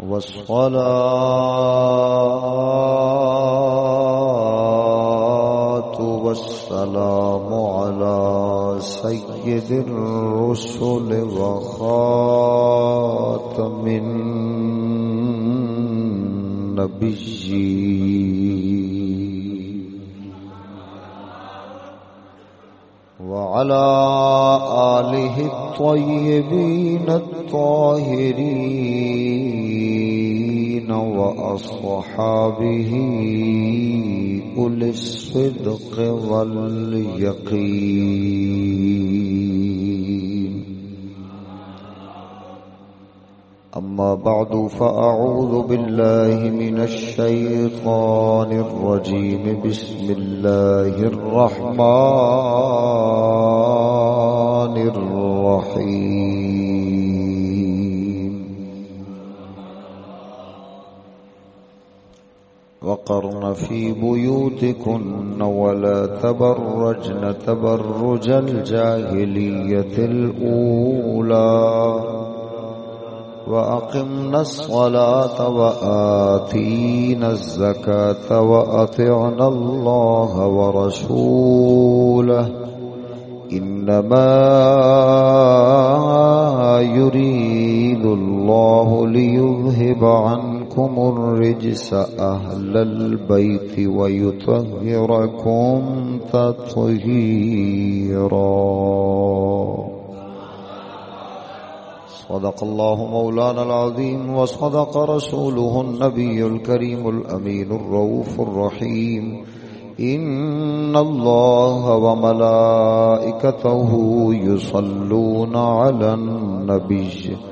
والصلاة والسلام على سيد الرسل وخاتم النبيين. وعلى آله الطيبين الطاهرين. وأصحابه أولي الصدق واليقين أما بعد فأعوذ بالله من الشيطان الرجيم بسم الله الرحمن الرحيم وقرن في بيوتكن ولا تبرجن تبرج الجاهلية الأولى وأقمنا الصلاة وآتينا الزكاة وأطعنا الله ورسوله إنما يريد الله ليذهب عنه عنكم الرجس أهل البيت ويطهركم تطهيرا صدق الله مولانا العظيم وصدق رسوله النبي الكريم الأمين الروف الرحيم. إن الله وملائكته يصلون على النبي.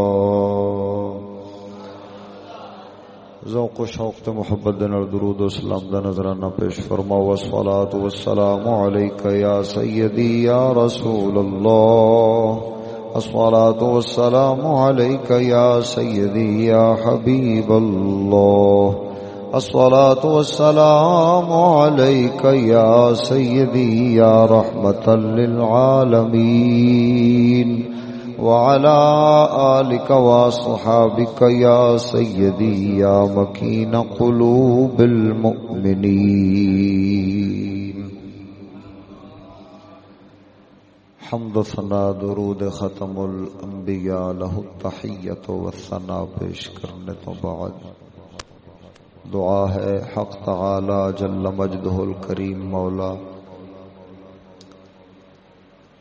ذوق و شوق تے محبت دے نال درود و سلام دا نظرانہ پیش فرماؤ والصلاة والسلام علیکہ یا سیدی، یا رسول اللہ۔ الصلاة والسلام علیکہ یا سیدی، یا حبیب اللہ۔ الصلاة والسلام عليك يا سيدي يا رحمة للعالمين وعلى آلك وصحابك يا سيدي يا مكين قلوب المؤمنين. حمد ثنا درود ختم الانبیاء له التحیت والثنا پیش کرنے تو بعد. دعا ہے حق تعالی جل مجدہ الکریم مولا.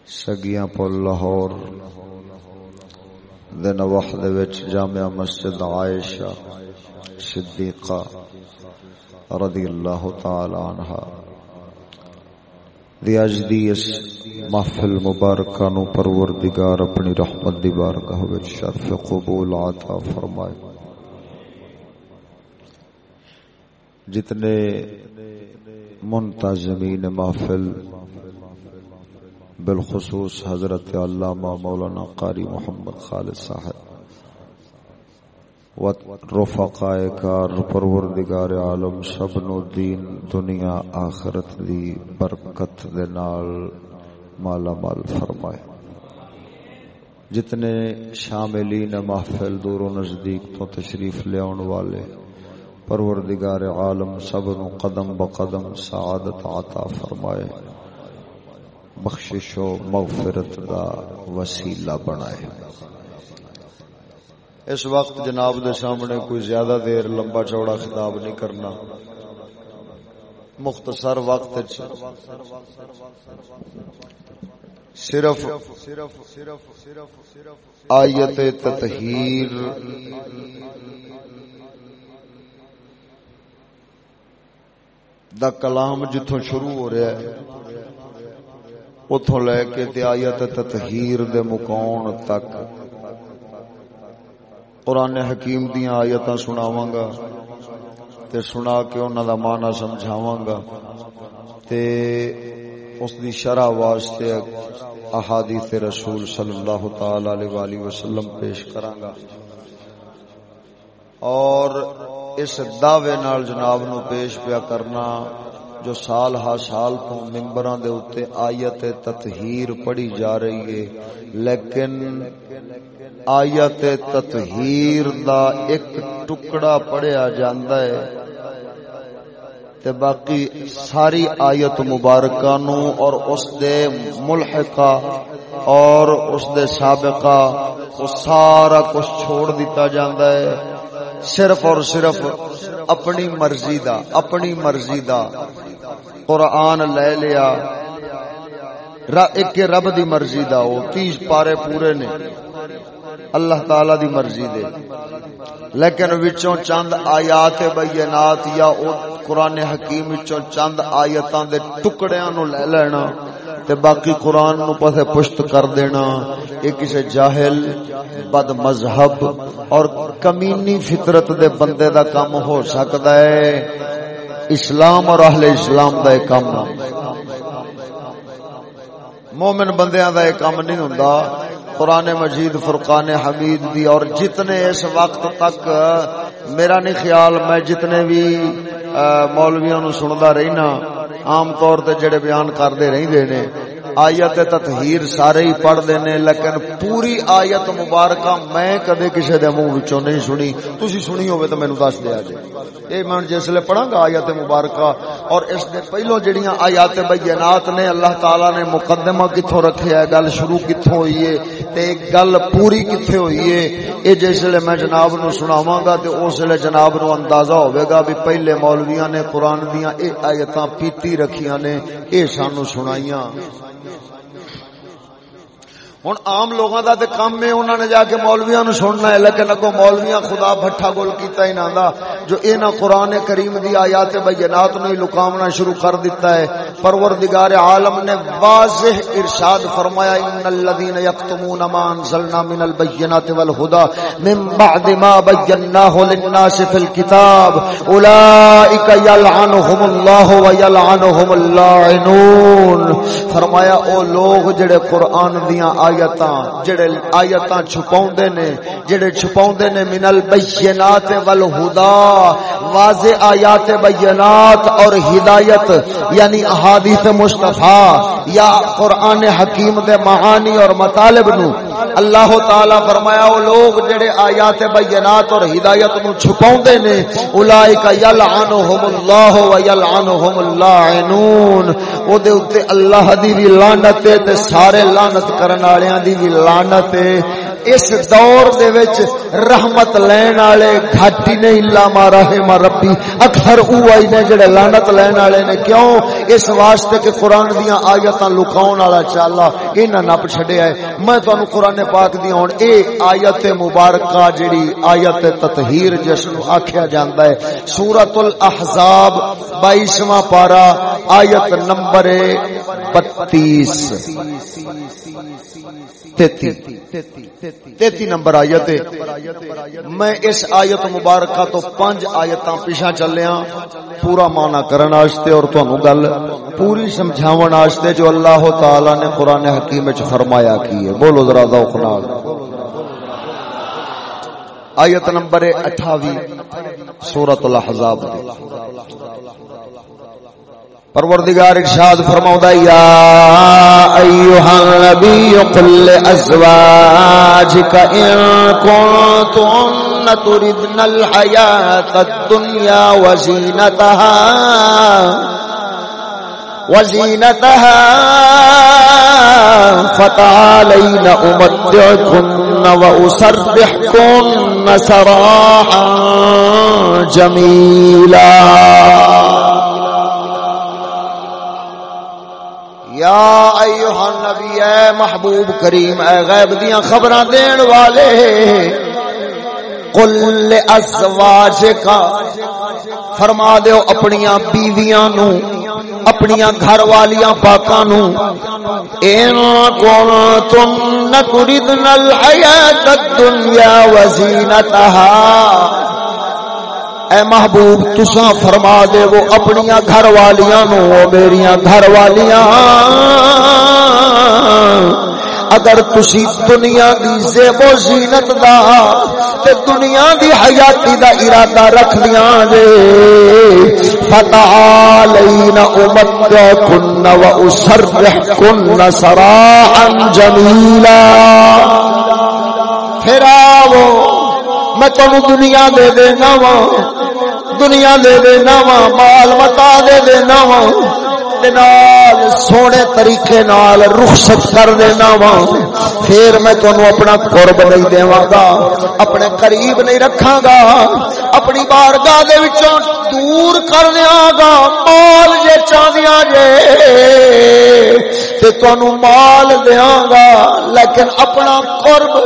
سگیاں پل لاہور. دن وحد وچ جامع مسجد عائشہ صدیقہ رضی اللہ تعالی عنہا دی اج دی اس محفل مبارکہ نو پروردگار اپنی رحمت دی بارگاہ وچ شرف قبول عطا فرمائے۔ جتنے منتظمین محفل بالخصوص حضرت علامہ مولانا قاری محمد خالد صاحب و رفقائے کار پروردگار عالم سب نو دین دنیا آخرت دی برکت دے نال مالا مال فرمائے۔ جتنے شاملین محفل دور و نزدیک تو تشریف لے والے پروردگار عالم سب نو قدم بقدم سعادت عطا فرمائے۔ بخشش و مغفرت دا وسیلہ بنائے۔ اس وقت جناب دے سامنے کوئی زیادہ دیر لمبا چوڑا خطاب نہیں کرنا۔ مختصر وقت صرف آیت تطہیر۔ دا کلام جتوں شروع ہو رہا ہے۔ اتوں لے کے آیت تطہیر دے مکاؤن تک۔ قرآن حکیم دیا آیت سناواں گا تے سنا کے انہوں دا معنی سمجھاواں گا تے اس دی شرح واسطے احادیث رسول صلی اللہ تعالی علیہ وآلہ وسلم پیش کرانگا اور اس دعوے نال جناب نو پیش پیا کرنا جو سال ہا سال تو ممبران دے اتے آیت تطہیر پڑھی جا رہی ہے۔ لیکن آیت تطہیر دا ایک ٹکڑا پڑھیا جاندا ہے تے باقی ساری آیت مبارکہ نو اور اس دے ملحقہ اور اس دے سابقہ وہ سارا کچھ چھوڑ دیتا جاندا ہے۔ صرف اور صرف اپنی مرضی دا، اپنی مرضی دا۔ قرآن لے لیا۔ ایک رب دی مرضی دا، وہ تیس پارے پورے نے۔ اللہ تعالی دی مرضی دے۔ لیکن وچوں چند آیات بینات یا او قرآن حکیم وچوں چند آیتاں دے ٹکڑیاں نو لے لینا۔ تے باقی قرآن نو پسے پشت کر دینا، یہ کسی جاہل، بد مذہب اور کمینی فطرت دے بندے دا کام ہو سکتا ہے۔ اسلام اور اہل اسلام دا کام۔ مومن بندیاں دا کام نہیں ہوندا۔ قرآن مجید، فرقان حمید دی، اور جتنے اس وقت تک، میرا نہیں خیال، میں جتنے بھی مولویاں نو سندا رہنا۔ عام طور تے جڑے بیان کردے رہندے نے آیت تطہیر سارے ہی پڑھ دینے لیکن پوری آیت مبارکہ میں کدے کسی دے منہ وچوں نہیں سنی۔ تسی سنی ہوے تو مینوں دس دیا جے۔ اے میں جس لے پڑھاں گا آیت مبارکہ، اور اس دے پہلو جڑیاں آیات بینات نے اللہ تعالی نے مقدمہ کتھوں رکھیا ہے گل شروع کتھوں ہوئی ہے، تے گل پوری کتھے ہوئی ہے۔ اے جس لے میں جناب نو سناواں گا، تے اس لے جناب نو اندازہ ہوے گا بھی پہلے مولویاں نے قرآن دیاں اے آیتاں پیتی رکھیاں نے، اے سانو سنائیاں۔ ہوں آم لوگوں کا تو کام ہے انہوں نے جا کے مولویا نو سننا ہے، لیکن اگو مولویا خدا بٹھا گول کیتا ہی نہ جو یہ قرآن کریم دی آیات بینات نو لکامنا شروع کر دیتا ہے۔ پروردگار عالم نے واضح ارشاد فرمایا، ان الذين يكتمون ما انزلنا من البينات والهدى من بعد ما بيناه للناس في الكتاب اولئك يلعنهم الله ويلعنهم اللاعنون فرمایا، او لوگ جڑے قرآن دیاں آیتاں جڑے آیتاں چھپاوندے نے، جڑے چھپاوندے نے من البینات والہدا، واضح آیات بینات اور ہدایت یعنی احادیث مصطفی یا قرآن حکیم دے معانی اور مطالب نو اللہ تعالی فرمایا او لوگ جڑے آیات بینات اور ہدایت نو چھپاوندے نے، اولائک یلعنہم اللہ و یلعنہم اللاعنون او دے اوتے اللہ دی وی لعنت تے سارے لعنت کرن والیاں دی وی لعنت اس دور دے وچ رحمت لین والے گھٹ ہی نہیں الا ما رحم ربی۔ اکثر اوہی نے جڑے لعنت لین والے نے، کیوں؟ اس واسطے کہ قران دیاں آیاتاں لکاون والا چالا انہاں نپ چھڈیا ہے۔ میں تانوں قران پاک دی ہن اے آیت مبارکہ جڑی آیت تطہیر جس نو آکھیا جاندا ہے۔ سورۃ الاحزاب 22واں پارا، آیت نمبر 32 تیتی نمبر آیت میں اس آیت مبارکہ تو پانچ آیتاں پیچھا چلیا ہاں۔ پورا مانا کرن واسطے اور تانوں گل پوری سمجھاون واسطے جو اللہ تعالی نے قران حکیم وچ فرمایا کی ہے۔ بولو ذرا ذوق نال۔ آیت نمبر 28 سورۃ الاحزاب پروردگار ارشاد فرماؤں یا ایوہا النبی قل ازواجک ان کنتن تردن الحیات الدنیا وزینتها وزینتها فتعالین امتعکن واسرحکن سراحا جمیلا۔ یا ایوہ النبی، اے محبوب کریم، اے غیب دیاں خبراں دین والے، قل ازواج کا فرما دیو اپنیاں بیویاں نو، اپنیاں گھر والیاں پاکاں نو، ان کنتم نتردن الحیات الدنیا وزینتها اے محبوب، تساں فرما دے وہ اپنی گھر والیاں نو میریاں گھر والیاں اگر تسی دنیا دی زیب و زینت دا تے دنیا دی حیاتی دا ارادہ رکھ دیا جے فتعالین امتع کن و اسرح کن سراعا جمیلا پھر آو میں تم دنیا دے دینا وا دنیا دے دینا وا مال متا دے دینا وا نال سونے طریقے نال رخصت کر دینا وا پھر میں تمہیں اپنا قرب نہیں دیواں گا، اپنے قریب نہیں رکھاں گا۔ اپنی بارگاہ دے وچوں دور کر دیاں گا، مال جے چاندیاں جے، تے تانوں مال دیاں گا، لیکن اپنا قرب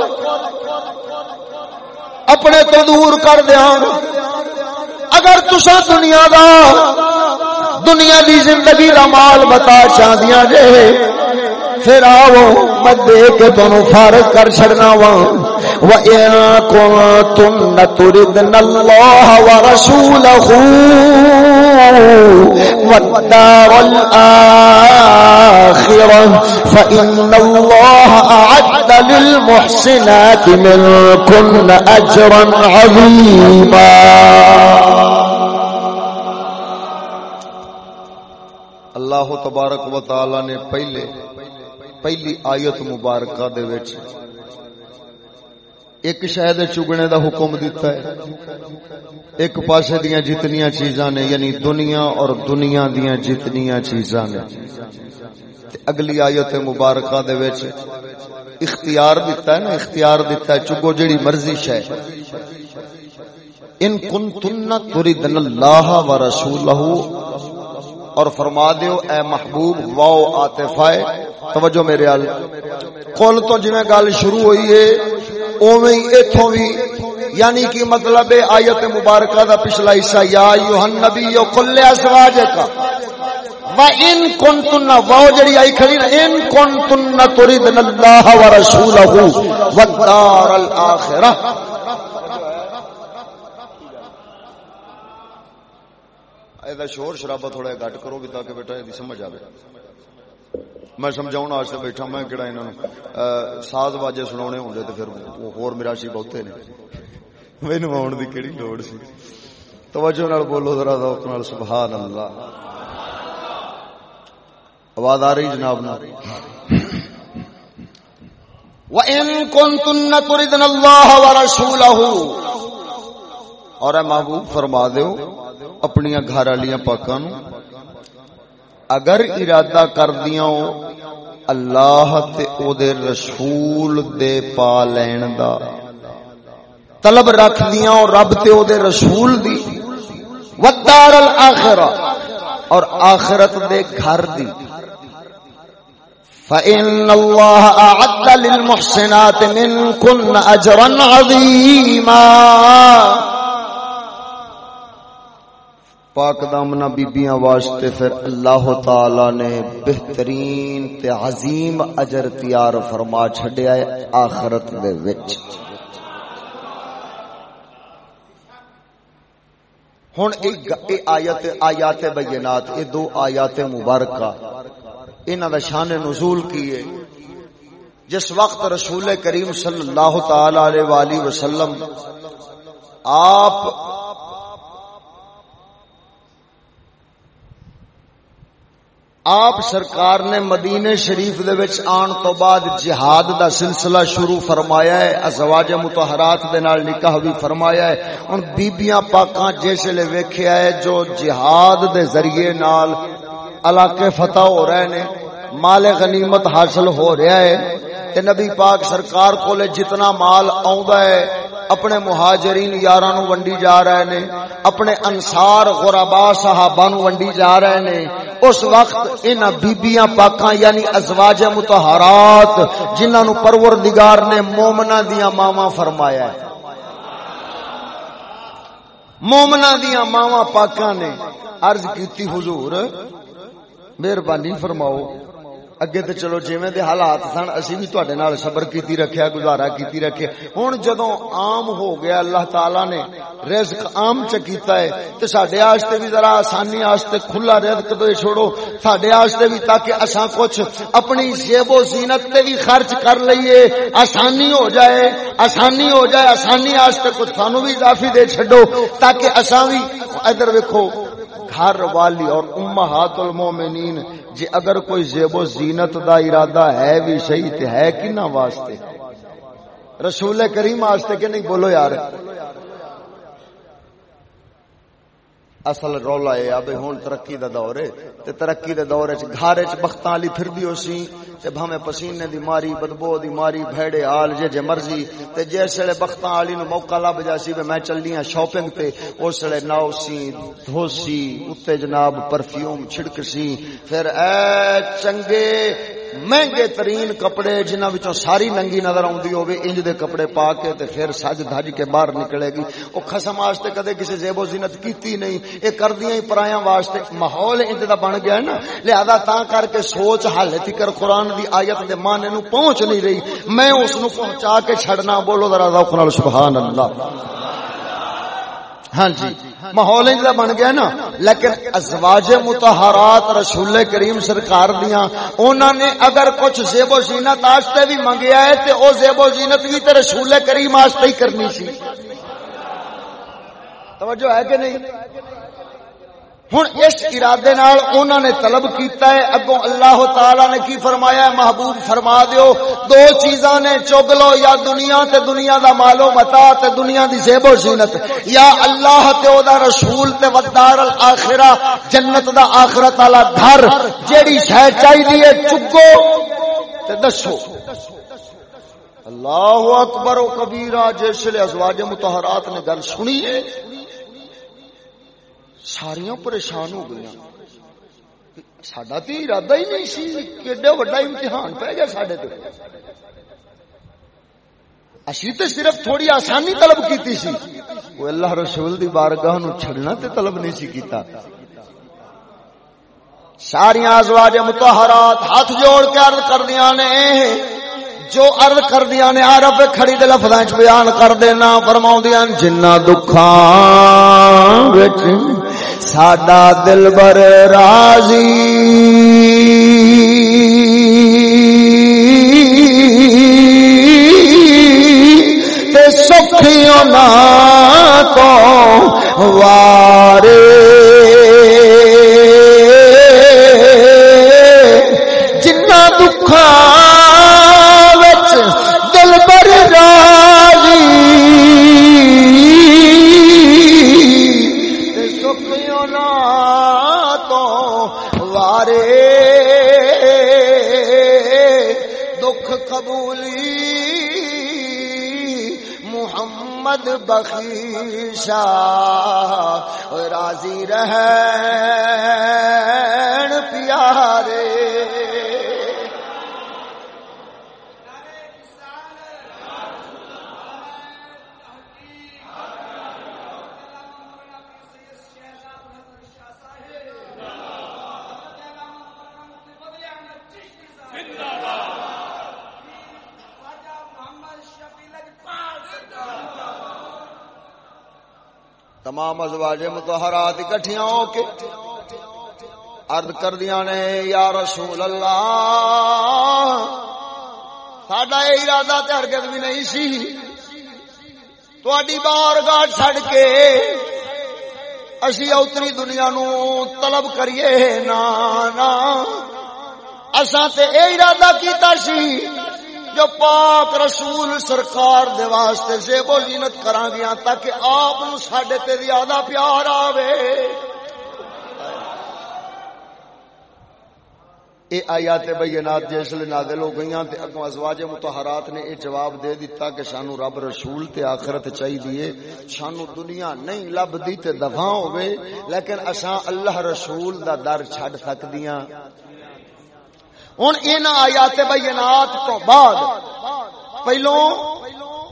اپنے تو دور کر دیا اگر تسا دنیا دا دنیا دی زندگی کا مال بتا چاہدیاں جے پھر آو میں دے کے تمہیں فارغ کر چڑنا وا تم تردن اللہ ورسوله والدار الآخرة فإن الله أعد للمحسنات منكن أجرا عظيما۔ اللہ تبارک و تعالی نے پہلے پہلی آیت مبارکہ دے وچ ایک شہد چگنے دا حکم دیتا ہے۔ ایک پاسے دیاں جتنیاں چیزاں نے یعنی دنیا اور دنیا دیاں جتنیاں چیزاں نے۔ اگلی آیت مبارکہ دے وچ اختیار دیتا ہے نا، اختیار دیتا ہے، چگو جڑی مرضی شے۔ ان کنتن تردن اللہ و رسولہ اور فرما دیو، اے محبوب واو آتفائے توجہ میرے آل۔ قول تو جنہیں گال شروع ہوئی ہے، اوویں ایتھوں بھی یعنی کہ مطلب ہے آیت مبارکہ دا پچھلا حصہ، یا یوحنا نبی ایھا النبی قل ازواجک وَإِن كُنتُنَّ واو جڑی آئی کھڑی نا ان كُنتُنَّ تُرِدْنَ اللَّهَ وَرَسُولَهُ وَالدَّارَ الْآخِرَةَ یہ شور شرابہ تھوڑا گٹ کرو بھی تاکہ بیٹا یہ سمجھ آئے میں سمجھاؤں واسطے بیٹھا میں کہڑا انہوں ساز باجے سنا ہوں تو پھر ہور مراشی بہتے نے۔ مینو آن کی کہڑی لوڑ سی۔ توجہ نال بولو ذرا ذوق نال سبحان اللہ آواز آ رہی جناب نا وَإِن كُنتُنَّ تُرِدْنَ اللَّهَ وَرَسُولَهُ۔ اور اے محبوب فرما دیو اپنی گھر والی پاکاں اگر ارادہ کر دیا اللہ تے او دے رسول دے پا لین دا۔ طلب رکھ دیا رب تے او دے رسول دی۔ ودار الاخرہ اور آخرت دے گھر دی۔ فإن الله أعد للمحسنات منكن أجرا عظيما۔ پاک دامنا بیبیاں واسطے پھر اللہ تعالی نے بہترین تے عظیم اجر تیار فرما چھڈیا ہے آخرت دے وچ۔ ہن ایک آیت آیات بینات، اے دو آیات مبارکہ۔ انہاں دا شان نزول کی جس وقت رسول کریم صلی اللہ تعالی علیہ والہ وسلم آپ آپ سرکار نے مدینے شریف دے وچ آن تو بعد جہاد دا سلسلہ شروع فرمایا ہے، ازواج متحرات دے نال نکاح بھی فرمایا ہے۔ ان بیبیاں پاکاں جیسے لے ویکھیا ہے جو جہاد دے ذریعے نال علاقے فتح ہو رہے نے، مال غنیمت حاصل ہو رہا ہے۔ تے نبی پاک سرکار کولے جتنا مال آوندا ہے اپنے مہاجرین یاراں نو ونڈی جا رہے نے، اپنے انصار غربا صحابہ نو ونڈی جا رہے نے۔ اس وقت ان بیبیاں پاکاں یعنی ازواج متحرات جنہاں نو پروردگار نے مومنا دیاں ماواں فرمایا ہے۔ مومنا دیاں ماواں پاکاں نے عرض کیتی حضور، مہربانی فرماؤ اگے تے چلو جویں دے حالات سن اسی بھی تواڈے نال صبر کیتی رکھیا گزارا کیتی رکھے ہن جدوں عام ہو گیا اللہ تعالی نے رزق عام چ کیتا ہے تے ساڈے واسطے بھی ذرا آسانی واسطے کھلا رزق تو چھوڑو ساڈے واسطے بھی تاکہ اساں کچھ اپنی جیب و زینت تے بھی خرچ کر لئیے آسانی ہو جائے آسانی ہو جائے آسانی واسطے کچھ سانو بھی اضافی دے چھڈو تاکہ اساں بھی ادھر ویکھو گھر والی اور امہات المومنین جی اگر کوئی زیب و زینت دا ارادہ ہے بھی صحیح تے ہے کنا واسطے؟ رسول کریم واسطے کہ نہیں؟ بولو یار۔ اصل رولا ہے اب ہوں ترقی دا دور ہے۔ تے ترقی دے دور وچ گھر وچ بختاں پھر پھردی ہوسی تے بھاویں پسینے دی ماری، بدبو دی ماری بھڑے حال جے جے مرضی، تے جس ویلے بختاں والی نو موقع لب جاسی سی میں چلنی ہاں شاپنگ تے، اس ویلے ناوسی دھوسی اوتے جناب پرفیوم چھڑک سی پھر اے چنگے مہنگے ترین کپڑے جنہاں وچوں ساری ننگی نظر آوندی ہوے انج دے کپڑے پا کے تے پھر سج دھج کے باہر نکلے گی۔ او خسم واسطے کدے کسی زیب و زینت کیتی نہیں۔ اے کردیاں ہی پرایاں واسطے ماحول انج دا بن گیا ہے نا۔ لہذا تا کر کے سوچ، حال فکر قرآن دی آیت دے معنی نو پہنچ نہیں رہی۔ میں اس نو پہنچا کے چھڑنا، بولو ذرا ذوق نال سبحان اللہ۔ ہاں جی۔ ماحول بن گیا نا۔ لیکن ازواج متحرات رسول کریم سرکار دیا انہوں نے اگر کچھ زیب و زینت آستے بھی منگیا ہے تو او زیب و زینت بھی تو رسول کریم آستے ہی کرنی سی۔ توجہ ہے کہ نہیں؟ ہوں اس ارادے نال انہوں نے طلب کیتا ہے۔ اگوں اللہ تعالی نے کی فرمایا ہے؟ محبوب فرما دیو، دو چیزاں نے، چگ لو، یا دنیا تے دنیا دا مالو متا تے دنیا دی زیب و زینت، یا اللہ تے او دا رسول تے ودار الاخرہ، جنت دا آخرت والا گھر، جیڑی شے چاہیے چگو تے دسو۔ اللہ اکبر و کبیرہ، جس لیے ازواج متحرات نے گل سنی ہے ساریاں پریشان ہو گئی سڈا تو ارادہ ہی نہیں سی کہ وڈا امتحان پہ گیا سڈے تو اسی تو صرف تھوڑی آسانی طلب کیتی سی۔ وہ اللہ رسول دی بارگاہ نو چھڑنا تے طلب نہیں سی کیتا۔ ساری ازواج متحرات ہاتھ جوڑ کے عرض کر دیا نے۔ جو عرض کر دیا نے عرب کھڑی دے لفظاں بیان کر دینا فرماؤندیاں جنہ دکھاں وچ ساڈا دل بر راضی سکھیوں نا تو وارے شاہ تمام ازواج متحرات اکٹھیاں ہو کے عرض کر دیا نے، یا رسول اللہ، ساڈا یہ ارادہ تے ہرگز بھی نہیں سی۔ تھوڑی بار گاہ چڑ کے اسی اوتری دنیا نو طلب کریے نا اساں تے اے ارادہ کیتا سی۔ جو پاک رسول سرکار دے واسطے زیب و زینت کران گیا ہاں تاکہ آپ نو ساڈے تے زیادہ پیار آوے۔ اے آیات بینات جس لیے نازل ہو گئیاں تے اگوں ازواج متحرات نے اے جواب دے دیتا کہ شانو رب رسول تے آخرت چاہی دیئے شانو دنیا نہیں لب دی تے دفاع ہوئے لیکن اساں اللہ رسول دا در چھڑ سکدیاں۔ ہوں ان آیات بینات تو بعد پہلو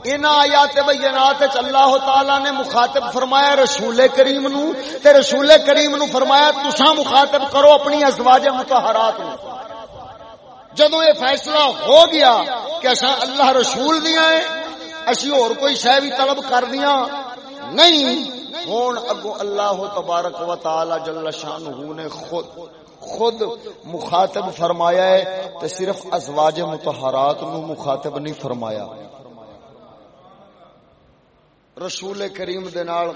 ان آیات بینات اللہ تعالی نے مخاطب فرمایا رسول کریم نو تے رسول کریم نو فرمایا تسا مخاطب کرو اپنی ازواج متحرات نو۔ جدو یہ فیصلہ ہو گیا کہ اصا اللہ رسول دیا ہے اسی اور کوئی شہ بھی طلب کر دیا نہیں۔ ہوں اگو اللہ تبارک و تعالی جل شان نے خود خود مخاطب فرمایا ہے تو صرف ازواج متحرات نو مخاطب نہیں فرمایا۔ رسول کریم دے نال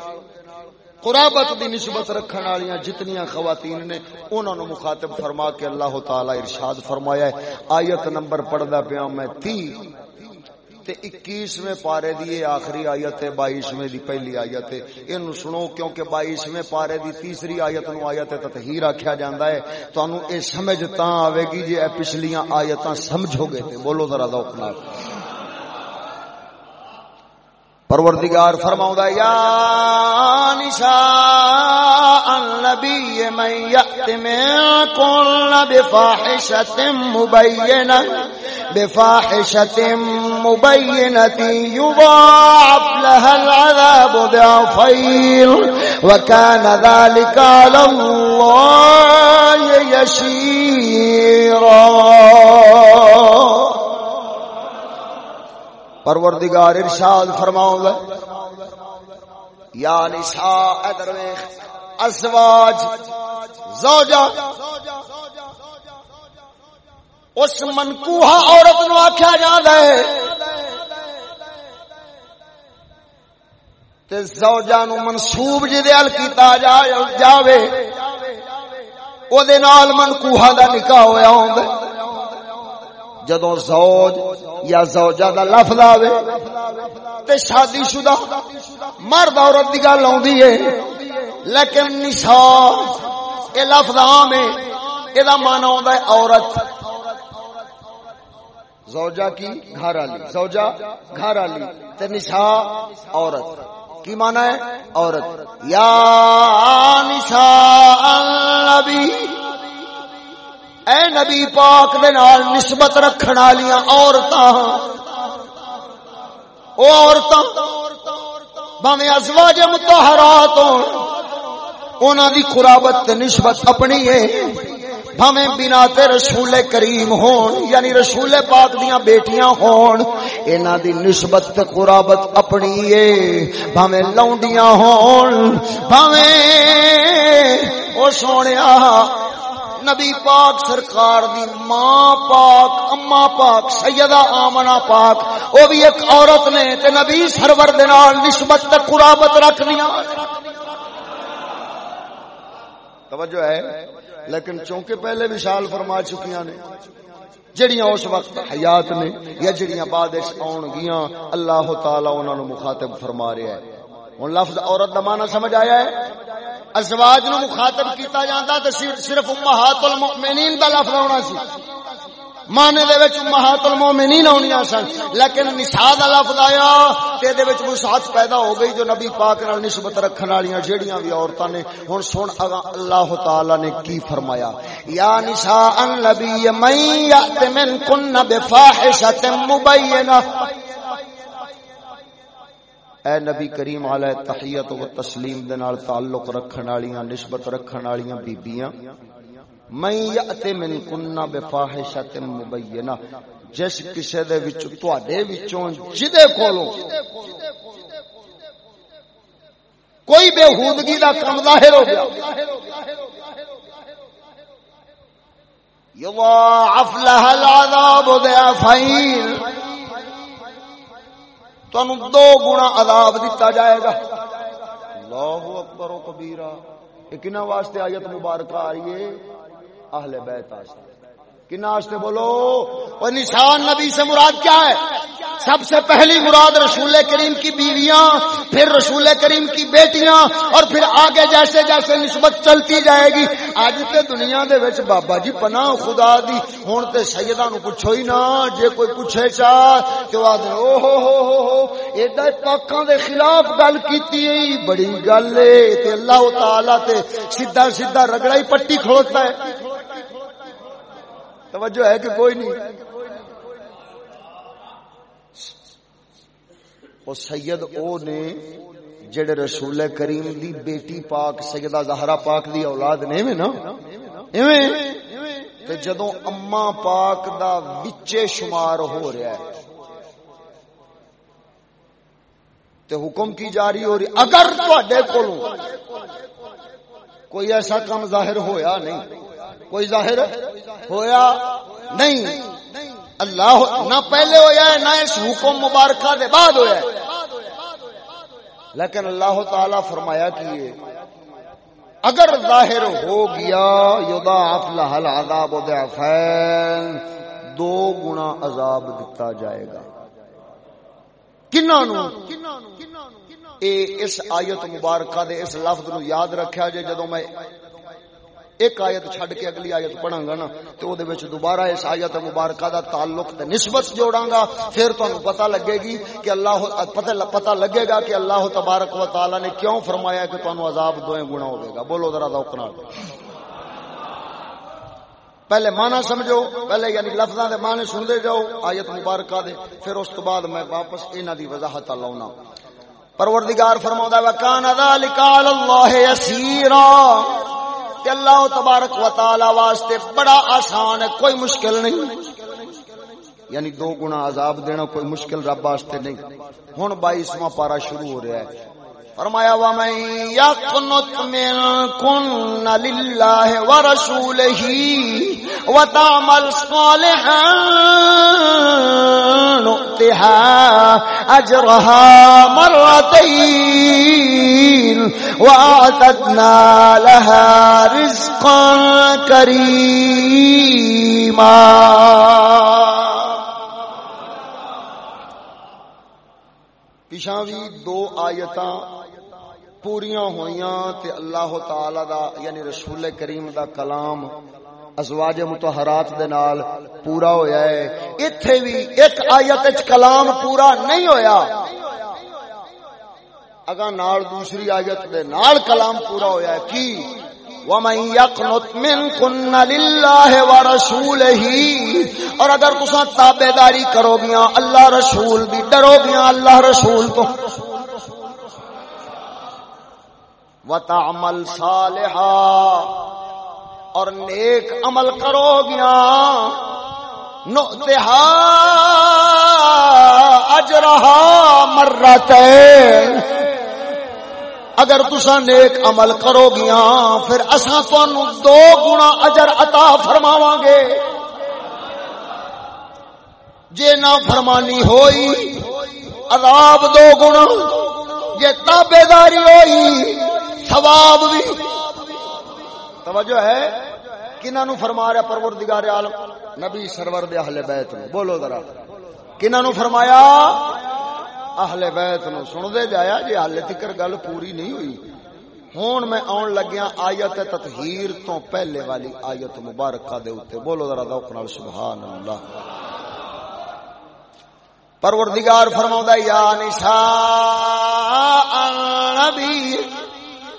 قرابت دی نسبت رکھن والی جتنی خواتین نے انہوں نے مخاطب فرما کے اللہ تعالی ارشاد فرمایا ہے۔ آیت نمبر پڑھدا پیا میں تی تے اکیسویں پارے دی آخری آیت ہے، بائیسویں دی پہلی آیت ہے۔ یہ سنو، کیونکہ بائیسویں پارے دی تیسری آیت نو آیت تطہیر آخیا جاندا ہے۔ تانوں اے سمجھ تاں آوے گی جے اے پچھلیاں آیتاں سمجھو گے تے۔ بولو ذرا ذوق نال۔ پروردگار فرماؤں یا نساء النبی من یأت من کل بفاحشت مبینہ۔ بفاحشت مبینہ مبینت یضاعف لها العذاب ضعفین وکان ذلك على الله يشيرا پروردگار ارشاد فرماؤں گا یا نساء ادرویخ ازواج، زوجہ اس منکوہا عورت نو آکھا جاندہ ہے۔ تے زوجہ نو منصوب جی دیال کیتا جا جاوے او دے نال منکوہا دا نکاح ہویا ہوں دے جدو زوج یا زوجہ دا لفظ آوے، تے شادی شدہ مرد عورت دی گل آوندی ہے۔ لیکن نساء اے لفظ عام ہے، اے دا معنی ہوندا ہے عورت۔ زوجہ کی گھر والی زوجہ گھر والی تے نساء عورت۔ کی معنی ہے؟ عورت۔ یا نساء النبی۔ اے نبی پاک دے نال نسبت رکھن والیاں عورتاں۔ او عورتاں بھاویں ازواج مطہرات ہون۔ انہاں دی قرابت تے نسبت اپنی ہے۔ بھاویں بنا تے رسول کریم ہون یعنی رسول پاک دیاں بیٹیاں ہون، انہاں دی نسبت تے قرابت اپنی ہے بھاویں لونڈیاں ہون بھاویں او سونیا، نبی پاک سرکار دی ماں پاک اما پاک، سیدہ آمنہ پاک وہ بھی ایک عورت نے تے نبی سرور دے نال نسبت تے قرابت رکھ دیا۔ توجہ ہے، لیکن چونکہ پہلے وشال فرما چکیاں نے، جڑیاں اس وقت حیات نے یا جڑیاں بعد اس آن گیاں، اللہ تعالی انہاں نو مخاطب فرما رہا ہے۔ ہن لفظ عورت دا معنی سمجھ آیا ہے؟ ازواج نو مخاطب کیتا جاندا تے صرف امہات المؤمنین دا لفظ ہونا سی۔ معنی دے وچ امہات المؤمنین ہونیاں سن، لیکن نساء دا لفظ آیا تے دے وچ وسعت پیدا ہو گئی جو نبی پاک نال نسبت رکھن والیاں جیڑیاں بھی عورتاں نے۔ ہن سن اللہ تعالی نے کی فرمایا؟ یا نساء النبی من یات من کن بفاحشۃ مبینہ۔ اے نبی کریم علیہ تحیت و تسلیم دے نال تعلق رکھن والیاں نسبت رکھن والیاں بیبییاں من یات من کن بفاحشۃ مبینہ، جس کسے دے وچ تواڈے وچوں، جدے کولوں کوئی بے ہودگی دا کم ظاہر ہو گیا۔ یضاعف لها العذاب ضعفین تنو دو گنا عذاب دیتا جائے گا۔ اللہ اکبر و کبیرہ کنا واسطے آیت مبارکہ آئی ہے۔ اہل بیت واسطے کنا واسطے بولو؟ اور نشان نبی سے مراد کیا ہے؟ سب سے پہلی مراد رسول کریم کی بیویاں، پھر رسول کریم کی بیٹیاں، اور پھر آگے جیسے جیسے نسبت چلتی جائے گی۔ اج تے دنیا دے وچ بابا جی پناہ خدا دی۔ ہن تے سیداں نو پوچھو ہی نا، جے کوئی پوچھے چا تے وا دے او ہو ہو ہو ہو، ایڈا پاکاں دے خلاف گل کیتی ہے بڑی گل ہے۔ تے اللہ تعالی تے سیدھا سیدھا رگڑا ہی پٹی کھڑوتا ہے۔ توجہ ہے کہ کوئی نہیں۔ وہ سید او نے جڑے رسول کریم دی بیٹی پاک، سیدہ زہرا پاک دی اولاد نے میں نا؟ ایویں؟ تے جدوں اما پاک دا وچے شمار ہو رہا ہے، تے حکم کی جاری ہو رہی، اگر تواڈے کولوں کوئی ایسا کام ظاہر ہویا نہیں۔ کوئی ظاہر ہویا نہیں۔ اللہ نہ پہلے ہویا ہے، نہ اس حکم مبارکہ دے بعد ہویا ہے۔ لیکن اللہ تعالی فرمایا کہ اگر ظاہر ہو گیا، یضاعف لها العذاب ضعفین دو گنا عذاب دتا جائے گا۔ کنہاں نو اے اس آیت مبارکہ دے اس لفظ نو یاد رکھیا جے، جدوں میں ایک آیت چھڈ کے اگلی آیت پڑھاں گا نا تے او دے وچ دوبارہ اس آیت مبارکہ دا تعلق تے نسبت جوڑاں گا پھر تانوں پتہ لگے گی کہ اللہ، پتہ پتہ لگے گا کہ اللہ تبارک و تعالی نے کیوں فرمایا کہ تانوں عذاب دوئیں گنا ہوے گا۔ بولو ذرا ذوق نال۔ پہلے معنی سمجھو، پہلے یعنی لفظاں دے معنی سن دے جاؤ آیت مبارکہ دے، پھر اس تو بعد میں واپس انہاں دی وضاحت لاؤنا پروردگار فرماوندا ہے وکان ذالک علی اللہ یسیرا تے اللہ تبارک و تعالی واسطے بڑا آسان ہے، کوئی مشکل نہیں۔ یعنی دو گنا عذاب دینا کوئی مشکل رب واسطے نہیں۔ ہن 22واں پارا شروع ہو رہا ہے۔ فرمایا، ومن يقنط منكن لله ورسوله وتعمل صالحا، نؤتها أجرها مرتين وأعتدنا لها رزقا كريما۔ پیشاں بھی دو آیتاں پوریاں ہویاں تے اللہ تعالی دا یعنی رسول کریم دا کلام ازواج متحرات دے نال پورا ہویا ہے۔ ایتھے بھی ایک آیت وچ کلام پورا نہیں ہویا۔ اگا نال دوسری آیت دے نال کلام پورا ہویا ہے۔ کی؟ ومن يقنط منكن لله ورسوله اور اگر تساں تابعداری کرو گیا اللہ رسول دی ڈرو گیا اللہ رسول تو۔ وتعمل صالحا، اور نیک عمل کرو گیا نؤتها اجرها مرتين اگر تسا نیک عمل کرو گیا پھر اساں تانوں دو گنا اجر عطا فرماواں گے۔ جے نہ فرمانی ہوئی، عذاب دو گنا جے تابیداری ہوئی ثواب بھی توجہ ہے؟ کنہاں نو فرما رہا پروردگار عالم؟ نبی سرور دے اہل بیت نو۔ بولو ذرا۔ کنہاں نو فرمایا؟ اہل بیت نو۔ سن دے جایا جی حال تکر گل پوری نہیں ہوئی۔ ہون میں آن لگیا آیت تطہیر تو پہلے والی آیت مبارکہ دے اوتے بولو ذرا ذوق نال سبحان اللہ۔ پروردگار فرماوندا یا نساء النبی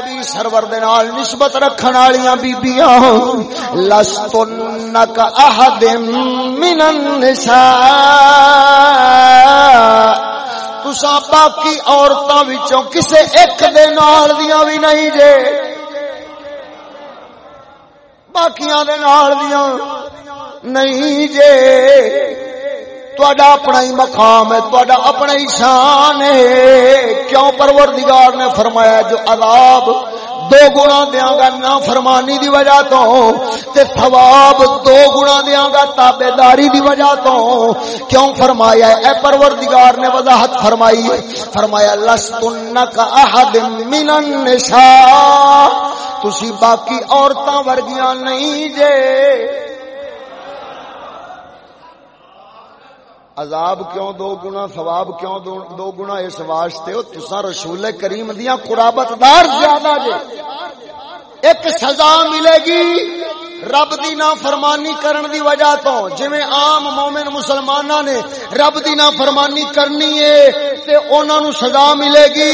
نبی سرور دے نال نسبت رکھن والیاں بیبییاں لستنک احد من النساء۔ تساں باقی عورتاں وچوں کسے ایک دے نال دیاں وی نہیں جے۔ باقیاں دے نال دیاں نہیں جے۔ تہاڈا اپنا ہی مقام ہے تہاڈا اپنا ہی شان ہے کیوں پروردگار نے فرمایا جو عذاب دو گنا دیاں گا نا فرمانی دی وجہ تو تے ثواب دو گنا دیاں گا تابعداری دی وجہ تو کیوں فرمایا ہے اے پروردگار نے وضاحت فرمائی ہے فرمایا لستنک احد من النساء تسی باقی عورتاں ورگیاں نہیں جے عذاب کیوں دو گنا ثواب کیوں دو, دو گنا اس واسطے ہو تساں رسول کریم دیاں قرابت دار زیادہ جے۔ ایک سزا ملے گی رب دی نا فرمانی کرن دی وجہ تو جویں عام مومن مسلماناں نے رب دی نا فرمانی کرنی ہے تے انہاں نو سزا ملے گی،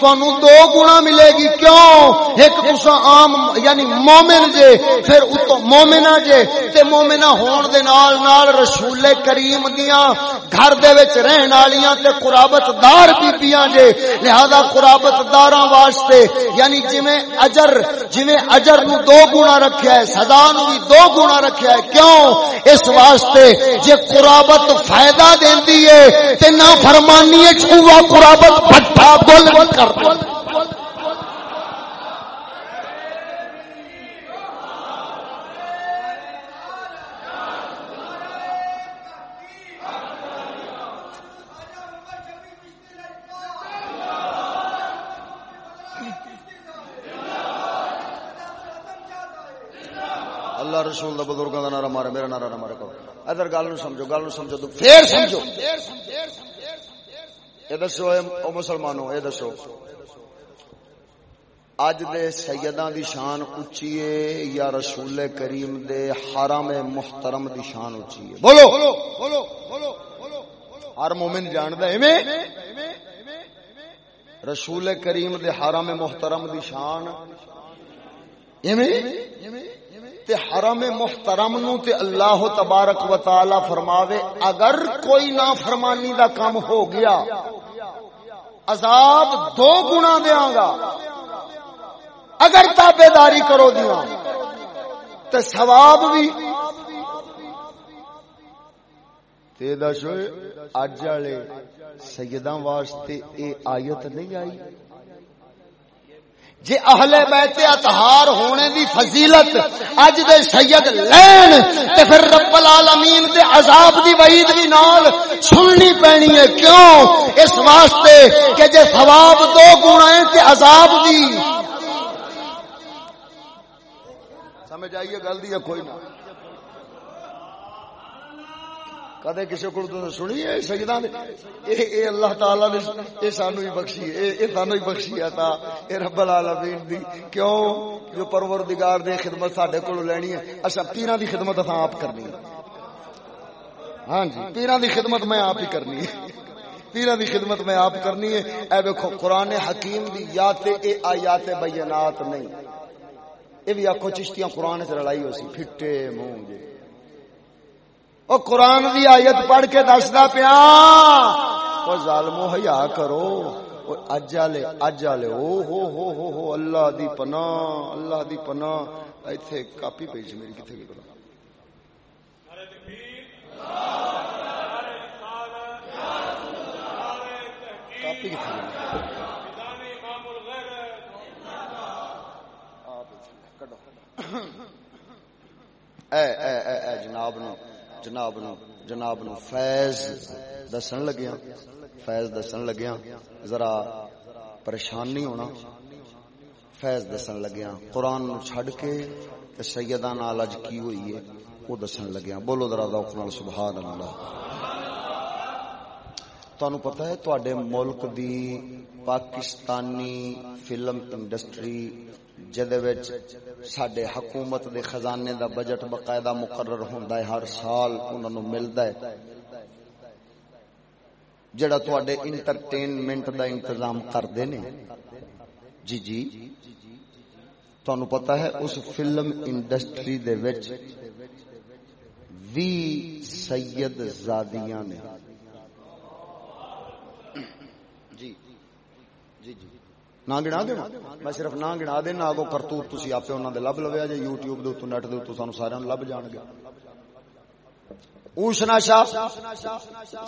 تانوں دو گنا ملے گی۔ کیوں؟ ایک تسا عام یعنی مومن جے پھر اتو مومنا جے تے مومنا ہون دے نال نال رسول کریم دیاں گھر دے وچ رہن والیاں تے قرابت دار بیبییاں جے لہذا قرابت داراں واسطے یعنی جویں اجر جویں اجر نو دو گنا رکھیا ہے، سزا نو بھی دو گنا رکھیا ہے۔ کیوں؟ اس واسطے جے قرابت فائدہ دیندی ہے تے نہ فرمانی ہے چھوا قرابت بھٹا گل کر اللہ رسول دا بزرگاں دا نعرہ مارے، میرا نعرہ نہ مارے کو ادھر گل نو سمجھو، گل نو سمجھو، تو پھر سمجھو۔ اے دسو او مسلمانوں اے دسو۔ اج دے سیداں دی شان اونچی ہے یا رسول کریم دے حرم محترم دی شان اونچی ہے بولو بولو بولو۔ ہر مومن جاندا ہے، ایویں؟ رسول کریم دے حرم محترم دی شان۔ ایویں؟ تے حرم محترم نو تے اللہ تبارک و تعالی فرماوے، اگر کوئی نافرمانی دا کام ہو گیا، عذاب دو گنا دیاں گا۔ اگر تابے داری کرو دیا تے ثواب بھی۔ تے دسو اج والے سیداں واسطے اے آیت نہیں آئی؟ جی اہل بیت اتہار ہونے دی فضیلت اج دے سید لین تے پھر رب العالمین دے عذاب دی وعید وی نال سننی پینی ہے۔ کیوں؟ اس واسطے کہ جے ثواب دو گنا ہے تے عذاب دی۔ سمجھ آئیے گل دی کوئی نہ۔ کدے کسی کو سنی ہے؟ سجدہ نے، اے اے اللہ تعالی نے اے سانو ہی بخشی اے اے سانو ہی بخشی عطا اے رب العالمین دی۔ کیوں؟ جو پروردگار دے خدمت ساڈے کولوں لینی ہے اسا پیراں دی خدمت اساں آپ کرنی ہے۔ ہاں جی پیراں دی خدمت میں آپ ہی کرنی ہے۔ پیراں دی خدمت میں آپ کرنی ہے۔ اے دیکھو قران حکیم دی یا تے اے آیات بینات نہیں۔ اے بھی آکھو، چشتیاں قران وچ لڑائی ہو سی پھٹے منہ جے او قرآن دی آیت پڑھ کے دستا پیا۔ او ظالمو، حیا کرو۔ اج والے اج والے، او ہو ہو ہو ہو، اللہ دی پناہ، اللہ دی پناہ۔ ایتھے کاپی پیج میری کتے گئی بلا کاپی کتے اے اے اے جناب نو۔ جناب نو جناب نو فیض دسن لگیا فیض دسن لگیا ذرا پریشان نہیں ہونا۔ فیض دسن لگیا قرآن نو چھڑ کے سیدہ نال اج کی ہوئی ہے وہ دسن لگیا بولو ذرا ذوق نال سبحان اللہ تانوں پتہ ہے تواڈے ملک دی پاکستانی فلم انڈسٹری سڈے حکومت دے خزانے دا بجٹ باقاعدہ مقرر ہوندا ہے، ہر سال انہاں نو ملدا ہے۔ جڑا تواڈے انٹرٹینمنٹ دا انتظام کردے نے۔ جی جی۔ تانوں پتہ ہے، اس فلم انڈسٹری دے وچ وی سید زادیاں نے جی جی جی نہ گنا دینا میں صرف نہ گنا دینا اگو کرتوت تھی آپ لب لویا جی یوٹیوب نیٹ دے سانو سارے لب جان گیا اوشنا شاہ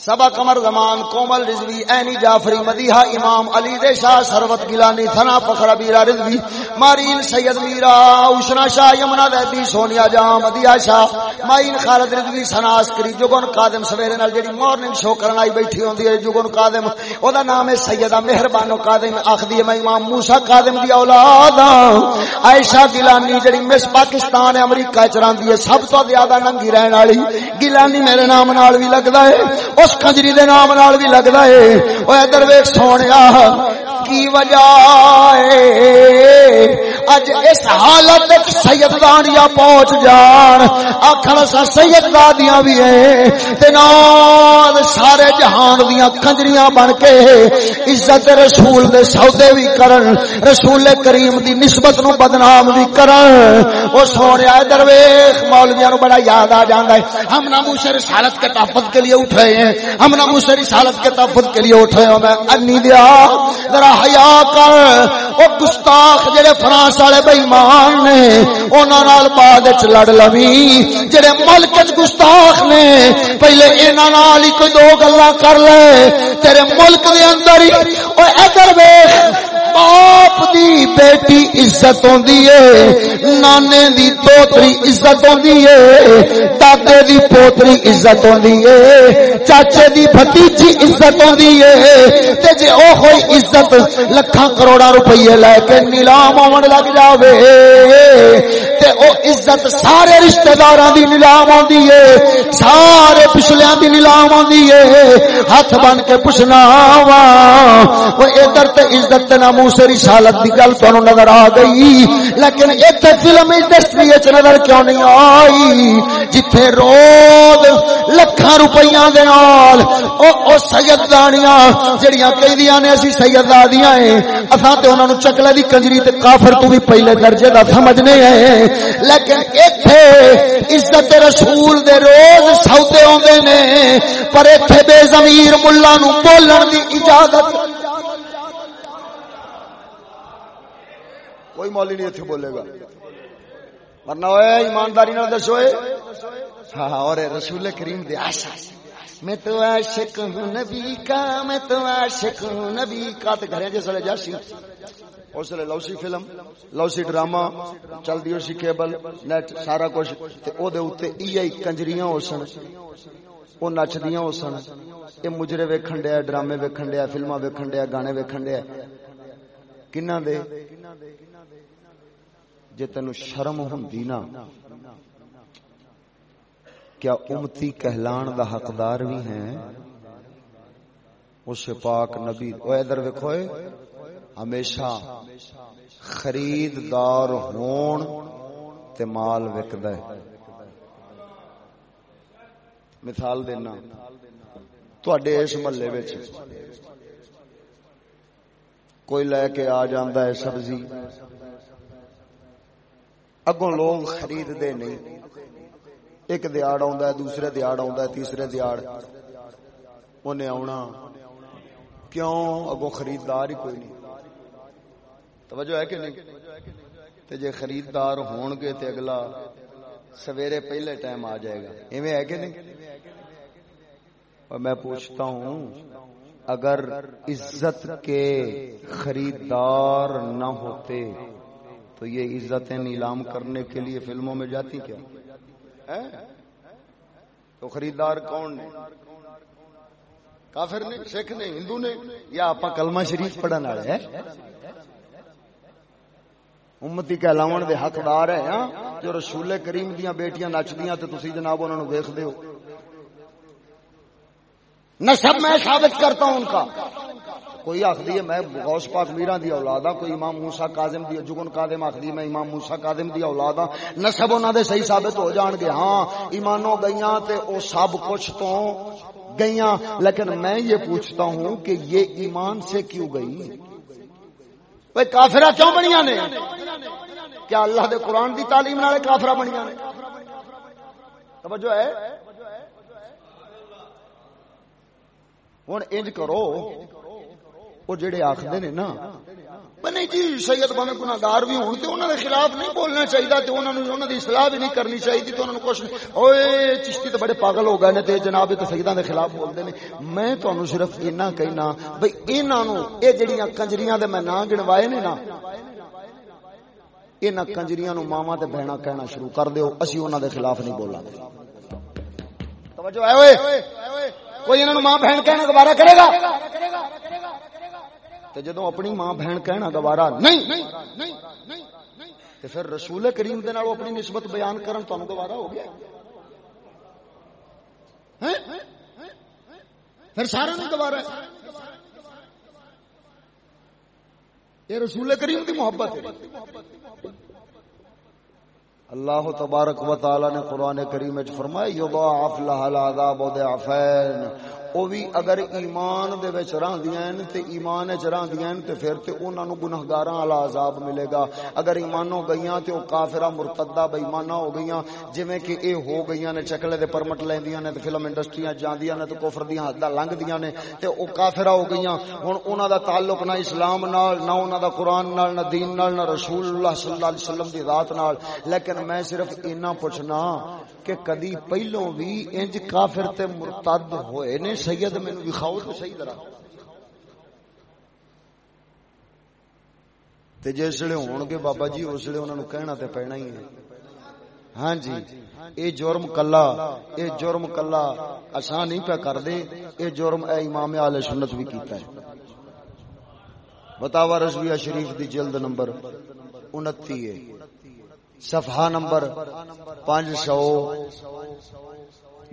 سبا کمر زمان کومل رضوی، اینی جعفری، مدیحہ امام علی دے شاہ، سروت گلانی تھنا پخرا بیرا رضوی، مارین سید میرا، اوشنا شاہ، یمنا دیبی سونیا جام مدیحہ شاہ، مائین خالد رضوی سناس کری جگن قادم سویرے نال جڑی مارننگ شو کرن آئی بیٹھی ہوندی ہے، جگن قادم، او دا نام ہے سیدہ مہربانو قادم اخدی ہے میں امام موسی قادم دی اولاد ہاں۔ عائشہ گلانی جڑی مس پاکستان، امریکہ چ رہندی ہے، سب تو زیادہ ننگی رہن والی گلانی میرے نام نال بھی لگتا ہے، اس کجری دے نام نال بھی لگتا ہے۔ وہ ادھر ویک سونے کی وجہ اج اس حالت سیدانیاں پہنچ جان آخر سا سیدادیاں بھی ہیں تے نال سارے جہان دیاں کنجریاں بن کے عزت رسول دے سودے بھی کرن رسول کریم دی نسبت نو بدنام بھی کرن او سونے درویش مولویاں نو بڑا یاد آ جاندا ہے ہم نامو سے رسالت کے تحفظ کے لیے اٹھے ہیں ہم نامو سے رسالت کے تحفظ کے لیے اٹھے ہیں میں انی دیا ذرا حیا کر او گستاخ جڑے فرانس والے بےمان نے، انہاں نال بعد وچ لڑ لوی۔ جڑے ملک وچ گستاخ نے، پہلے انہاں نال ہی کوئی دو گلاں کر لے۔ تیرے ملک دے اندر ہی او ادھر ویکھ۔ باپ دی بیٹی عزت ہوندی ہے نانے دی پوتری عزت ہوندی ہے دادے دی پوتری عزت ہوندی ہے چاچے دی بھتیجی عزت ہوندی ہے تے جے او ہوئی عزت لکھاں کروڑا روپے لے کے نیلام ہون لگ جاوے، تے او عزت سارے رشتہ داراں دی نیلام ہوندی ہے سارے پچھلیاں دی نیلام ہوندی ہے ہاتھ بن کے پوچھنا وا او ادھر تے عزت تے نام رسالت کی گل تو نظر آ گئی۔ لیکن اتنے فلم انڈسٹری وچ نظر کیوں نہیں آئی؟ جتھے روز لکھان روپیہ دے نال او او سیدانیاں جڑیاں کہدیاں نے اسی سیدادیاں ہیں۔ اساں تے انہاں نو چکلے دی کنجری تے کافر تو بھی پہلے درجے دا سمجھنے ہیں۔ لیکن ایتھے عزت رسول دے روز سودے ہوندے نے، پر ایتھے بے ضمیر ملہ نو بولن دی اجازت کوئی مولی نہیں اتنے بولے گا۔ ورنہ ہوئے ایمانداری نہ دسو ہاں اور رسول کریم دے آشا۔ میں تو عاشق ہوں نبی کا، میں تو عاشق ہوں نبی کا۔ تے گھرے جس ویلے جاسی۔ اس ویلے لوسی فلم، لوسی ڈرامہ چل دیو سی کیبل، نیٹ، سارا کچھ۔ تے او دے اوتے ای ائی کنجریاں ہوسن او نچدیاں ہوسن اے مجرے ویکھن ڈیا، ڈرامے ویکھن ڈیا، فلماں ویکھن ڈیا، گانے ویکھن ڈیا۔ کنہ دے؟ جے تینو شرم ہوندی نا، کیا امتی کہلان دا حقدار بھی ہیں؟ اس پاک نبی او ادھر ویکھو ہمیشہ خریدار ہون تے مال وکدا ہے۔ مثال دینا، تواڈے اس محلے وچ کوئی لے کے آ جاندا ہے سبزی اگوں لوگ خرید دے نہیں۔ ایک دیاڑ آ دوسرے دیاڑ آ تیسرے دیاڑ انہیں آنا کیوں؟ اگوں خریدار ہی کوئی نہیں۔ توجہ ہے کہ نہیں؟ تے جے خریدار ہون گے تے اگلا سویرے پہلے ٹائم آ جائے گا۔ ایویں ہے کہ نہیں؟ اور میں پوچھتا ہوں، اگر عزت کے خریدار نہ ہوتے تو یہ عزتیں نیلام کرنے کے لیے فلموں میں جاتی کیا؟ تو خریدار کون نے؟ کافر نے سکھ نے، ہندو نے، یا آپ کلمہ شریف پڑھنے والے ہیں؟ امتی کہلاون دے حقدار ہیں ہاں؟ جو رسول کریم دیاں بیٹیاں نچدیاں تے تسی جناب انہاں نو ویکھدے ہو۔ نسب میں ثابت کرتا ہوں ان کا۔ کوئی آخری ہے، میں غوث پاک میران دی اولاد ہاں کوئی امام موسیٰ کاظم دی، جگن قادم آخری میں امام موسیٰ کاظم دی اولاد ہاں۔ نسب انہاں دے صحیح ثابت ہو جان گے۔ ہاں ایمانوں گئیاں تے او سب کچھ تو گئیاں۔ لیکن میں یہ پوچھتا ہوں کہ یہ ایمان سے کیوں گئی؟ بھئی کافرہ کیوں بنیاں نے؟ کیا اللہ دے قرآن دی تعلیم نالے کافرہ بنیاں نے؟ توجہ ہے؟ ہوں انج کرو۔ وہ جڑے آخر نے نا نہیں جی سید بھاوے گناگار بھی ہوں تو انہوں نے خلاف نہیں بولنا چاہیے تو انہوں نے انہوں نے اصلاح بھی نہیں کرنی چاہیے تو انہوں نے کچھ اوے چشتی تو بڑے پاگل ہو گئے تے جناب تو سیداں دے خلاف بولتے ہیں میں تمہیں صرف اینا کہنا بھائی انہوں یہ جڑیاں کنجریاں دے میں نام گنوائے نے نا ان کنجریاں نو ماوا تے بہنا کہنا شروع کر دیو، اسی انہوں دے خلاف نہیں بولا۔ توجہ ہے، اوئے۔ کوئی انہوں ماں بہن کہنا گوارا کرے گا؟ تو جدو اپنی ماں بہن کہنا گوارا نہیں تو پھر رسول کریم دے نالو اپنی نسبت بیان کرن تو گوارا ہو گیا۔ ہاں؟ پھر سارا نہیں گوارا ہے۔ یہ رسول کریم کی محبت ہے۔ اللہ تبارک و تعالی نے قرآن کریم فرمایا یضاعف لها العذاب ضعفین۔ او بھی اگر ایمان دے وچ رہندیاں ہیں تے ایمان وچ رہندیاں ہیں تے پھر تے انہاں نو گناہگاراں والا عذاب ملے گا۔ اگر ایمان ہو گئیاں تے او کافرہ مرتدہ بے ایمانہ ہو گئیاں، جویں کہ اے ہو گئیاں نے چکلے دے پرمٹ لیندیاں نے تے فلم انڈسٹریاں جاندیاں نے تے کفر دیاں حداں لنگدیاں نے تے او کافرہ ہو گئیاں۔ ہن انہاں دا تعلق نہ اسلام نال، نہ انہاں دا قرآن نال، نہ دین نال، نہ رسول اللہ صلی اللہ علیہ وسلم دی ذات نال۔ لیکن میں صرف اتنا پوچھنا کہ کدی پہلوں بھی انج کافر تے مرتد ہوئے نے؟ سید مینو دکھاؤ تو صحیح طرح۔ تے جس ویلے ہون گے بابا جی اس ویلے انہاں نو کہنا تے پینا ہی ہے۔ ہاں جی اے جرم کلا، اے جرم کلا اساں نہیں پہ کر دے اے جرم اے امام اہل سنت بھی کیتا ہے۔ بتاوا رضویہ شریف دی جلد نمبر 29 ہے۔ صفحہ نمبر 500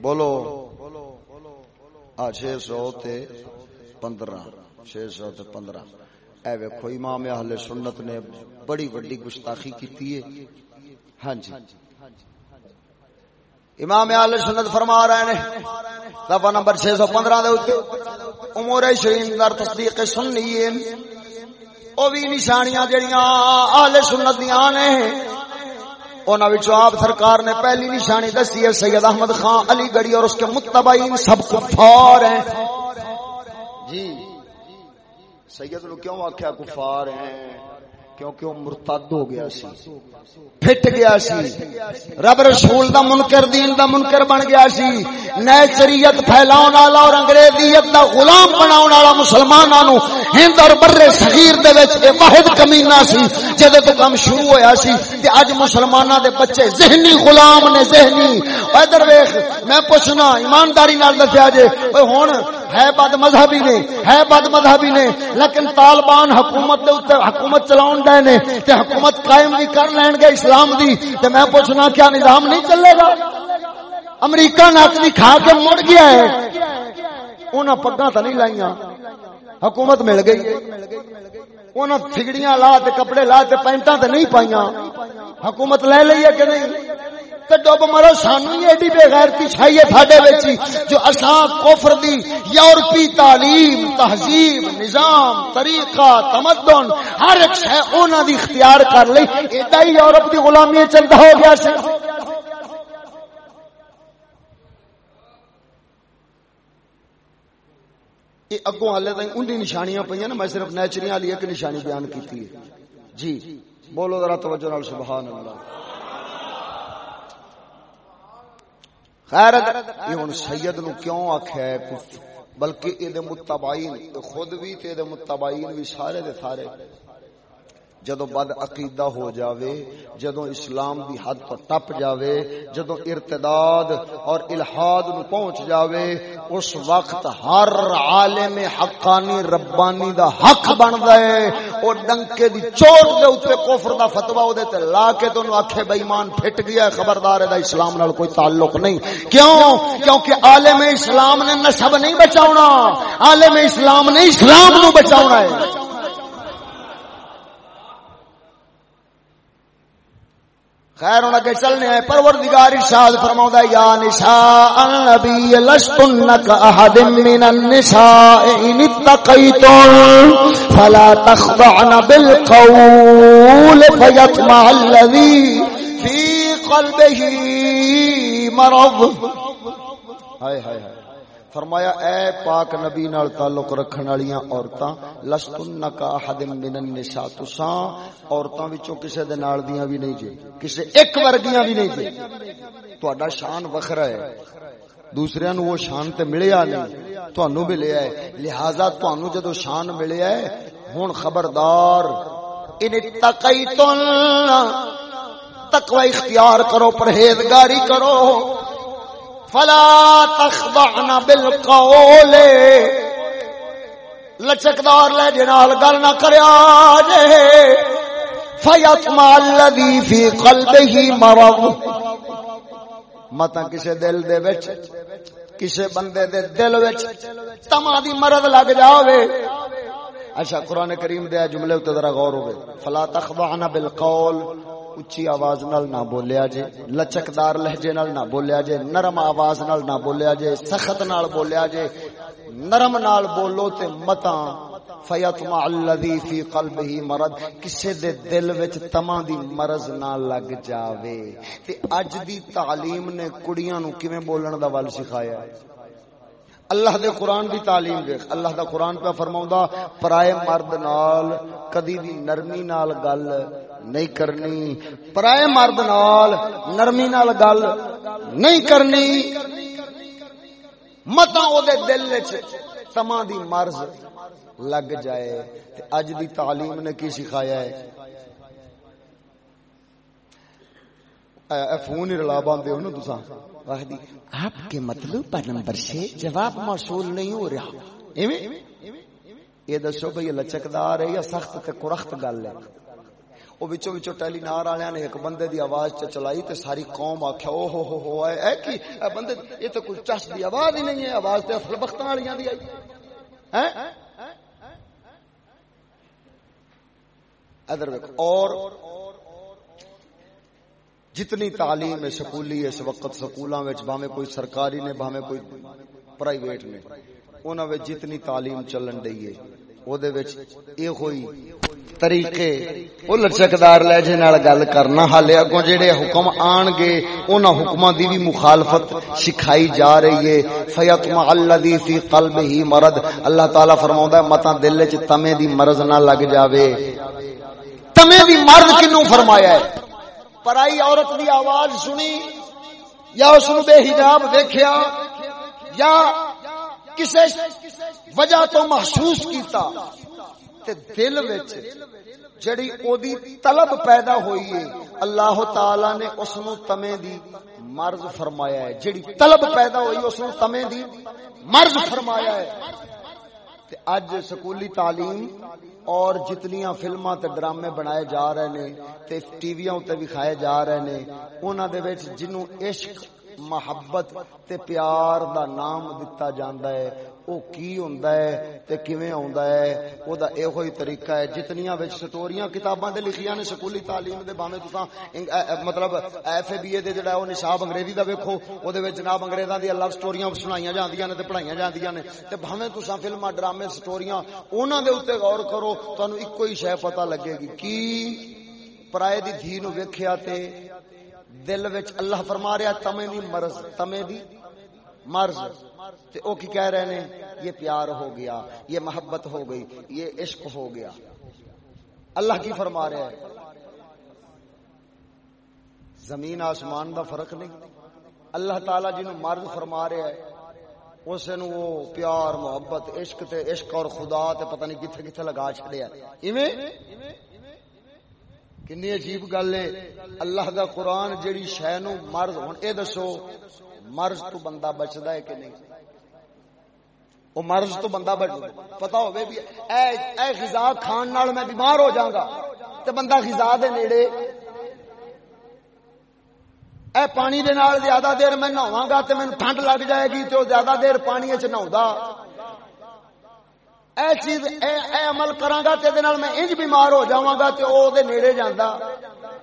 بولو۔ چھ سو پندرہ۔ چھ سو پندرہ۔ اے ویکو امام اہل سنت نے بڑی بڑی گستاخی کی ہاں جی۔ امام اہل سنت فرما رہے ہیں دفعہ نمبر چھ سو پندرہ امور شرین در تصدیق سننی او بھی نشانیاں جڑیاں اہل سنت دیاں نے۔ آپ سرکار نے پہلی نشانی دسی ہے سید احمد خان علی گڑھی اور اس کے متبعین سب کفار ہیں۔ جی۔ سید نو کیوں آخیا کفار ہیں؟ کیونکہ وہ مرتد ہو گیا سی۔ پھٹ گیا سی۔ رب رسول دا منکر، دین دا منکر بن گیا سی۔ نیچریت پھیلاؤن والا اور انگریزیت دا غلام بناؤن والا مسلماناں نو ہند اور بر صغیر دے وچ اے واحد کمینہ سی۔ جدوں تو کم شروع ہویا سی تے اج مسلماناں دے بچے ذہنی غلام نے ذہنی۔ ادھر ویکھ میں پوچھنا، ایمانداری نال دسیا جے۔ اوے ہن ہے بد مذہبی نے، ہے بد مذہبی نے، لیکن طالبان حکومت دے اوتے حکومت چلاون دے نے تے حکومت قائم بھی کر لین گے اسلام دی تے میں پوچھنا کیا نظام نہیں چلے گا؟ امریکہ ناچنی کھا کے مڑ گیا ہے۔ انہاں پگاں تے نہیں لائیاں۔ حکومت مل گئی انہاں تھگڑیاں لا تے کپڑے لا تے پینٹاں تے نہیں پائیاں۔ حکومت لے لئی ہے کہ نہیں؟ تے ڈب مرو سانو ہی ایڈی بے غیرتی چھائیے تھاڈے وچ جو اساں کفر دی یورپی تعلیم، تہذیب، نظام، طریقہ، تمدن، ہر ایک شے انہاں دی اختیار کر لئی ایڈا ہی یورپ دی غلامی چلدا ہو گیا سی۔ یہ اگوں ہلے تک انہی نشانیاں پہ نا، میں صرف نیچریاں والی ایک نشانی بیان کی جی بولو ذرا توجہ نال، سبحان اللہ۔ خیر یہ ہوں سید نو کیوں آخیا ہے بلکہ یہ متبائی خود بھی تے بھی سارے دے سارے۔ جدو بد عقیدہ ہو جاوے جدو اسلام دی حد تو ٹپ جاوے جدو ارتداد اور الحاد نو پہنچ جاوے، اس وقت ہر عالم حقانی، ربانی دا حق بن دے او ڈنکے دی چوٹ دے اوتے کفر دا فتوی او دے تے لا کے تو آکھے بے ایمان پھٹ گیا خبردار دا اسلام نال کوئی تعلق نہیں۔ کیوں؟ کیونکہ عالم اسلام نے نسب نہیں بچاونا۔ عالم اسلام نے اسلام نو بچاونا ہے۔ خیر ہونا کے چلنے ہیں پروردگار ارشاد فرماؤں یا نساء النبی لستن احد من النساء ان اتقیتم فلا تخضعن بالقول فیطمع الذی فی قلبه مرض۔ ہائے ہائے ہائے۔ فرمایا، اے پاک نبی نال تعلق رکھن والیاں عورتاں لستن کا احد من النساء. تساں عورتاں وچوں کسے دے نال دیاں بھی نہیں جے، کسے ایک ورگیاں بھی نہیں جے۔ تہاڈا شان وکھرا ہے۔ دوسرے نو وہ شان تے ملیا نہیں۔ تانوں بھی لیا ہے۔ لہذا تانوں جدو شان ملیا ہے، ہن خبردار ان تقیتن، تقوی اختیار کرو، پرہیزگاری کرو۔ فلا تخضعن بالقول. لچکدار لے جنال گل نہ کریا جے فیطمع الذی فی قلبه مرض. متا کسے دل دے وچ، کسے بندے دے دل وچ تما دی مرض لگ جاوے. اچھا قرآن کریم دیا جملے اتنے ذرا غور ہوئے فلا تخضعن بالقول. اچھی آواز نال نہ بولیا جے، لچکدار لہجے نال نہ بولیا جے، نرم آواز نال نہ بولیا جے، سخت نال بولیا جے، نرم نال بولو تے متاں فیتما الذی فی قلبہ مرض، کسے دے دل وچ تما دی مرض نہ لگ جاوے۔ تے اج دی تعلیم نے کڑیاں نو کیویں بولن دا ول سکھایا؟ اللہ دے قرآن دی تعلیم دیکھ اللہ دا قرآن پہ فرماؤں پرائے مرد نال کدی بھی نرمی نال گل نہیں کرنی۔ پرائے مرد نال نرمی نال گل نہیں کرنی۔ متا او دے دل وچ تما دی مرض لگ جائے تے اج دی تعلیم نے کی سکھایا ہے؟ فون ہی رلا باندھے ہو نا تساں؟ واحدی جی۔ آپ کے مطلب پر نمبر سے جواب موصول نہیں ہو رہا۔ ایویں؟ یہ دسو بھئی لچکدار ہے یا سخت تے کرخت گل ہے؟ او وچوں وچوں ٹیلی نار والےاں نے ایک بندے دی آواز چ چلائی تے ساری قوم آکھیا او ہو ہو ہو اے کی اے بندے یہ تے کوئی چس دی آواز ہی نہیں ہے آواز تے اصل بختاں والیاں دی آئی ہیں ادھر ویکھ اور جتنی تعلیم ہے سکولی اس وقت سکولاں وچ بھاویں کوئی سرکاری نے بھاویں کوئی پرائیویٹ نے انہاں وچ جتنی تعلیم چلن ڈئی ہے او طریقے او لچکدار لہجے گل کرنا حالے اگوں جڑے حکم آن گے انہاں حکماں دی بھی مخالفت سکھائی جا رہی ہے فیتما الذی فی قلبہ مرض اللہ تعالی فرماوندا متا دل وچ تمے مرض نہ لگ جاوے تمے دی مرض کینو فرمایا ہے پرائی عورت دی آواز سنی یا اس بے حجاب کسی وجہ تو محسوس کیتا تے دل وچ جڑی او دی طلب پیدا ہوئی ہے، اللہ تعالی نے اس نو تمے دی مرض فرمایا ہے۔ جڑی طلب پیدا ہوئی اس نو تمے دی مرض فرمایا ہے۔ تے اج سکولی تعلیم اور جتنیاں فلماں تے ڈرامے بنائے جا رہے نے، تے ٹی ویاں تے وکھائے جا رہے نے، انہاں دے وچ جنوں عشق محبت تے پیار دا نام دتا جاندا ہے۔ او کی ہوندا ہے تے کیویں ہوندا ہے؟ او دا ایہو ہی طریقہ ہے۔ جتنیاں وچ سٹوریاں کتاباں دے لکھیاں نے سکولی تعلیم دے باویں تساں مطلب ایف اے بی اے دے جڑا او نصاب انگریزی دا ویکھو۔ او دے وچ جناب انگریزاں دی لو سٹوریاں سنائیاں جاندیاں نے تے پڑھائیاں جاندیاں نے۔ تے باویں تساں فلماں ڈرامے سٹوریاں انہاں دے اوتے غور کرو، تانوں اکو ہی شے پتہ لگے گی۔ کی؟ پرائے دی دھی نو ویکھیا تے دل وچ اللہ فرما رہا تمے دی مرض تمے دی مرض۔ تے او کی کہہ رہے نے، یہ پیار ہو گیا، یہ محبت ہو گئی، یہ عشق ہو گیا۔ اللہ کی فرما رہا ہے۔ زمین آسمان دا فرق نہیں۔ اللہ تعالی جنوں مرض فرما رہا ہے، اس نو وہ پیار، محبت، عشق تے عشق اور خدا تے پتہ نہیں کتھے کتھے لگا چھڑیا ایویں؟ کنی عجیب گل ہے۔ اللہ دا قرآن جیڑی شہ نو مرض ہوں اے دسو، مرض تو بندہ بچدا ہے کہ نہیں؟ وہ مرض تو بندہ بچ پتا ہوئے بھی اے اے غذا کھان نال میں بیمار ہو جاؤں گا، تے بندہ غذا دے نیڑے۔ اے پانی دے نال زیادہ دیر میں نہاواں گا تے مینوں ٹھنڈ لگ جائے گی تے او زیادہ دیر پانی وچ نہاوندا اے چیز اے اے عمل کراں گا تے دے نال میں انج بیمار ہو جاواں گا تے او دے نیڑے جاندا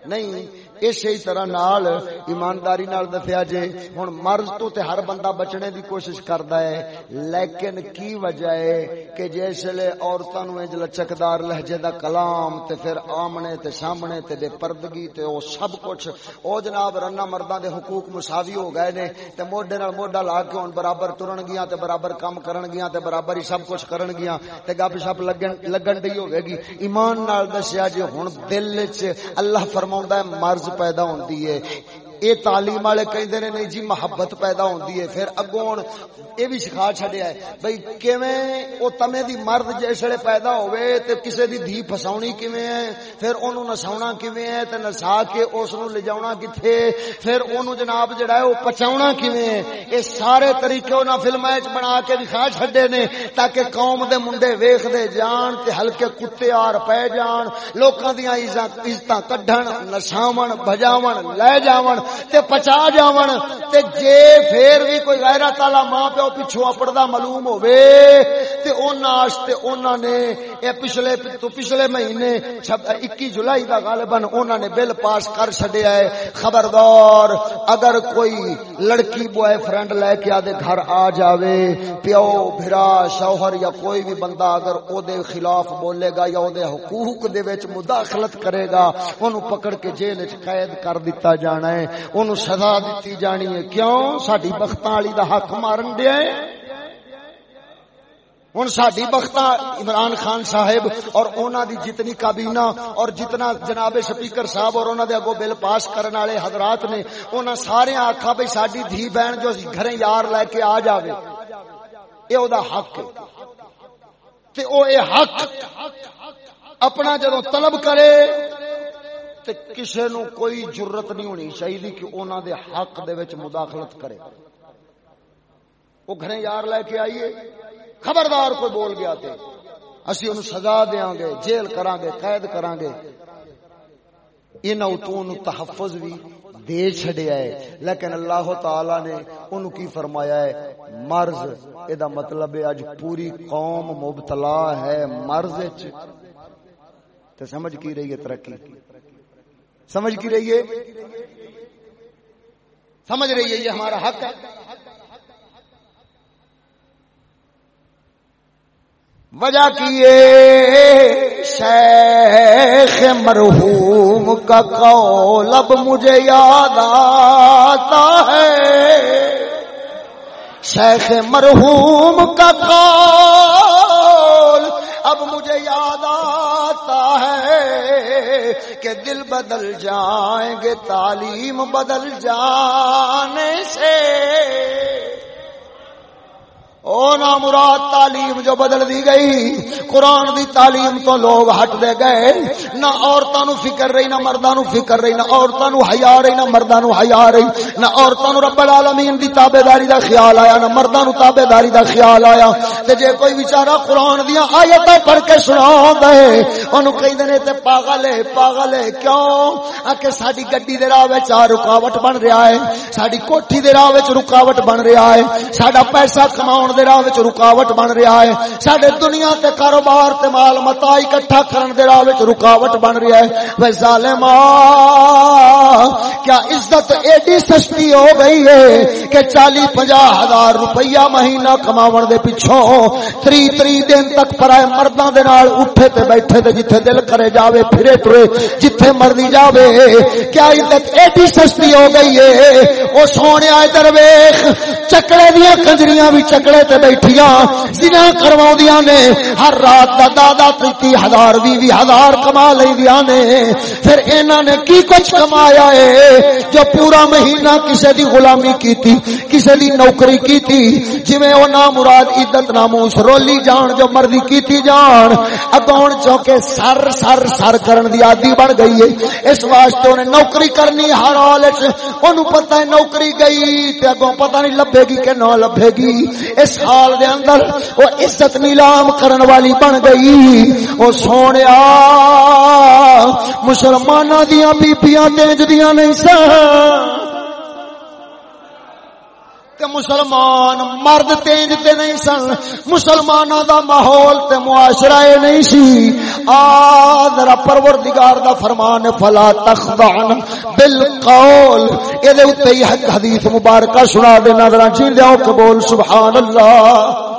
نہیں اسی طرح نال، ایمانداری نال دسیا جے ہن مرض تو تے ہر بندہ بچنے دی کوشش کردا ہے، لیکن کی وجہ ہے کہ جسے عورتاں نو لچکدار لہجے دا کلام تے پھر آمنے تے سامنے تے بے پردگی تے او سب کچھ، او جناب رنا مرداں دے حقوق مساوی ہو گئے نے، تے موڈے نال موڈا لا کے ہن برابر ٹرن گیاں تے برابر کام کرن گیاں تے برابر ہی سب کچھ کرن گیاں، تے گپ شپ لگن لگن دی ہوے گی۔ ایمان نال دسیا جے ہن دل وچ اللہ فرماوندا ہے مرض پیدا ہوندی ہے۔ اے تعلیم والے کہندے نے، نہیں جی محبت پیدا ہوندی ہے، پھر اگوں اے بھی سکھا چھڈیا ہے۔ بھئی کیویں او تمے دی مرد جسے پیدا ہوے تے کسے دی دھی پھساونی کیویں ہے؟ پھر اونوں نساونا کیویں ہے تے نسا کے اس نو لے جاونا کتے پھر اونوں جناب جڑا ہے او پچاونا کیویں ہے؟ اے سارے طریقے انہاں فلماں وچ بنا کے دکھا چھڈے نے تاکہ قوم دے منڈے ویکھدے جان تے ہلکے کتے آر پے جان، لوکاں دیاں عزتاں کڈھن، نساون، بجاون، لے جاون تے پچا جاون تے جے پھر بھی کوئی غیرت والا ماں پیو پیچھوں اپڑدا معلوم ہوے تے انہاں واسطے انہاں نے اے پچھلے تو پچھلے مہینے 21 جولائی دا غالباً انہاں نے بل پاس کر چھڈیا ہے۔ خبردار، اگر کوئی لڑکی بوائے فرینڈ لے کے آدے گھر آ جاوے، پیو، بھرا، شوہر یا کوئی بھی بندہ اگر او دے خلاف بولے گا یا او دے حقوق دے وچ مداخلت کرے گا، اونوں پکڑ کے جیل وچ قید کر دتا جانا ہے۔ اونوں سزا دتی جانی ہے کیوں ساڈی بختاں والی دا حق مارن دیا ہے ہوں ساری بخت عمران خان صاحب اور انہوں دی جتنی کابینہ اور جتنا جناب سپیکر صاحب اور انہوں دے اگو بل پاس کرنے والے حضرات نے انہوں سارے آخا بھائی ساری دھی بہن جو گھر یار لے کے آ جائے یہ وہ حق تے او اے حق اپنا جدو طلب کرے تے کسے نو کوئی ضرورت نہیں ہونی چاہیے کہ انہوں دے حق دے وچ مداخلت کرے۔ وہ گھر یار لے کے آئیے، خبردار کوئی بول گیا تے، اسی انہوں سزا دیاں گے، جیل کران گے، قید کران گے۔ انہوں تو انہوں تحفظ بھی دے چھڑیا ہے۔ لیکن اللہ تعالی نے انہوں کی فرمایا ہے، مرض ادا مطلب ہے آج پوری قوم مبتلا ہے مرض تو سمجھ کی رہی ہے ترقی؟ سمجھ کی رہی ہے؟ سمجھ رہی ہے یہ ہمارا حق ہے؟ وجہ کیے شیخ مرحوم کا قول اب مجھے یاد آتا ہے۔ شیخ مرحوم کا قول اب دل بدل جائیں گے تعلیم بدل جانے سے۔ او نا مراد تعلیم جو بدل دی گئی۔ قرآن دی تعلیم تو لوگ ہٹ دے گئے۔ نہ عورتوں نو فکر رہی، نہ مردوں نو فکر رہی، نہ عورتوں نو حیا رہی، نہ مردوں نو حیا رہی۔ نہ عورتوں نو رب العالمین دی تابعداری دا خیال آیا، نہ مردوں نو تابعداری دا خیال آیا۔ تے جے کوئی بیچارہ قرآن دیاں آیتاں پڑھ کے سنا دے اونوں کہندے نے تے پاگل ہے پاگل ہے۔ کیوں؟ آ کہ ساڈی گڈی دے راہ وچ رکاوٹ بن رہا ہے، ساڈی کوٹھی دے راہ وچ رکاوٹ بن رہا ہے، ساڈا پیسہ کماون دے راہ وچ رکاوٹ بن رہا ہے۔ ساڈے دنیا تے کاروبار تے مال متا اکٹھا کرن دے راہ وچ رکاوٹ بن رہا ہے۔ وے ظالما کیا عزت ایڈی سستی ہو گئی ہے کہ 40 50 ہزار روپیہ مہینہ کماون دے پیچھوں تری تری دن تک پرائے مرداں دے نال اٹھے تے بیٹھے تے جتھے دل کرے جاوے، پھرے ٹرے جتھے مرضی جاوے۔ کیا عزت ایڈی سستی ہو گئی ہے؟ او سونے درویش چکڑے دیاں کنجریاں بھی چکڑے تے بیٹھیاں زنا کرواؤں نے، ہر رات دا دادا تیتی ہزار بھی بھی ہزار کما لیندیاں نے۔ پھر انہاں نے کی کچھ کمایا ہے؟ جو پورا مہینہ کسے دی غلامی کیتی، کسے دی نوکری کیتی، جویں او نا مراد عزت ناموس، رولی جان جو مرضی کیتی جان۔ اگون چوکے سر سر سر کرن دی عادی بن گئی ہے، اس واسطے انہیں نوکری کرنی ہر حال وچ اونوں پتہ ہے نوکری گئی، تے اگوں پتہ نہیں لبے گی کہ نہ لبے گی۔ اس سال دے اندر وہ عزت نیلام کرن والی بن گئی۔ وہ سونے مسلمانوں دیا بیبیاں تینج دیا نہیں سن۔ تے مسلمان مرد تینج تے نہیں سن۔ مسلمانوں دا ماحول تے معاشرہ نہیں سی۔ آدرا پروردگار دا فرمان فلا تخضعن۔ بالقول۔ اے دے اوتے حدیث مبارکہ سنا دینا ذرا جی لیاؤ قبول سبحان اللہ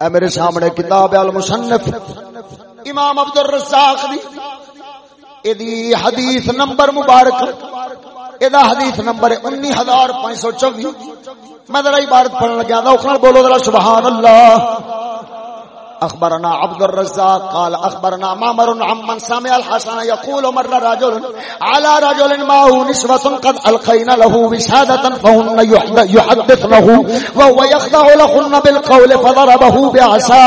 اے میرے سامنے کتاب المصنف، امام عبد الرزاق دی ایدی حدیث نمبر مبارک ادا حدیث نمبر انی ہزار پانچ سو چوبی میں ذرا عبارت پڑھنے لگیا تھا بولو ذرا سبحان اللہ۔ اخبرنا عبد الرزاق قال اخبرنا مامر عمن سمع الحسن يقول مر رجل على رجل ما هو نسوة قد القينا له وسادة فهن يحدث له وهو يخضع لهن بالقول فضربه بعصا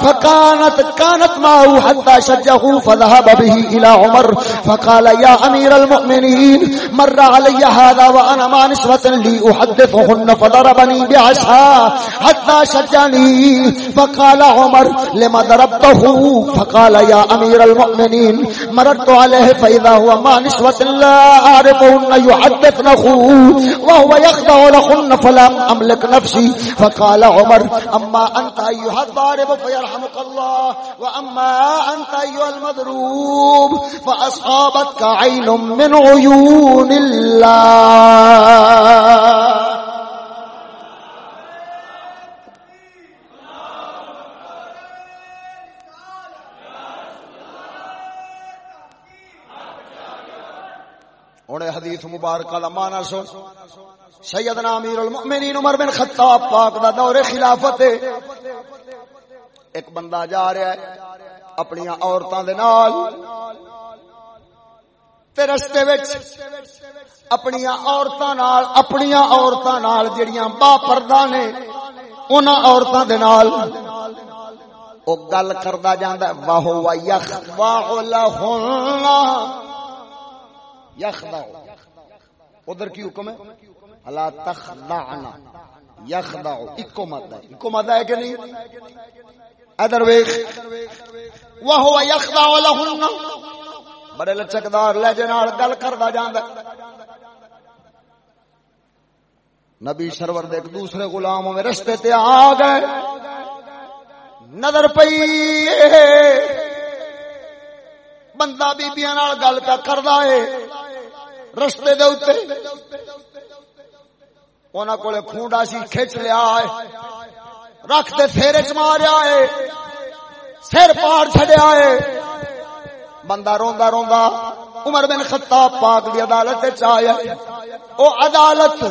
فكانت كانت معه حتى شجه فذهب به الى عمر فقال يا امير المؤمنين مر علي هذا وانا ما نسوة لي احدثهن فضربني بعصا حتى شجني فقال فقال عمر لما ضربته؟ فقال، يا امير المؤمنين، مررت عليه فاذا هو ما نسوة لا اعرفهن يحدثنه، وهو يخضع لهن، فلم املك نفسي. فقال عمر اما انت ايها الضارب، فيرحمك الله واما انت ايها المضروب فاصابتك عين من عيون الله. حدیث مبارکہ دا مانا سن۔ سیدنا امیر المؤمنین عمر بن خطاب پاک دا دور خلافت ایک بندہ جا رہا ہے اپنی عورتوں دے نال۔ تے رستے وچ اپنی عورتاں نال اپنی عورتاں نال جڑیاں با پردہ نے، انہاں عورتاں دے نال۔ او گل کردا جاندا ہے واہ وا یخ واہ لہن یخدا ادھر کی حکم ہے؟ اللہ تخدعنا یخدا اکو مادہ ہے۔ اکو مادہ ہے کہ نہیں؟ ادھر ویخ وہو یخدا لہن۔ بڑے لچکدار لہجے نال گل کردا جاندا نبی سرور دے ایک دوسرے غلام میں رستے تے آ گئے۔ نظر پئی۔ بندہ بیبیاں نال گل پہ کردا ہے۔ رستے دے اوتے۔ انہاں کولے کھونڈا سی کھچ لیا ہے۔ رکھ تے پھیرے چ ماریا ہے۔ سر پاڑ چھڈیا ہے۔ بندہ روندا روندا عمر بن خطاب پاک دی عدالت وچ آیا۔ او عدالت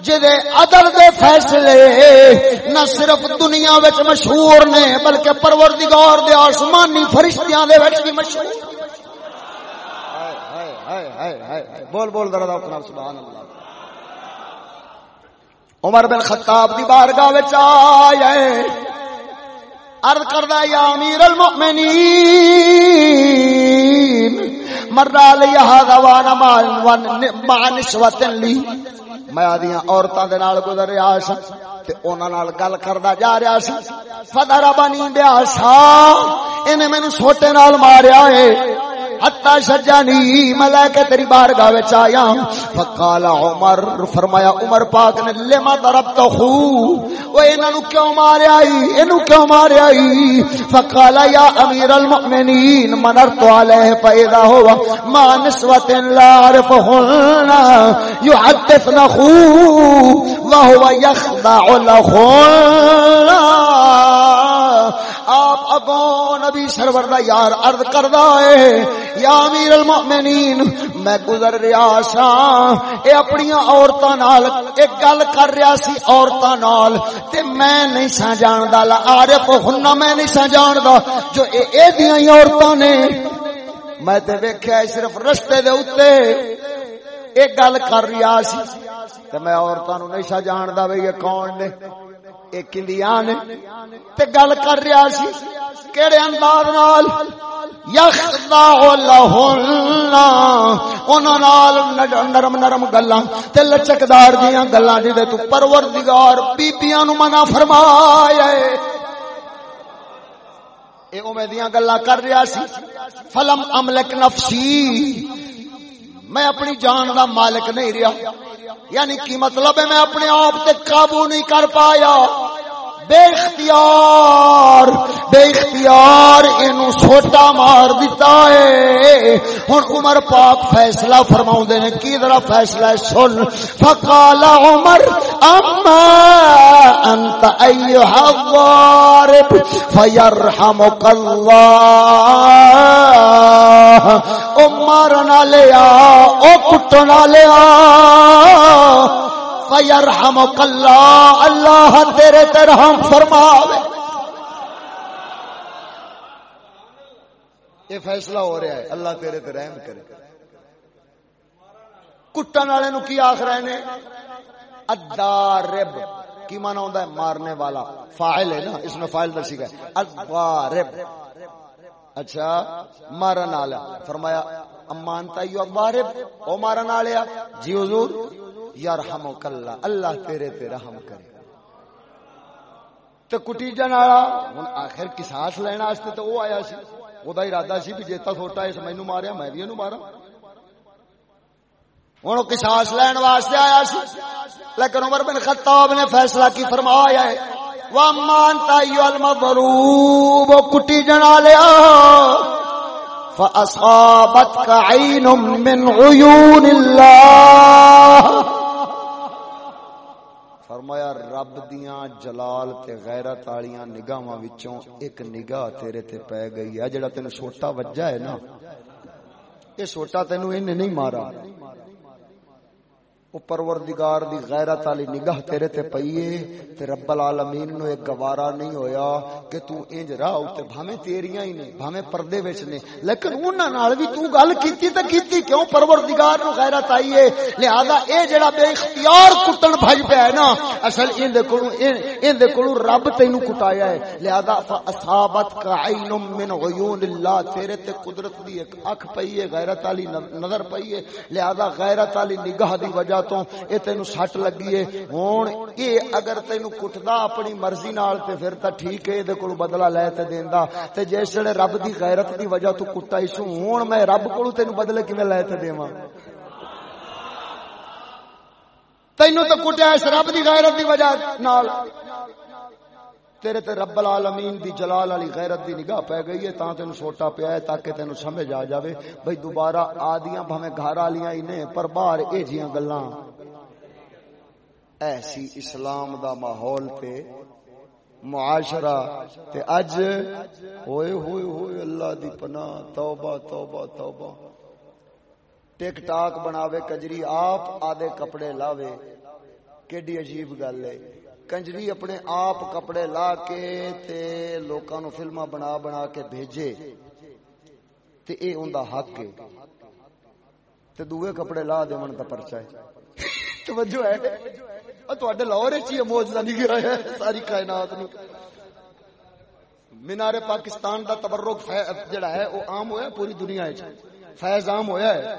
جدے عدل دے فیصلے نہ صرف دنیا وچ مشہور نے، بلکہ پروردگار دے آسمانی فرشتیاں دے وچ بھی مشہور۔ بول بول درد اپنا سبحان اللہ۔ عمر بن خطاب دی بارگاہ وچ آئے۔ عرض کردا یا امیر المؤمنین مر علی هذا وانا مع نسوۃ لی۔ میں آدیاں عورتاں دے نال گزر رہا سا تے انہاں نال گل کردا جا رہا سا فدر بنی بیا سا اینے مینوں چھوٹے نال ماریا ہے۔ حتا شجانی ملائکہ تیری بارگاہ وچ آیا۔ فقال عمر، فرمایا، عمر پاک نے، لما ضربتہ او انہاں نو کیوں ماریا ای اینو کیوں ماریا ای فقال، یا امیر المؤمنین، منرت علیہ فاذا هو ما نسوة لا عرفهن يحدثن خو وهو يخضع لهن. اگوں نبی سرور دا یار عرض کردا ہے؟ یا امیر المؤمنین، میں گزر رہا سا۔ اے اپنی عورتاں نال ایک گل کر رہا سی عورتاں نال۔ تے میں نہیں سا جاندا، لا عارف ہن میں نہیں سا جاندا۔ جو اے اے دیاں عورتاں نے، میں تے ویکھیا صرف رستے دے اوتے۔ ایک گل کر رہا سی، تے میں عورتاں نو نہیں سا جاندا وے یہ کون نے؟ ایک نے۔ تے گل کر رہا سی۔ کیڑے انداز نال نرم نرم گلاں تے لچکدار دیاں گلاں جے تو پروردگار بیبییاں نو منع فرمایا اے اے اوویں دیاں گلاں کر رہا سی۔ فلم املک نفسی۔ میں اپنی جان دا مالک نہیں رہا یعنی کی مطلب ہے میں اپنے آپ تے قابو نہیں کر پایا۔ بے اختیار بے اختیار اینو سوٹا مار دیتا ہے۔ ہن عمر پاک فیصلہ فرماؤں نے، کی ذرا فیصلہ ہے، سن۔ فقال عمر، اما انت ایھا الضارب فیرحمک اللہ۔ عمر نہ لیا، او کٹنا لیا۔ فیرحمک اللہ اللہ تیرے تے رحم فرماوے۔ یہ فیصلہ ہو رہا ہے، اللہ تیرے تے رحم کرے۔ کٹن والے نو کی آخ رہے نے؟ ادارب کی مانا ہوندا ہے مارنے والا۔ فاعل ہے نا، اس میں فاعل درسی گئے ادارب اچھا مارن والا۔ فرمایا امانتا یو ادارب او مارن والے جی حضور۔ یرحمک اللہ اللہ تیرے تے رحم کرے۔ تے کٹی جن والا، ہن آخر قصاص لینا واسطے تے او آیا سی؟ او دا ارادہ سی بھی جیتا چھوٹا اس مینوں ماریا، میں بھی اینو مارا۔ ہن قصاص لین واسطے آیا سی؟ لیکن عمر بن خطاب نے فیصلہ کی، فرمایا ہے وَمَّن تَيُّ الْمَضْرُوبُ کٹی جنا لیا فَأَصَابَتْكَ عَيْنٌ مِّنْ عُيُونِ اللَّهِ۔ فرمایا، رب دیاں جلال تے غیرت والیاں نگاہاں وچوں ایک نگاہ تیرے تے پے گئی ہے۔ جڑا تینوں چھوٹا وجہ ہے نا، یہ چھوٹا تینوں ان نہیں مارا۔ او پروردگار دی غیرت والی نگاہ تیرے تے پئیے، تے رب العالمین نو ایک گوارا نہیں ہویا کہ تو انج راہ تے بھاویں تیریاں ہی نے، بھاویں پردے وچ نے۔ لیکن انہاں نال بھی تو گل کیتی تے کیتی کیوں پروردگار نو غیرت آئی ہے؟ لہذا اے جڑا بے اختیار کٹن بھج پیا ہے نا، اصل این دے کولوں این دے کولوں رب تینو کٹایا ہے۔ لہذا فاصابت کا عین من عیون اللہ تیرے تے قدرت دی ایک اکھ پئی ہے، غیرت والی نظر پئی ہے۔ لہذا غیرت والی نگاہ دی وجہ تو اے تینو سٹ لگی ہے۔ ہن اے اگر تینو کٹدا اپنی مرضی نال تے پھر تے ٹھیک ہے دے کول بدلہ لے تے دیندا۔ تے جس ویلے رب دی غیرت دی وجہ تو کٹا ایسو ہن میں رب کول تینو بدلے کیویں لے تے دیواں؟ تینو تو کٹیا اس رب دی غیرت دی وجہ نال۔ تیرے تے رب العالمین دی جلال والی غیرت دی نگاہ پہ گئی ہے، تاں تینو چھوٹا پیا ہے تاکہ تینو سمجھ آ جاوے۔ بھئی دوبارہ آدیاں بھویں گھر والیاں ہی پر باہر اے جیاں گلاں۔ ایسی اسلام دا ماحول تے معاشرہ تے اج ہوئے ہوئے ہوئے، اللہ دی پناہ، توبہ توبہ توبہ۔ ٹک ٹاک بناوے، کجری آپ آدھے کپڑے لاوے، کیڈی عجیب گل ہے۔ کنجری اپنے آپ کپڑے لا کے تے لوکاں نو فلماں بنا بنا کے بھیجے تے اے اوندا حق ہے تے دوے کپڑے لا دیون دا پرچہ ہے توجہ ہے تواڈے لاہور وچ ہی معجزہ نہیں گیا ہے ساری کائنات نو مینار پاکستان دا تبرک جڑا ہے وہ عام ہویا پوری دنیا وچ فیض عام ہویا ہے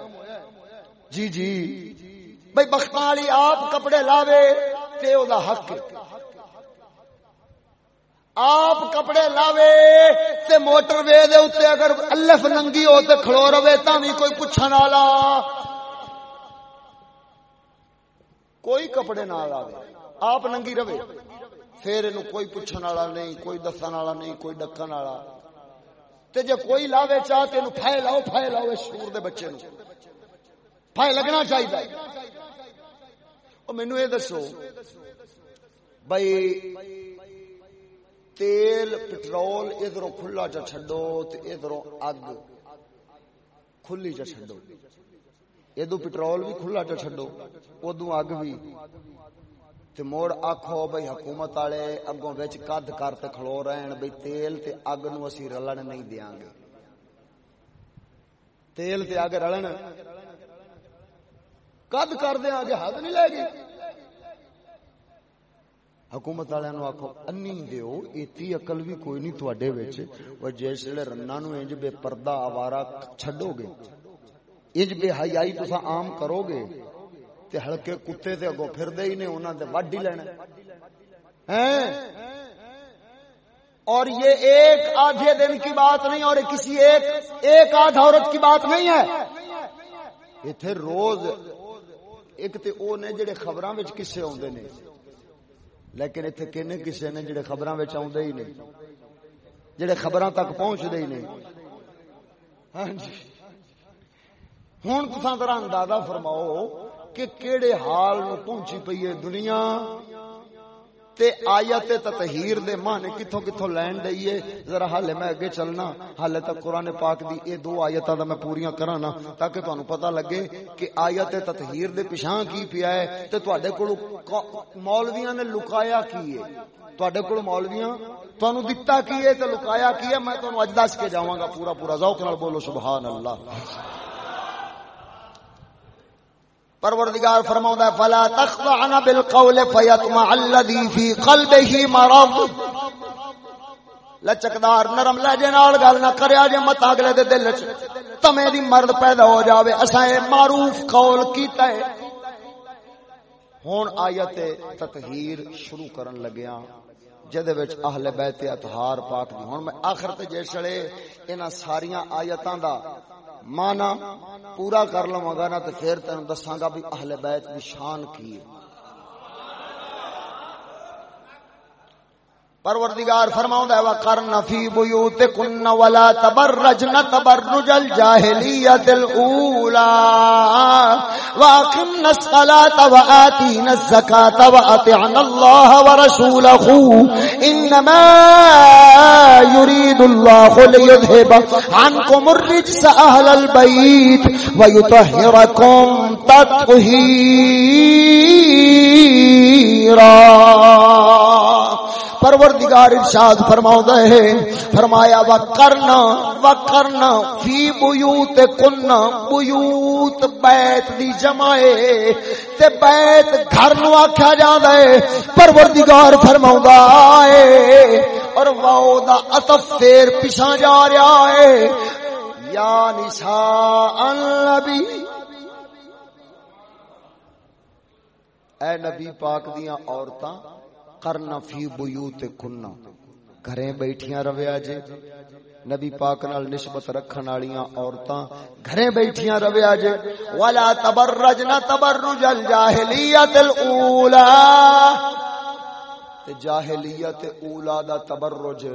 جی جی بھائی بخت والی آپ کپڑے لاوے تے او دا حق آپ کپڑے لاوے تے موٹر وے دے اوتے اگر الف ننگی ہو تے کھلو رہے تا بھی کوئی پوچھن والا۔ کوئی کپڑے نہ لاوے، آپ ننگی رہے۔ پھر اینو کوئی پوچھن والا نہیں، کوئی دسن والا نہیں، کوئی ڈکن والا۔ تے جے کوئی لاوے چاہ تے اینو پھائے لاؤ پھائے لاؤ اس شور دے بچے نو۔ پھائے لگنا چاہیے او مینوں اے دسو، بھائی تیل پٹرول ادھر کھلا چا چھڈو تے ادھر اگ کھلی چا چھڈو۔ ادو پٹرول بھی کھلا چا چھڈو ادو اگ بھی۔ تے موڑ آکھو بھئی حکومت والے اگوں وچ کد کر تے کھلو رہن بھئی تیل تے اگ نو اسی رلن نہیں دیاں گے۔ تیل تے اگ رلن کد کر دیاں گے حد نہیں لے گی۔ حکومت والے آخو انی دیو ایتی اقل بھی کوئی نہیں تھوڑے وچ۔ وہ جس ویلے رنا نو انج بے پردہ آوارا چھڈو گے۔ انج بے حیائی تسا عام کرو گے۔ تے ہلکے کتے تے اگوں پھردے ہی نے، انہاں تے وڈ ہی لینا۔ ہیں اور یہ ایک آدھے دن کی بات نہیں، اور کسی ایک ایک آدھ عورت کی بات نہیں ہے۔ ایتھے روز ایک تے او نے جڑے خبراں وچ کسے اوندے نے لیکن ایتھے کنے کسی نے جڑے خبراں وچ اوندے ہی نہیں جڑے خبراں تک پہنچدے ہی نہیں ہاں جی ہن تساں ذرا اندازہ فرماؤ کہ کیڑے حال نو پہنچی پئی ہے دنیا تے آیت تطہیر دے معنی کتھوں کتھوں لین دئیے ذرا حالے میں اگے چلنا۔ حالے تک قرآن پاک دی اے دو آیتاں دا میں پوریاں کراں نا تاکہ تانوں پتہ لگے کہ آیت تطہیر دے پیچھے کی پیا ہے تے تواڈے کول مولویاں نے لکایا کی ہے؟ تواڈے کول مولویاں تانوں دتا کی ہے تے لکایا کی ہے؟ میں تانوں اج دس کے جاواں گا پورا پورا ذوق نال بولو سبحان اللہ۔ پروردگار فرماؤں ہے، فلا تخضعن بالقول فیطمع الذی فی قلبه مرض۔ لچکدار، نرم لہجے نال گل نہ کریا جے مت اگلے دے دل وچ تمے دی مرد پیدا ہو جاوے۔ اساں اے معروف قول کیتا ہے۔ ہن آیت تطہیر شروع کرن لگیاں جدے وچ اہل بیت اطہار پاک دی۔ ہن میں آخر تے جے جسلے انہاں ساریاں آیتاں دا مانا پورا کر لواں گا نا تے پھر تینوں دساں گا بھی اہل بیت دی شان کی ہے۔ پروردگار فرماؤں ہے، وقرن فی بیوتکن ولا تبرجن تبرج الجاہلیت الاولا واقمنا الصلاة وآتینا الزکاة وآتعنا اللہ ورسولہ انما يريد الله ليذهب عنكم الرجس اهل البيت ويطهركم تطهيرا پروردگار ارشاد فرماؤں ہے، فرمایا و کرنا و کرنا فی بیوت کننا بیوت بیت دی جمائے تے بیت گھر نو آکھا جاندا ہے، پروردگار فرماؤں ہے، اور واو دا عطف پھر پیچھے جا رہا ہے۔ یا نساء النبی، اے نبی پاک دیاں عورتاں کرنا فی بیوت کننا گھریں بیٹھیاں رویا جے نبی پاک نال نسبت رکھن والیاں عورتاں گھریں بیٹھیاں رویا جے ولا تبرجنا تبرج الجاہلیت الاولی تے جاہلیت اولا دا تبرج۔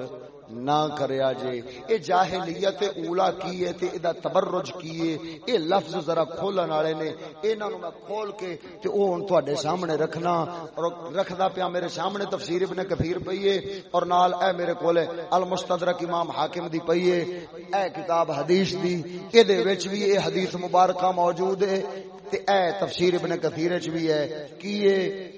نہ کریا جے اے جاہلیت اولا کیے تے ادا تبرج کیے اے لفظ ذرا کھولن والے نے۔ انہاں نو میں کھول کے تے او ہن تواڈے سامنے رکھنا۔ اور رکھدا پیا میرے سامنے تفسیر ابن کثیر پئی ہے۔ اور نال اے میرے کولے المستدرک امام حاکم دی پئی ہے۔ اے کتاب حدیث دی۔ اے دے وچ بھی اے حدیث مبارکہ موجود ہے۔ تے اے تفسیر ابن کثیر وچ بھی ہے۔ کیے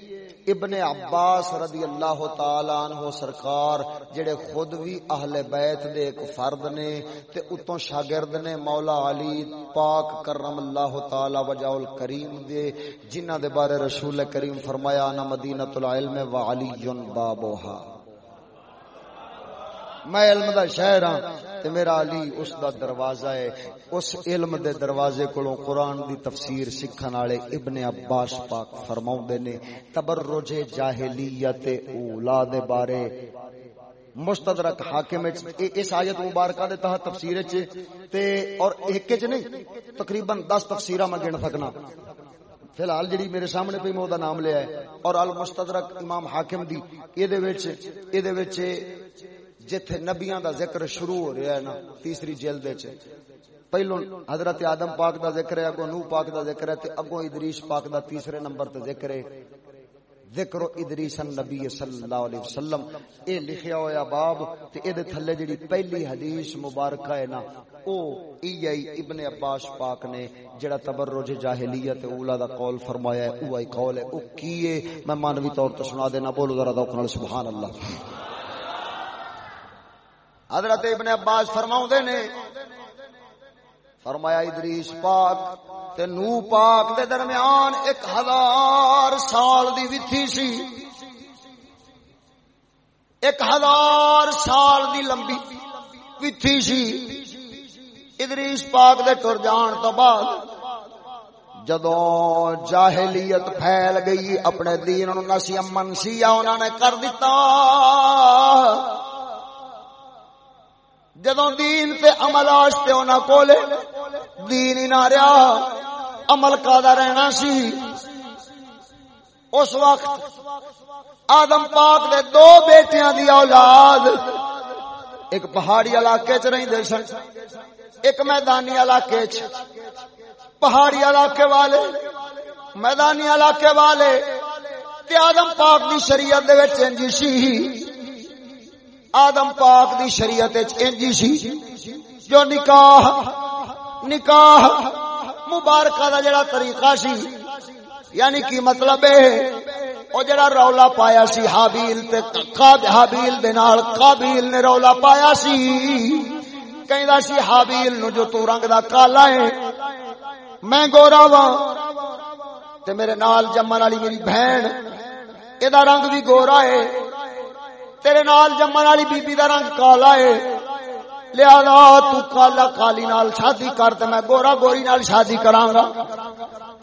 ابن عباس رضی اللہ تعالی عنہ سرکار، جڑے خود بھی اہل بیت دے ایک فرد نے، تے اتوں شاگرد نے مولا علی پاک کرم اللہ تعالی وجہ الکریم دے، جنہ دے بارے رسول کریم فرمایا نا مدینۃ العلم و علی بابوہا۔ میں علم دا شہر ہاں تے میرا علی اس دا دروازہ ہے۔ اس علم دے دروازے کولوں قرآن دی تفسیر سکھن والے ابن عباس پاک فرماوندے نے، تبرج جاہلیت اولا دے بارے۔ مستدرک حاکم اس آیت مبارکہ دے تحت تفسیر وچ تے اور ایک وچ نہیں، تقریباً 10 تفسیراں میں گن سکنا۔ فی الحال جڑی میرے سامنے پہ میں نام لیا ہے، اور المستدرک امام حاکم دی، اے دے وچ، اے دے وچ جتھے نبیاں دا ذکر شروع ہو رہا ہے نا، تیسری جلد وچ۔ پہلو حضرت آدم پاک دا ذکر ہے، اگوں نوح پاک دا ذکر ہے، تے اگوں ادریس پاک دا تیسرے نمبر تے ذکر ہے۔ ذکر ادریس النبی صلی اللہ علیہ وسلم۔ اے لکھیا ہویا باب، تے اے دے تھلے جڑی پہلی حدیث مبارکہ ہے نا، او ای ابن عباس پاک نے جڑا تبرج جاہلیت اولا دا قول فرمایا ہے او ای قول ہے، او کیے، میں مانوی طور تے سنا دینا، بولو ذرا ذوق نال، سبحان اللہ۔ حضرت ابن عباس فرماؤں دے نے، فرمایا، ادریس پاک تے نو پاک دے درمیان ایک ہزار سال دی وتھی سی۔ ایک ہزار سال دی لمبی وتھی سی۔ ادریس پاک دے ٹر جان تو بعد جدوں جاہلیت پھیل گئی، اپنے دین نسی امن سیا انہوں نے کر دیتا جدوں دین تے عمل واسطے انہاں کولے، دین ہی نہ رہا عمل کا رہنا سی۔ اس وقت آدم پاک دے دو بیٹیاں دی اولاد ایک پہاڑی علاقے چ رہندے سن، ایک میدانی علاقے چ۔ پہاڑی علاقے والے، میدانی علاقے والے تے آدم پاک دی شریعت دے وچ انجی سی۔ آدم پاک دی شریعت انجی سی، جو نکاح نکاح مبارکہ دا جڑا طریقہ سی یعنی کی مطلب ہے او جڑا رولا پایا سی، حابیل تے حابیل دے نال قابیل نے رولا پایا سی۔ کہندا سی، حابیل نو جو تو رنگ دا کالا ہے میں گورا وا تے میرے نال جمن والی میری بہن، اے دا رنگ بھی گورا ہے تیرے نال جمن والی بی بی دا رنگ کالا ہے۔ لہذا تو کالا کالی نال شادی کر تے میں گورا گوری نال شادی کراں گا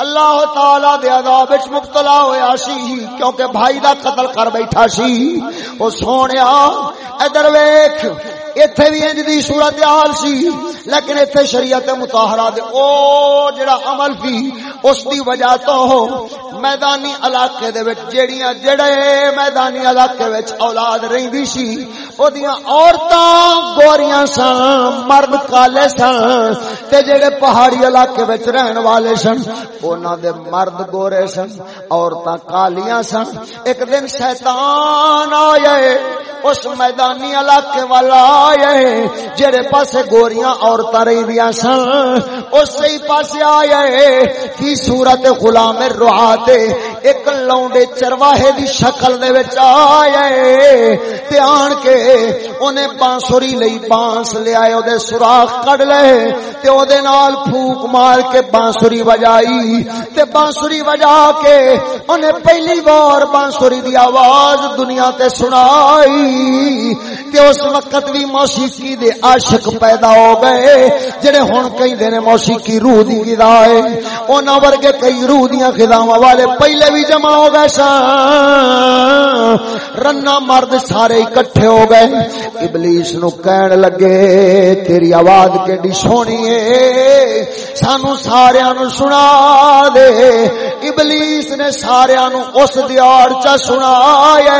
اللہ تعالی دے عذاب وچ مبتلا ہویا سی، کیونکہ بھائی دا قتل کر بیٹھا سی۔ او سونیا، ادھر ویکھ۔ ایتھے بھی انج دی صورت حال سی، لیکن ایتھے شریعت مطہرہ دے، او جڑا عمل سی، اس دی وجہ تو میدانی علاقے دے وچ جڑیاں جڑے میدانی علاقے وچ اولاد رہندی سی، او دیاں عورتاں گوریاں سن مرد کالے سن تے جڑے پہاڑی علاقے وچ رہن والے سن، انہاں دے مرد گورے سن، عورتاں کالیاں سن ایک دن شیطان آیا اس میدانی علاقے والا آیا جڑے پاسے گوریاں عورتاں رہندیاں سن اسی پاسے آیا کی صورت غلام رعات ایک لونڈے چرواہے دی شکل دے وچ آیا تے آن کے اونے بانسری لئی بانس لے آئے، او دے سوراخ کڈ لے تے او دے نال پھوک مار کے بانسری بجائی تے بانسری بجا کے اونے پہلی بار بانسری دی آواز دنیا تے سنائی تے اس وقت بھی موسیقی دے عاشق پیدا ہو گئے، جڑے ہن کہندے نے موسیقی روح دی غذا ہے۔ انہاں ورگے کئی روح دیاں غذاواں والے پہلے بھی جمع ہو گئے سن رنا مرد سارے اکٹھے ہو گئے۔ ابلیس نو کہن لگے، تیری آواز کیڈی سونی ہے؟ سانو سارے نو سنا دے۔ ابلیس نے سارے نو اس دیار چا سنایا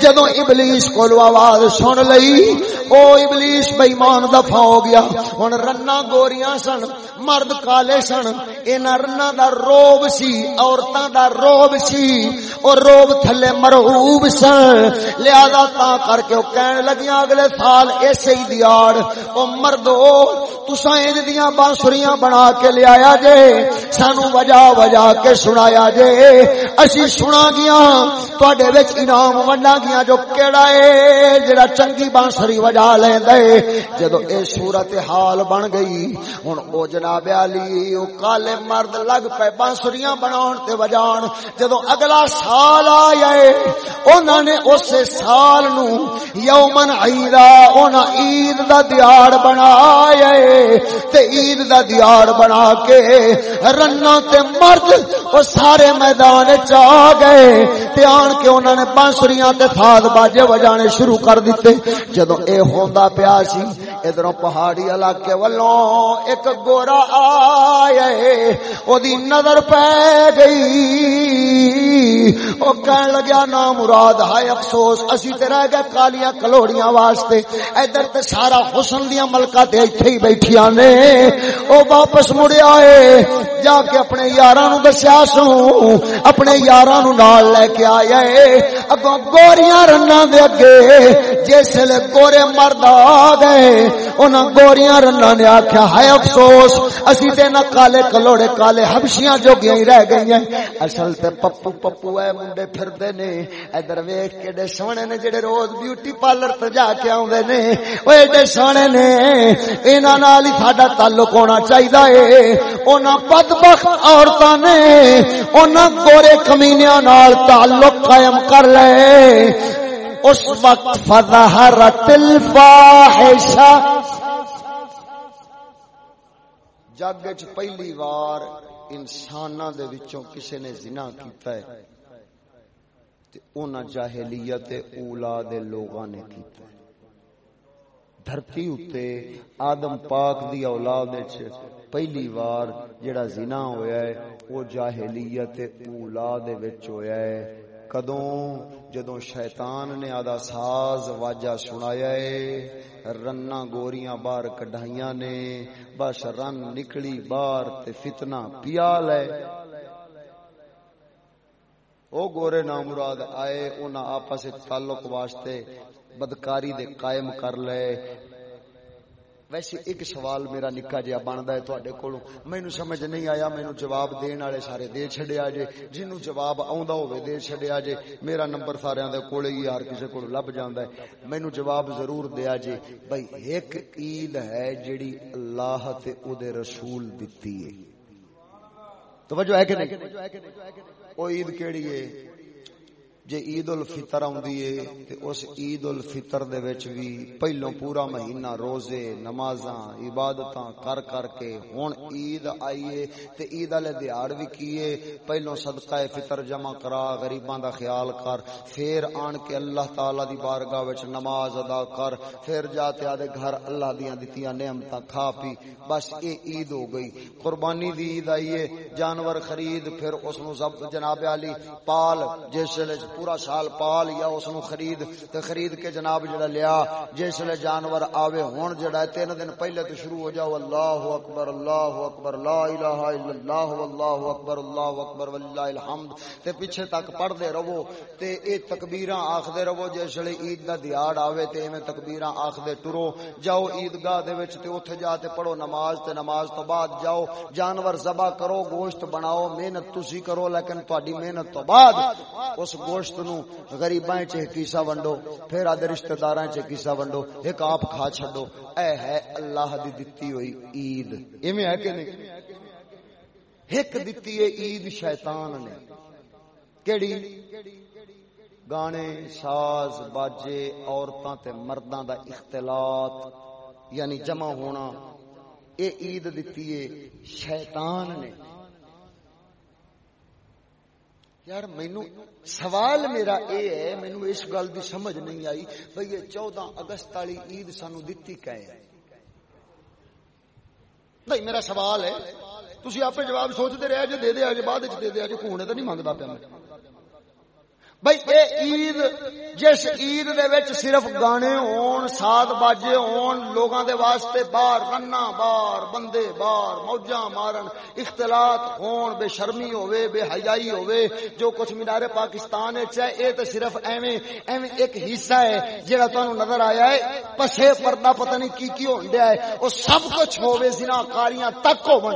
جدو ابلیس کو آواز سن لئی، او ابلیس بےمان دفع ہو گیا۔ ہن رنا گوریاں سن، مرد کالے سن۔ انہاں رنا دا روب سی، عورتاں دا روب سی او روب تھلے مرعوب سن۔ لہذا تا کر کے او کہن لگیاں اگلے سال ایسے ہی دیار او مردو تساں انج دیاں بانسریاں بنا کے لے آیا جے۔ سانو وجہ وجہ کے سنایا جے۔ اسی سنا گیا تواڈے وچ انعام ونڈا گیا جو کیڑا اے جڑا چنگی بانسری وجا لیندا اے۔ جدو اے صورت حال بن گئی، ہن او جناب علی، او کالے مرد لگ پے بانسریاں بناون تے وجان جدو اگلا سال آیا اے انہاں نے اس سال نو یومن عیدا انہاں عید دا دیار بنایا اے تے عید دا دیار بنا کے رنا تے مرد او سارے میدان چ آ گئے۔ تے آن کے انہاں نے بانسریاں تے تھاد باجے وجانے شروع کر دیتے۔ جدو اے ہوندا پیا سی ادھروں پہاڑی علاقے والوں ایک گورا آیا او دی نظر پہ گئی۔ او کہن لگیا نا مراد ہائے افسوس، اسی تے رہ گئے کالیاں کلوڑیاں واسطے۔ ادھر تے سارا حسن دیاں ملکہ تے ایتھے ہی بیٹھیاں نے۔ او واپس مڑیا اے جا کے اپنے یاراں نو دسیا سو اپنے یاراں نو نال لے کے آیا اے اگوں گوریاں رناں دے اگے، جس لے گورے مرد آ گئے، انہاں گوریاں رناں نے آکھیا، ہائے افسوس، اسی تے نہ کالے کلوڑے، کالے حبشیاں جو گئی رہ گئی ہیں اصل تے پپو پپو اے منڈے پھردے نے ادھر ویکھ کے دے سونے نے جڑے روز بیوٹی پارلر تے جا کے آوندے نے او ایڈے سونے نے انہاں نال ہی ساڈا تعلق ہونا چاہیدا اے انہاں بدبخت عورتاں نے انہاں گورے کمینیاں نال تعلق قائم کر لے اس وقت فظہرت الفاحشہ جگ پہلی بار انساناں دے وچوں کسے نے زنا کیتا ہے تے انہاں جاہلیت اولا دے لوگاں نے کیتا ہے۔ دھرتی اتے آدم پاک دی اولاد وچ پہلی بار جڑا زنا ہویا ہے وہ جاہلیت اولا دے وچ ہویا ہے۔ کدوں؟ جدوں شیطان نے آدھا ساز واجہ سنایا ہے رنا گوریاں باہر کڈھائیاں نے۔ بس رن نکلی باہر تے فتنہ لے وہ او گورے نامراد آئے، انہاں آپس تعلق واسطے بدکاری دے قائم کر لے۔ ویسے ایک سوال میرا نکا جہا بنتا ہے تے کو مینو سمجھ نہیں آیا مینو جواب دین والے سارے دے چڈیا جے۔ جنوں جواب آندا ہوے دے چڈیا جے۔ میرا نمبر سارے دے کولے ہی یار کسے کو لب جاندا ہے۔ مینو جواب ضرور دیا جے۔ بھائی ایک عید ہے جیڑی اللہ تے او دے رسول دتی ہے۔ توجہ ہے کہ نہیں؟ او عید کیڑی ہے؟ جے عید الفطر آندی ہے تے اس عید الفطر دے وچ بھی پہلو پورا مہینہ روزے، نمازاں، عبادتاں کر کر کے ہن عید آئیے تے عید والے دیہاڑ وی کیے پہلو صدقہ فطر جمع کرا، غریباں دا خیال کر، پھر آن کے اللہ تعالی دی بارگاہ وچ نماز ادا کر، پھر جا تے آدے گھر اللہ دیاں دتیاں نعمتاں کھا پی، بس اے عید ہو گئی۔ قربانی دی عید آئیے جانور خرید، پھر اس نو جناب علی پال، جس پورا سال پال یا اس نو خرید تے خرید کے جناب جڑا لیا، جس لے جانور آوے ہون جڑا تین دن پہلے تو شروع ہو جاؤ، اللہ اکبر اللہ اکبر، لا الہ الا اللہ، واللہ اکبر، اللہ اکبر، واللہ الحمد۔ تے پیچھے تک پڑھ دے رہو، تے اے تکبیراں آکھ دے رہو، جس لے عید دا دیہاڑ آوے تے ایویں تکبیراں آکھ دے ٹرو۔ جاؤ عیدگاہ دے وچ تے اوتھے جا تے پڑھو نماز، تے نماز تو بعد جاؤ۔ جانور ذبح کرو، گوشت بناؤ، محنت تسی کرو، لیکن تہاڈی محنت تو بعد اس گوشت گوشت نو غریباں چ حصہ ونڈو پھر آدھے رشتہ داراں چ حصہ ونڈو، ایک آپ کھا چھڈو۔ اے ہے اللہ دی دتی ہوئی عید۔ ایویں ہے کہ نہیں؟ ایک دتی ہے عید شیطان نے۔ کیڑی؟ گانے، ساز، باجے، عورتاں تے مرداں دا اختلاط یعنی جمع ہونا۔ اے عید دتی ہے شیطان نے۔ یار مینو سوال میرا اے ہے مینو اس گل دی سمجھ نہیں آئی۔ بھئی یہ چودہ اگست والی عید سانو دتی کہ نہیں میرا سوال ہے تھی آپ جواب سوچتے رہے جی دے دیا جی بعد دے دیا جی کونے تو نہیں منگتا پیا میں؟ بھائی اے عید، جس عید دے وچ صرف گانے ہون سات باجے ہون، لوگاں دے واسطے باہر رنا باہر بندے، باہر موجاں مارن، اختلاط ہون، بے شرمی ہوے بے حیائی ہوے جو کچھ مینار پاکستان وچ ہے، اے تے صرف ایویں ایویں ایک حصہ ہے جڑا تانوں نظر آیا ہے پچھے پردہ پتہ نہیں کی کی ہون دیا ہے، او سب کچھ ہوے زنا کاریاں تک ہون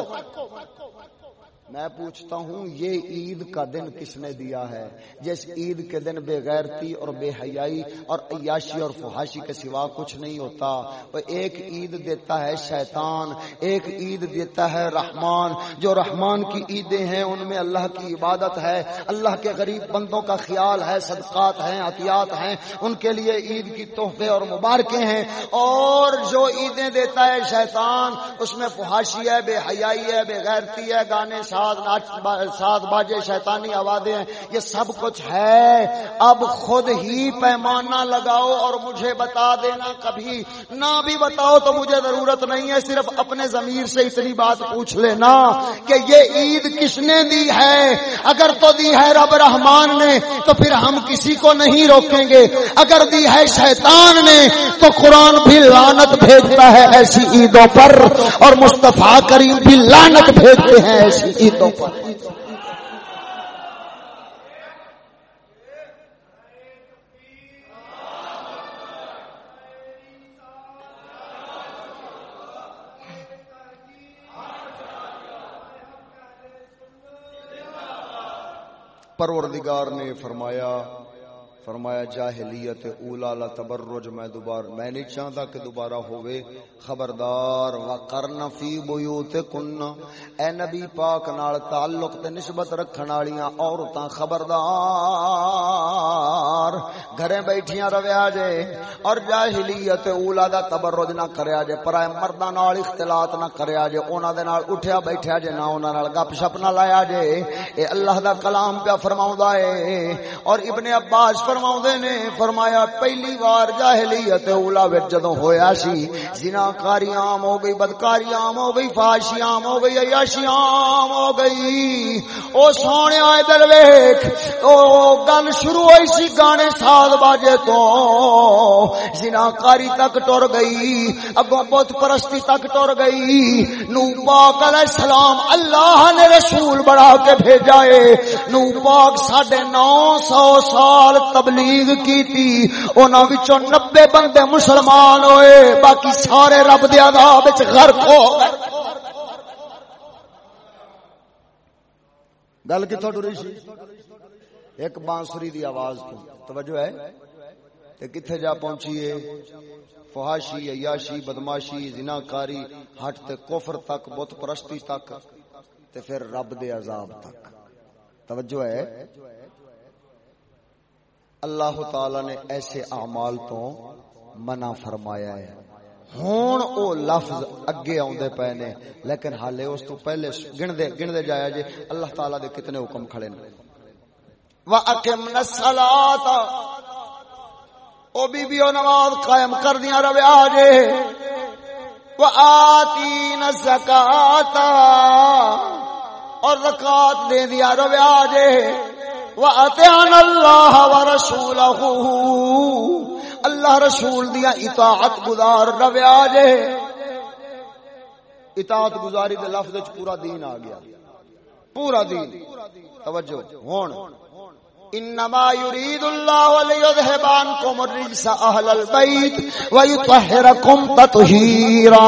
میں پوچھتا ہوں، یہ عید کا دن کس نے دیا ہے؟ جس عید کے دن بے غیرتی اور بے حیائی اور عیاشی اور فحاشی کے سوا کچھ نہیں ہوتا۔ وہ ایک عید دیتا ہے شیطان، ایک عید دیتا ہے رحمان۔ جو رحمان کی عیدیں ہیں، ان میں اللہ کی عبادت ہے۔ اللہ کے غریب بندوں کا خیال ہے، صدقات ہیں، عطیات ہیں۔ ان کے لیے عید کی تحفے اور مبارکیں ہیں۔ اور جو عیدیں دیتا ہے شیطان، اس میں فحاشی ہے، بے حیائی ہے، بے غیرتی ہے، گانے سات باجے شیطانی آوازیں ہیں۔ یہ سب کچھ ہے۔ اب خود ہی پیمانہ لگاؤ اور مجھے بتا دینا کبھی۔ نہ بھی بتاؤ تو مجھے ضرورت نہیں ہے۔ صرف اپنے ضمیر سے اتنی بات پوچھ لینا کہ یہ عید کس نے دی ہے؟ اگر تو دی ہے رب رحمان نے، تو پھر ہم کسی کو نہیں روکیں گے۔ اگر دی ہے شیطان نے، تو قرآن بھی لانت بھیجتا ہے ایسی عیدوں پر، اور مصطفیٰ کریم بھی لانت بھیجتے ہیں ایسی عیدوں پر۔ پروردگار نے فرمایا فرمایا، جاہلیت اولا لا تبرج، میں دوبارہ میں نہیں چاہتا کہ دوبارہ ہوئے خبردار، وقرن فی بیوتکن۔ اے نبی پاک نال تعلق تے نسبت رکھن والیاں عورتاں خبردار۔ گھریں بیٹھیاں رویا جے۔ اور جاہلیت اولا دا تبرج نہ کریا جے۔ پرائے مرداں نال اختلاط نہ کریا جے۔ انہاں دے نال اٹھیا بیٹھیا جے، نہ انہاں نال گپ شپ نہ لایا جے۔ اے اللہ دا کلام پیا فرماوندا اے۔ اور ابن عباس پر فرما نے، فرمایا پہلی بار جاہلیت اولا وچ جدوں ہویا سی زنا کاری عام ہو گئی، بدکاری عام ہو گئی فاشی عام ہو گئی، عیاشی عام ہو گئی۔ او سونے ادھر ویکھ، او گل شروع ہوئی سی گانے سال باجے تو۔ زنا کاری تک ٹر گئی اگوں بت پرستی تک ٹر گئی۔ نو پاک علیہ السلام اللہ نے رسول بڑھا کے بھیجا ہے نو پاک ساڑھے نو سو سال تب تبلیغ کی تھی انہاں وچوں 90 بندے مسلمان ہوئے، باقی سارے رب دے عذاب وچ غرق ہو گئے۔ گل کتھوں ٹری سی؟ ایک بانسری دی آواز تو، توجہ ہے؟ تے کتھے جا پہنچی ہے فحاشی، عیاشی، بدماشی، زناکاری، ہٹ تے کفر تک، بت پرستی تک، تے پھر رب دے عذاب تک۔ توجہ ہے؟ اللہ تعالی نے ایسے اعمال تو منع فرمایا ہے۔ ہون او لفظ اگے آندے پے نے، لیکن حالے اس تو پہلے گندے گندے جایا جی اللہ تعالی دے کتنے حکم کھڑے نے۔ واقمنا الصلاۃ۔ او بی بی نماز قائم کر دیاں رویا جے وآتین الزکات اور زکات دے دیا رویا جے واتعن اللہ وَرَسُولَهُ. اللہ رسول دیا اطاعت گزار رویا جے اطاعت گزاری دے لفظ پورا دین آ گیا. پورا دین. توجہ. ہون. انما يريد الله ليذهب عنكم الرجس اهل البيت ويطهركم تطهيرا.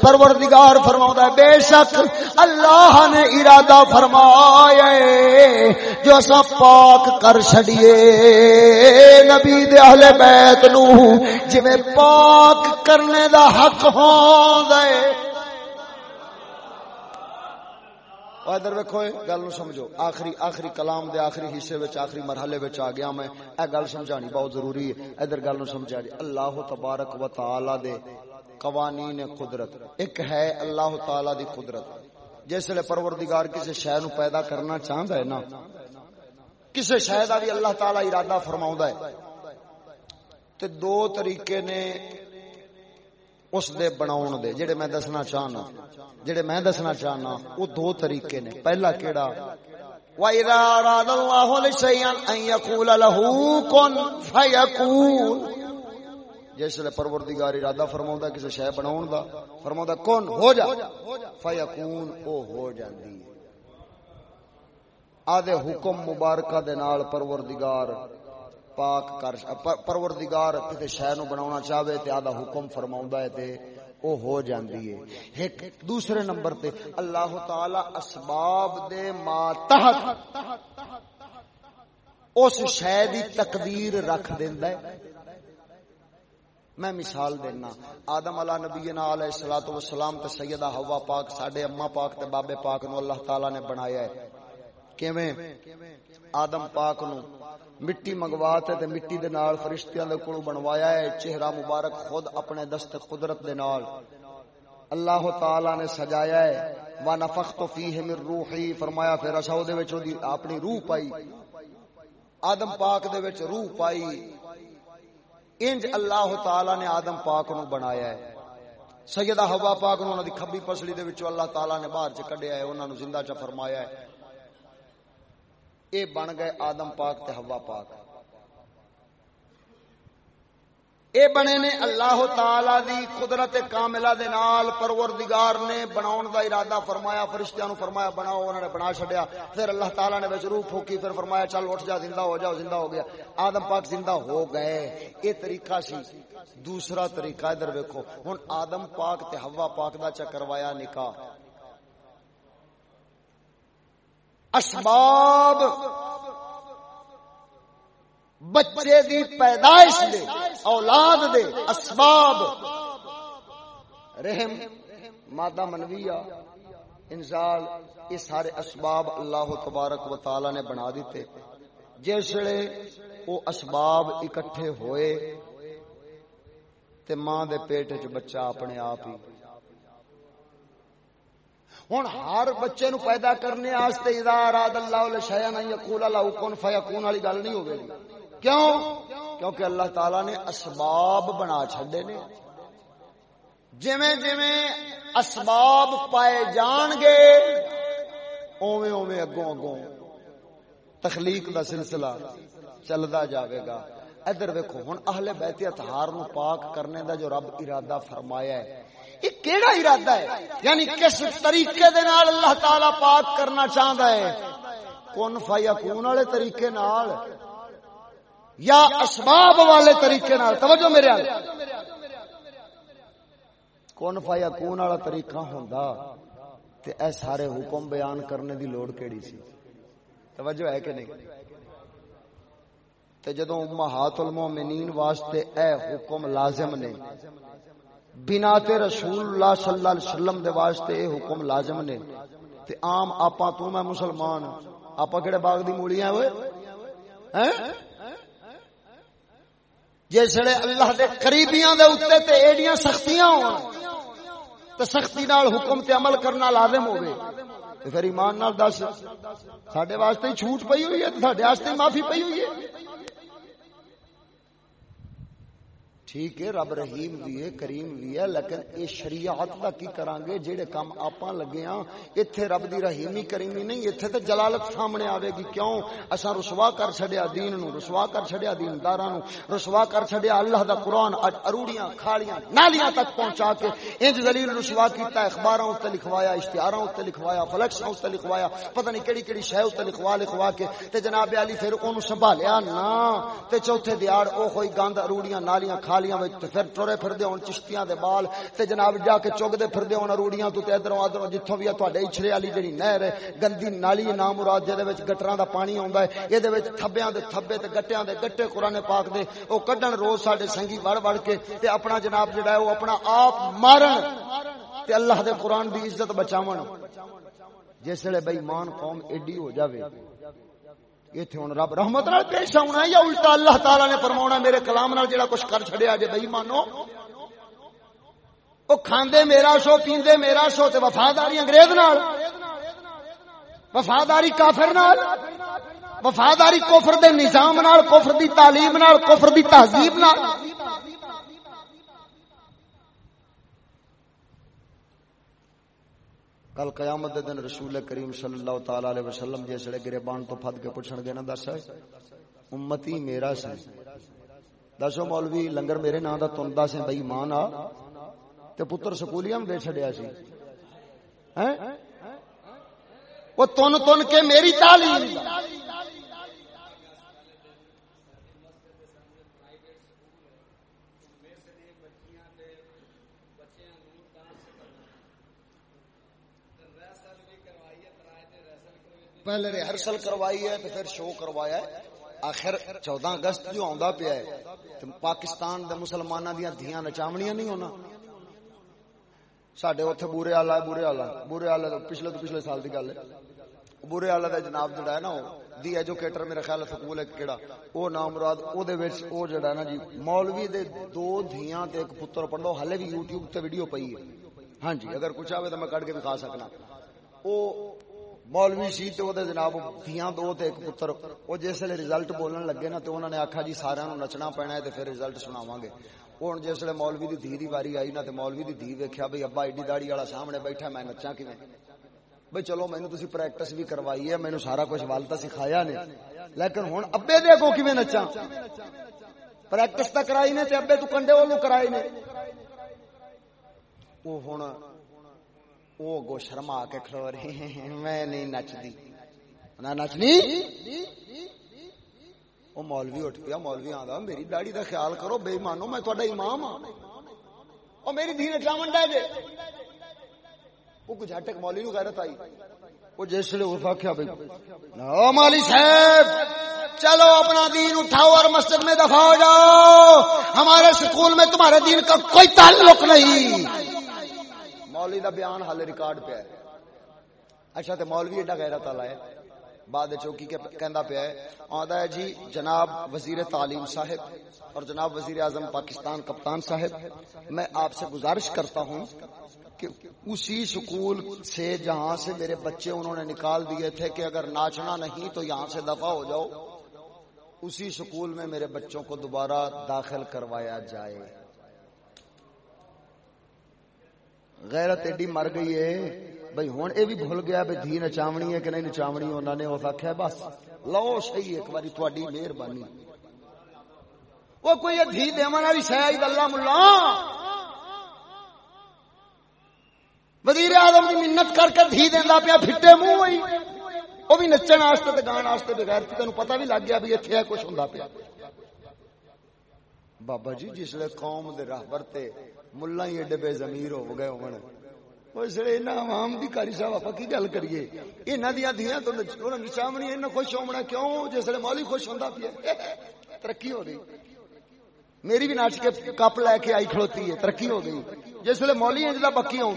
پروردگار فرماتا ہے، بے شک اللہ نے ارادہ فرمایا جو اسا پاک کر چھڑیے۔ نبی دے اہل بیت نو جویں پاک کرنے دا حق ہوندا ہے۔ ادھر ویکو گل نو سمجھو۔ آخری آخری کلام دے آخری حصے وچ، آخری مرحلے وچ آ گیا میں۔ اے گل سمجھانی بہت ضروری ہے۔ ادھر گل نو سمجھا جی اللہ تبارک و تعالی دے قوانین قدرت۔ ایک ہے اللہ تعالی دی قدرت۔ جس لے پروردگار کسی شے نو پیدا کرنا چاہندا ہے نا کسی شے دا بھی اللہ تعالی ارادہ فرماوندا ہے۔ تے دو طریقے نے اس دے بناون دے، جڑے میں دسنا چاہنا، جڑے میں دسنا چاہنا، وہ دو طریقے نے۔ پہلا کیڑا، وَإِذَا أَرَادَ اللَّهُ لِشَيْئًا أَن يَقُولَ لَهُ كُن فَيَكُونُ۔ جس لے پروردگار ارادہ فرماوندا کسی شے بناون دا فرماوندا کون ہو جا۔ فیکون او ہو جاندی۔ آدھے حکم مبارکہ دے نال پروردگار پاک کر پروردگار کسی شے نو بناونا چاہے تے آدھا حکم فرماوندا ہے تے او ہو جاندی ہے۔ ایک دوسرے نمبر تے اللہ تعالی اسباب دے ماتحت اس شے دی تقدیر رکھ دیندا ہے۔ میں مثال دینا، آدم علیہ نبی علیہ الصلوۃ والسلام تے سیدہ حوا پاک، ساڈے اما پاک تے بابے پاک نو اللہ تعالی نے بنایا ہے۔ کیویں؟ آدم پاک نو۔ مٹی منگوا تے مٹی دے نال فرشتیاں دے کولوں بنوایا ہے، چہرہ مبارک خود اپنے دست قدرت دے نال۔ اللہ تعالی نے سجایا ہے وا نفخت فیہ من روحی فرمایا، پھر اچھا اسا او دے وچ دی اپنی روح پائی۔ آدم پاک دے وچ روح پائی۔ انج اللہ تعالی نے آدم پاک نو بنایا ہے۔ سیدہ حوا پاک نو انہاں دی کھبی پسلی دے وچوں اللہ تعالی نے باہر چ کڈیا ہے، انہاں نو زندہ چ فرمایا ہے۔ اے بن گئے آدم پاک تے ہوا پاک۔ اے بنے نے اللہ تعالی دی قدرت کاملہ دے نال پروردگار نے بناون دا ارادہ فرمایا، فرشتیاں نو فرمایا، بناؤ انہوں نے بنا چھڈیا۔ پھر اللہ تعالی نے وچ روح پھوکی، پھر فرمایا، چل اٹھ جا، زندہ ہو جاؤ زندہ ہو گیا۔ آدم پاک زندہ ہو گئے۔ اے طریقہ سی۔ دوسرا طریقہ ادھر ویکھو۔ ہن آدم پاک تے ہوا پاک دا چ کروایا نکاح۔ اسباب بچے دی پیدائش دے، اولاد دے اسباب۔ رحم، مادہ منویہ، انزال، یہ سارے اسباب اللہ تبارک و تعالی نے بنا دیتے۔ جسے وہ اسباب اکٹھے ہوئے، تے ماں دے پیٹ چ بچہ اپنے آپ ہی ہوں ہر بچے نو پیدا کرنے آستے اذا اراد اللہ لشیئا ان یقول له کن فیکون والی گل نہیں ہوے کیوں؟ کیونکہ اللہ تعالی نے اسباب بنا چھڈے نے۔ جویں جویں اسباب پائے جان گے، اوویں اوویں اگوں اگوں تخلیق دا سلسلہ چلدا جاوے گا۔ ادھر ویکھو، ہن اہل بیت اطہار نو پاک کرنے دا جو رب ارادہ فرمایا ہے یہ کیڑا ارادہ ہے؟ یعنی کس طریقے دے نال اللہ تعالی پاک کرنا چاہتا ہے؟ کون فایا کون والے طریقے نال یا اسباب والے طریقے نال؟ توجہ میرے آل. کون فایا کون والا طریقہ ہوندا تے اے سارے حکم بیان کرنے دی لوڑ کیڑی سی؟ توجہ ہے کہ نہیں؟ تے جدوں امہات المومنین واسطے اے حکم لازم نے بنا تے رسول اللہ صلی اللہ علیہ وسلم دے واسطے اے حکم لازم نے۔ تے عام آپا تو میں مسلمان ہاں۔ آپ کہڑے باغ دی مولیاں ہوئے؟ ہیں؟ جسے اللہ دے قریبیاں دے اتنے تے ایڈیاں سختیاں ہو تو سختی نال حکم تے عمل کرنا لازم ہوئے تو پھر ایمان نال دس، ساڈے واسطے چھوٹ پئی ہوئی ہے، تے ساڈے واسطے معافی پئی ہوئی ہے۔ ٹھیک ہے، رب رحیم بھی ہے، کریم بھی ہے، لیکن اے شریعت دا کی کران گے جڑے کام آپاں لگے ہاں ایتھے رب دی رحیمی کریمی نہیں ایتھے تے جلالت سامنے آوے گی۔ کیوں؟ اساں رسوا کر چھڈیا دین نو، رسوا کر چھڈیا دینداراں نو، رسوا کر چھڈیا اللہ دا قرآن، اج اروڑیاں کھاڑیاں نالیاں تک پہنچا کے انج ذلیل رسوا کیتا، اخباراں تے لکھوایا، اشتہاراں تے لکھوایا فلکساں تے لکھوایا، پتہ نہیں کیڑی کیڑی شے تے لکھوا لکھوا کے تے جناب علی پھر اونوں سنبھالیا نا، تے چوتھے دیار او کوئی گند، اروڑیاں، نالیاں کھالیاں وچ پھر ٹرے پھردے ہون، چشتیاں دے بال، تے جناب جا کے چوگ چگدے پھردے ہون روڑیاں تو تے ادھروں ادھروں جتھوں بھی تواڈے اچھرے والی جڑی نہر ہے، گندی نالی نام مراد جے دے وچ گٹراں دا پانی آوندا ہے اے دے وچ تھبیاں دے تھبے تے گٹیاں دے گٹے قران پاک دے، او کڈن روز ساڈے سنگی وڑ وڑ کے، تے اپنا جناب جڑا ہے، او اپنا آپ مارن، تے اللہ دے قران دی عزت بچاون۔ جس ویلے بے ایمان قوم ایڈی ہو جاوے۔ ایتھے ہن رب رحمت نال پیش آونا یا الٹا اللہ تعالی نے فرماونا میرے کلام نال جڑا کچھ کر چھڑیا جے بے ایمانو او کھاندے میرا سو، پیندے میرا سو تے وفاداری انگریز نال، وفاداری کافر نال، وفاداری کفر دے نظام نال، کفر دی تعلیم نال، کفر دی تہذیب نال کل قیامت دے دن رسول کریم صلی اللہ تعالی علیہ وسلم جے سڑے گریبان تو پھد کے پوچھن گے نا، دس۔ امتی میرا سی۔ دسو مولوی، لنگر میرے نام دا تندا سے بھائی ماں آ۔ تے پتر سکولیاں دے چھڈیا سی۔ ہیں؟ او تن تن کے میری تعلیم۔ پہلے ریہرسل کروائی ہے تو پھر شو کروایا ہے۔ آخر چودہ اگست جو آندا پیا ہے پاکستان دے مسلماناں دیاں دھیاں نچاونیاں نہیں ہونا۔ ساڈے اوتھے بورے والا بورے والا بورے والا پچھلے تو پچھلے سال دی گل ہے۔ بورے والا دا جناب جڑا ہے نا دی ایجوکیٹر میرا خیال ہے سکول ہے کیڑا۔ او نام مراد او دے وچ او جڑا ہے نا جی مولوی دے دو دھیاں تے ایک پتر پڑھو ہلے بھی یوٹیوب تے ویڈیو پئی ہے۔ ہاں جی اگر کچھ آوے تے میں کڈ کے دکھا سکنا۔ او مولوی سی تے او دے جناب دھیاں دو تے ایک پتر، او جس ویلے رزلٹ بولن لگے نا تے انہوں نے آکھا جی سارے نو نچنا پینا ہے تے پھر رزلٹ سناواں گے۔ ہوں جس ویلے مولوی دی دھی دی واری آئی نا تے مولوی دی دھی ویکھیا بھئی ابا ایڈی داڑھی والا سامنے بیٹھا میں نچاں کیویں؟ بھئی چلو مینوں تسی پریکٹس بھی کروائی ہے، مینوں سارا کچھ والتا سکھایا نے۔ لیکن ہن ابے دے کو کیویں نچاں؟ پریکٹس تا کرائی نے تے ابے تو کنڈے اولو کرائی نے۔ او ہن او گو شرما کے کھلو رہی میں نہیں نچدی نہ نچنی؟ وہ مولوی اٹھ پیا، مولوی آدھا میری داڑی دا خیال کرو، بے مانو میں تھوڑا امام ہاں۔ اور میری دھی نے چاون ڈے جے۔ وہ کچھ ہٹک مولوی نو غیرت آئی۔ وہ جس لے اس آخیا بھائی او مالی صاحب، چلو اپنا دین اٹھاؤ اور مسجد میں دفاع ہو جاؤ۔ ہمارے سکول میں تمہارے دین کا کوئی تعلق نہیں۔ مولوی دا بیان حال ریکارڈ پہ ہے اچھا تے مولوی ایڈا غیرت والا ہے بعد چوکی کے کہندا پیا ہے آندا ہے جی جناب وزیر تعلیم صاحب اور جناب وزیر اعظم پاکستان کپتان صاحب میں آپ سے گزارش کرتا ہوں کہ اسی سکول سے جہاں سے میرے بچے انہوں نے نکال دیے تھے کہ اگر ناچنا نہیں تو یہاں سے دفع ہو جاؤ اسی سکول میں میرے بچوں کو دوبارہ داخل کروایا جائے۔ غیرت ایڈی مر گئی ہے۔ بھائی ہوں یہ بھی بھول گیا بھائی دھی نچاونی ہے کہ نہیں نچاونی انہوں نے اس آخیا بس، لو صحیح ایک باری تھوڑی مہربانی۔ وہ کوئی دھی دے والی شاید اللہ ملا؟ وزیر اعظم کی منت کر کے دھی دینا پیا، پھٹے منہ ہوئی وہ بھی نچن واسطے گان واسطے بغیر تین پتا بھی لگ گیا بھی اتنے کچھ ہوں پیا۔ بابا جی جسے قوم دے راہبر تے ملا ہی ایڈے بے زمیر ہو گئے ہونے عوام دی کاری صاحب کی گل کریے۔ تو خوش ہونا کیوں؟ جس خوش پیا۔ ترقی ہو گئی۔ میری بھی نچ کے کپ لے کے آئی کھڑوتی ہے، ترقی ہو گئی۔ جس ویلے مولی انج کا بکی آ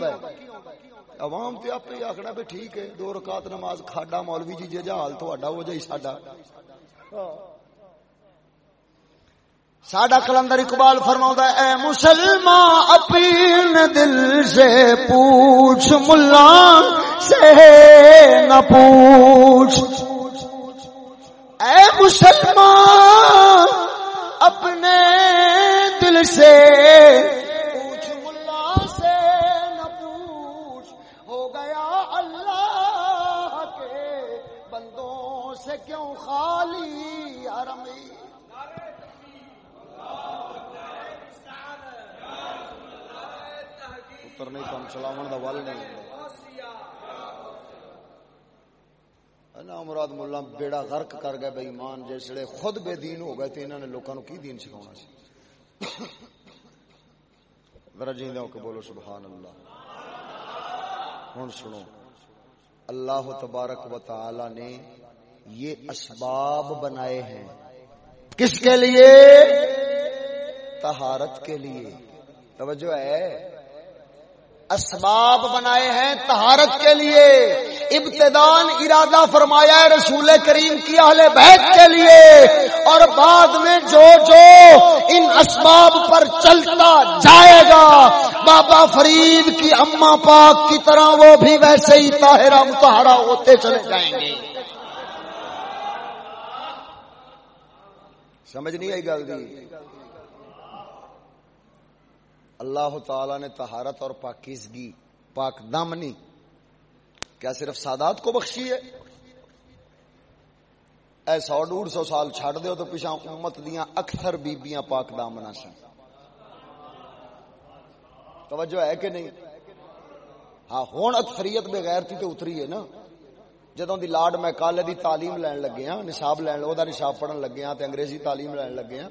عوام تے آپ ہی آخنا بھی ٹھیک ہے، دو رکعت نماز کھاڈا مولوی جی جی جہال تھوڑا ہو جائے ساڈا۔ ساڈا کلندر اقبال فرما اے مسلمان اپنے دل سے پوچھ، ملا سے نہ پوچھ۔ اے مسلمان، اپنے دل سے پوچھ، ملا سے نہ پوچھ۔ ہو گیا اللہ کے بندوں سے کیوں خالی حرمی پتر نہیں کم چلاون دا ول نہیں نا مراد ملا بیڑا غرق کر گئے بے ایمان جسے خود بے دین ہو گئے تو انہوں نے لوگوں کی دین سکھانا سی ذرا جی کے بولو سبحان اللہ ہوں سنو اللہ تبارک و تعالی نے یہ اسباب بنائے ہیں کس کے لیے تہارت کے لیے۔ توجہ ہے۔ اسباب بنائے ہیں تہارت کے لیے۔ ابتدان ارادہ فرمایا ہے رسول کریم کی اہل بیت کے لیے۔ اور بعد میں جو جو ان اسباب پر چلتا جائے گا۔ بابا فرید کی اما پاک کی طرح وہ بھی ویسے ہی طاہرہ متحرہ ہوتے چلے جائیں گے۔ سمجھ نہیں آئی گل اللہ تعالی نے تہارت اور پاکیزگی، پاک دامنی، کیا صرف سادات کو بخشی ہے؟ اے سو ڈوڑ سو سال چھڑ دیو تو پیچھا امت دیاں اکثر بیبیاں پاک دامنا سن۔ توجہ ہے کہ نہیں؟ ہاں ہون اکثریت بغیر تھی تو اتری ہے نا۔ جدوں دی لاڈ میں کالے دی تعلیم لین لگے ہاں نصاب لین، او دا نصاب پڑھن لگے ہاں تے انگریزی تعلیم لین لگے ہاں۔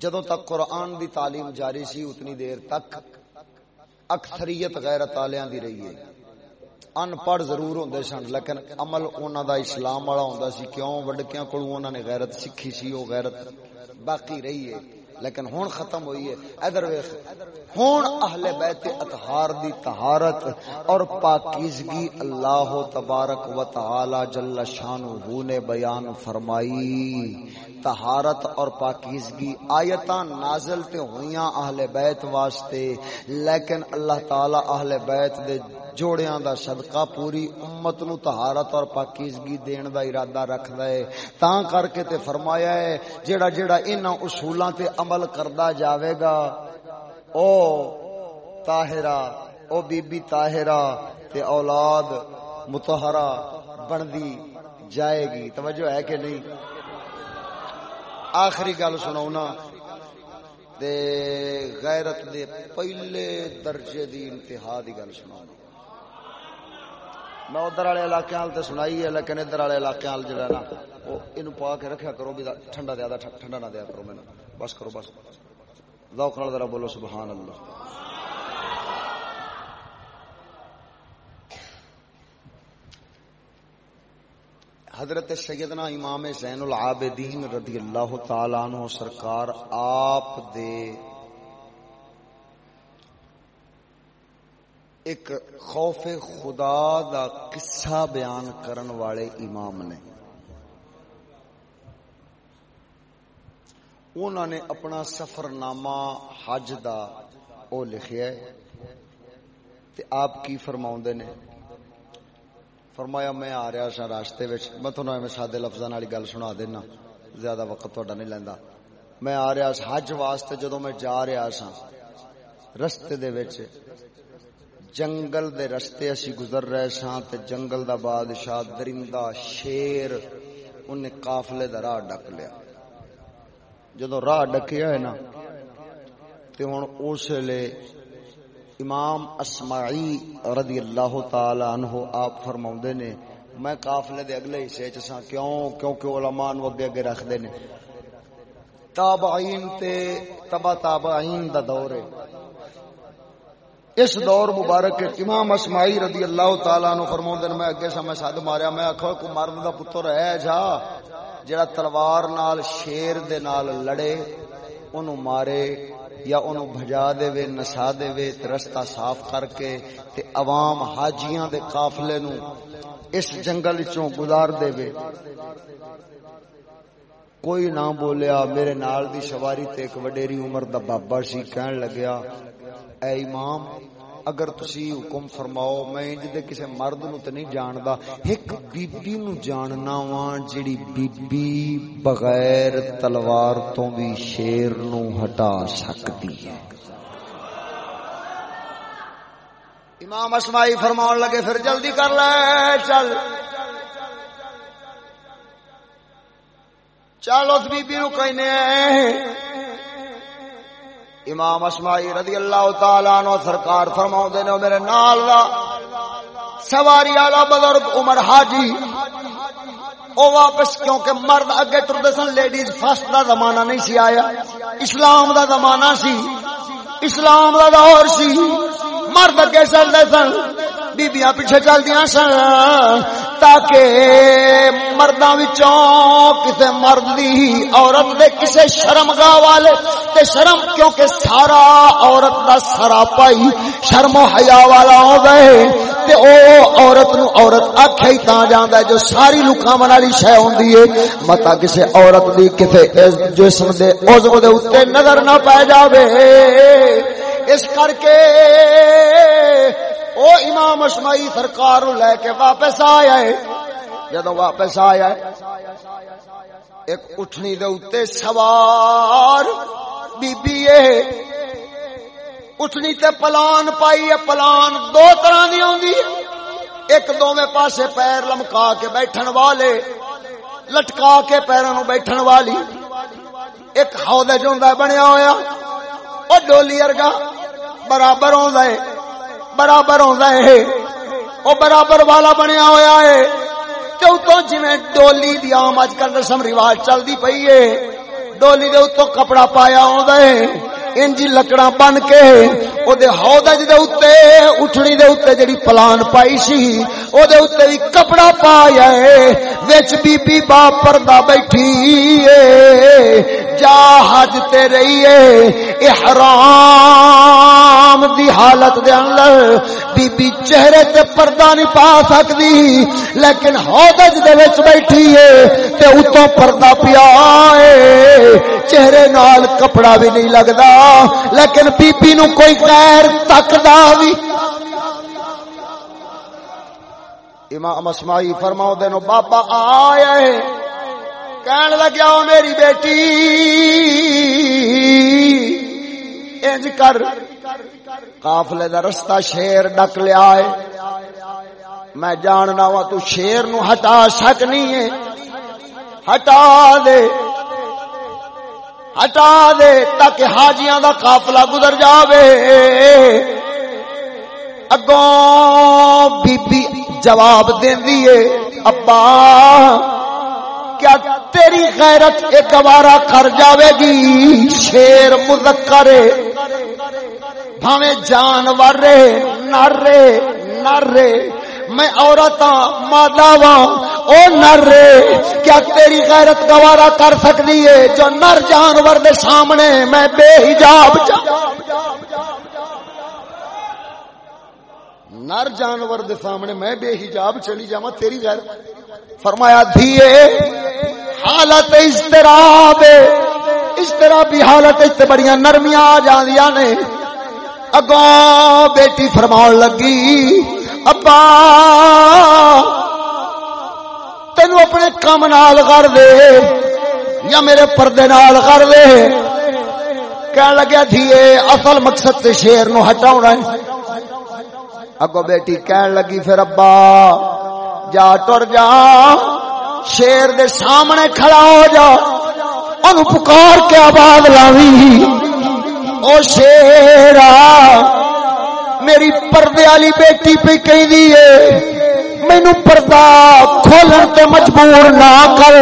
جدوں تک قرآن دی تعلیم جاری سی، اتنی دیر تک اکثریت غیرت آلیاں دی رہی ہے۔ ان پڑھ ضرور ہوندے سن، لیکن عمل انہاں دا اسلام والا ہوندا سی، کیوں؟ وڈکیاں کولوں انہاں نے غیرت سیکھی سی او غیرت باقی رہی ہے۔ لیکن ہون ختم ہوئی ہے۔ ادھر ویخ ہون اہل بیت اطہار دی طہارت اور پاکیزگی اللہ تبارک و تعالی جل شانہ نے بیان فرمائی۔ طہارت اور پاکیزگی آیتاں نازل تے ہویاں اہل بیت واسطے، لیکن اللہ تعالی اہل بیت دے جوڑیاں دا صدقہ پوری امت نو طہارت اور پاکیزگی دین دا ارادہ رکھدا ہے۔ تاں کر کے تے فرمایا ہے، جیڑا جیڑا انہاں اصولاں تے عمل کردا جاوے گا۔ او طاہرہ، او بی بی طاہرہ تے اولاد مطہرہ بندی جائے گی۔ توجہ ہے کہ نہیں؟ آخری گل سناؤ نا دے غیرت دے پہلے درجے دی انتہا دی گل سناؤ میں ادھر والے علاقے تو سنائی ہے، لیکن ادھر والے علاقے جا نا، وہ یہ پا کے رکھا کرو، بھی ٹھنڈا دیا ٹھنڈا نہ دیا کرو میرے بس کرو، بس ذوق نال ذرا بولو، سبحان اللہ۔ حضرت سیدنا امام زین العابدین رضی اللہ تعالی عنہ سرکار، آپ دے ایک خوف خدا دا قصہ بیان کرن والے امام نے۔ انہوں نے اپنا سفر نامہ حج دا او لکھیا ہے۔ تے آپ کی فرماؤں نے؟ فرمایا میں آ رہا سا راستے وچ۔ میں تھانوں ایویں سادے لفظاں والی گل سنا دینا۔ زیادہ وقت تہاڈا نہیں لیندا۔ میں آ رہا سا حج واسطے جدوں میں جا رہا سا رستے دے وچ جنگل دے رستے اسی گزر رہے ساں تے جنگل دا بادشاہ درندہ شیر انہیں قافلے دا راہ ڈک لیا۔ جدو راہ ڈکیا ہے نا، تے ہن اس لے امام اسماعی رضی اللہ تعالی عنہ آپ فرماوندے نے، میں قافلے دے اگلے حصے چ ساں، کیوں؟ کیونکہ علماء نو اگے اگے رکھ دے نے۔ تابعین تے تبا تابعین دا دور ہے۔ اس دور مبارک کے امام اسماعی رضی اللہ تعالی عنہ فرماوندے نے، میں اگے سا میں صد ماریا، میں آکھا کو مرد دا پتر ہے جا۔ جڑا تلوار نال شیر دے نال لڑے، اونوں مارے یا انہوں بھجا دے وے، نسا دے وے، تے رستہ صاف کر کے تے عوام حاجیاں دے قافلے نو اس جنگل چوں گزار دے وے۔ کوئی نہ بولیا، میرے نال دی سواری تے ایک وڈیری عمر دا بابا سی کہن لگیا، اے امام اگر تسی حکم فرماؤ، میں انج دے کسے مرد نو تے نہیں جاندا، ایک بی بی نو جاننا وا جڑی بی بی بغیر تلوار تو بھی شیر نو ہٹا سکتی ہے۔ امام اسمائی فرماؤن لگے، پھر جلدی کر لے، چل۔ چل اس بی بی نو کہنے امام اسمائی رضی اللہ تعالی عنہ سرکار فرماؤں دے نے میرے نال دا سواری والا بزرگ عمر حاجی، او واپس کیونکہ مرد اگے ٹردے سن، لیڈیز فرسٹ دا زمانہ نہیں سی آیا، اسلام دا زمانہ سی، اسلام دا دور سی۔ مرد اگے چلتے سن۔ بیبیاں پیچھے چل دیا سن۔ تاکہ مرداں وچوں کسے مرد دی عورت دے کسے شرم گاہ والے تے شرم، کیونکہ سارا عورت دا سرا پائی شرم و حیا والا ہوے تے او عورت نو عورت آکھے ہی تاں جاندا ہے، جو ساری لوکاں والی شے ہوندی ہے۔ متا کسے عورت دی کسے جسم دے عضو دے اوتے نظر نہ پے جاوے۔ اس کر کے او امام اشمائی سرکار لے کے واپس آیا ہے جدو واپس آیا ہے ایک اٹھنی دے اتے سوار بی بی اٹھنی تے پلان پائی ہے پلان دو طرح دی ہوندی ایک دو میں پاسے پیر لمکا کے بیٹھن والے لٹکا کے پیروں نو بیٹھن والی ایک ہودے جو بنیا ہویا او ڈولی ارگا برابر ہوندا ہے، برابر ہوندا ہے۔ او برابر والا بنیا ہویا ہے۔ تے اتوں جویں ڈولی دی آم اج کل رسم رواج چلدی پئی ہے۔ ڈولی دے اتوں کپڑا پایا ہوندا ہے۔ انجی لکڑا بن کے او دے ہودج دے اتے اٹھڑی دے اتے جڑی پلان پائی سی او دے اتے وی کپڑا پایا ہے، وچ بی بی با پردہ بیٹھی ہے۔ جا حج تے رہی ہے، احرام دی حالت دے اندر بی بی چہرے تے پردہ نہیں پا سکدی لیکن ہودج دے وچ بیٹھی ہے تے اوتوں پردہ پیا ہے۔ چہرے نال کپڑا بھی نہیں لگدا۔ لیکن بی بی نو کوئی غیر تکدا بھی امام اسمائی فرماؤ دینو بابا آیا ہے۔ کہن لگیا ہو میری بیٹی انج کر۔ قافلے دا رستہ شیر ڈک لیا ہے۔ میں جاننا وا تو شیر نو ہٹا سکنی ہے۔ ہٹا دے۔ ہٹا دے تاکہ حاجیاں دا قافلہ گزر جاوے۔ اگوں بی بی جواب دیندی ہے، ابا، کیا تیری غیرت ایک گوارا کر جاوے گی؟ شیر مذکر بھاویں جانور رے نر رے نر رے میں عورت مادہ وا او نر رے کیا تیری غیرت گوارا کر سکتی ہے؟ جو نر جانور دے سامنے میں بے حجاب جا۔ نر جانور دے سامنے میں بے حجاب چلی جاواں، تیری غیر۔ فرمایا، دھیے، حالت استراب استرابی حالت اس بڑیاں نرمیاں آ جاندیاں نے۔ اگوں بیٹی فرماؤ لگی، ابا تینو اپنے کام نال کر دے یا میرے پردے نال کر دے؟ کہنے لگیا دھیے اصل مقصد تے شیر نو ہٹاؤنا ہے. اگو بیٹی کہن لگی، پھر ابا، جا ٹر جا شیر دے سامنے کھڑا ہو جا ان پکار کے آواز لاوی۔ او شیرا، میری پردے والی بیٹی پہ کہی دیے مینو پردہ کھولن تے مجبور نہ کر،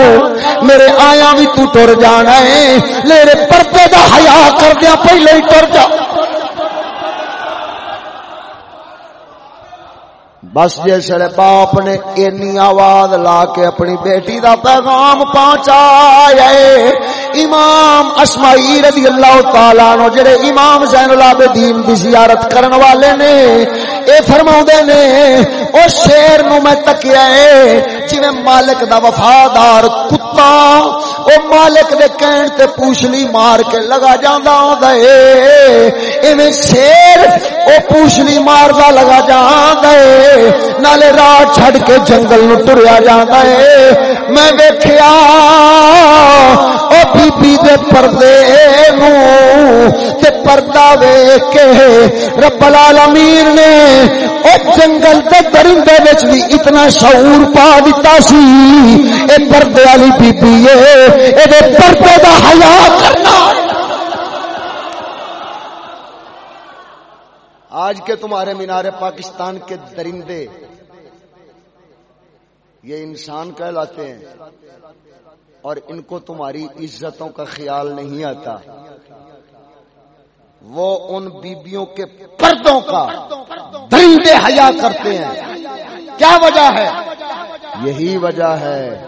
میرے آیا بھی تو ٹر جانا ہے، میرے پردے دا حیا کر دیا پہلے ہی ٹر جا۔ بس جسے باپ نے اینی آواز لا کے اپنی بیٹی دا پیغام پہنچایا امام اسمائی رضی اللہ تعالی نو جڑے امام زین العابدین دی زیارت کرن والے نے، اے فرما نے او شیر نو میں تکیا ہے جی مالک دا وفادار کتا، او مالک دے کہن تے پوچھلی مار کے لگا جاندا ہوندا اے ایویں شیر او پوچھلی ماردا لگا جاندا اے نالے راہ چھڑ کے جنگل نو ٹریا جاندا اے میں ویکھیا، او بی بی دے پردے نو تے پردہ ویکھ کے رب العالمین نے او جنگل دے درندے وچ بھی اتنا شعور پا دتا سی۔ اے پردے والی بی بی اے پردے دا حیا کرنا۔ آج کے تمہارے مینارے پاکستان کے درندے، یہ انسان کہلاتے ہیں اور ان کو تمہاری عزتوں کا خیال نہیں آتا۔ وہ ان بیبیوں کے پردوں کا درندے حیا کرتے ہیں۔ کیا وجہ ہے؟ یہی وجہ ہے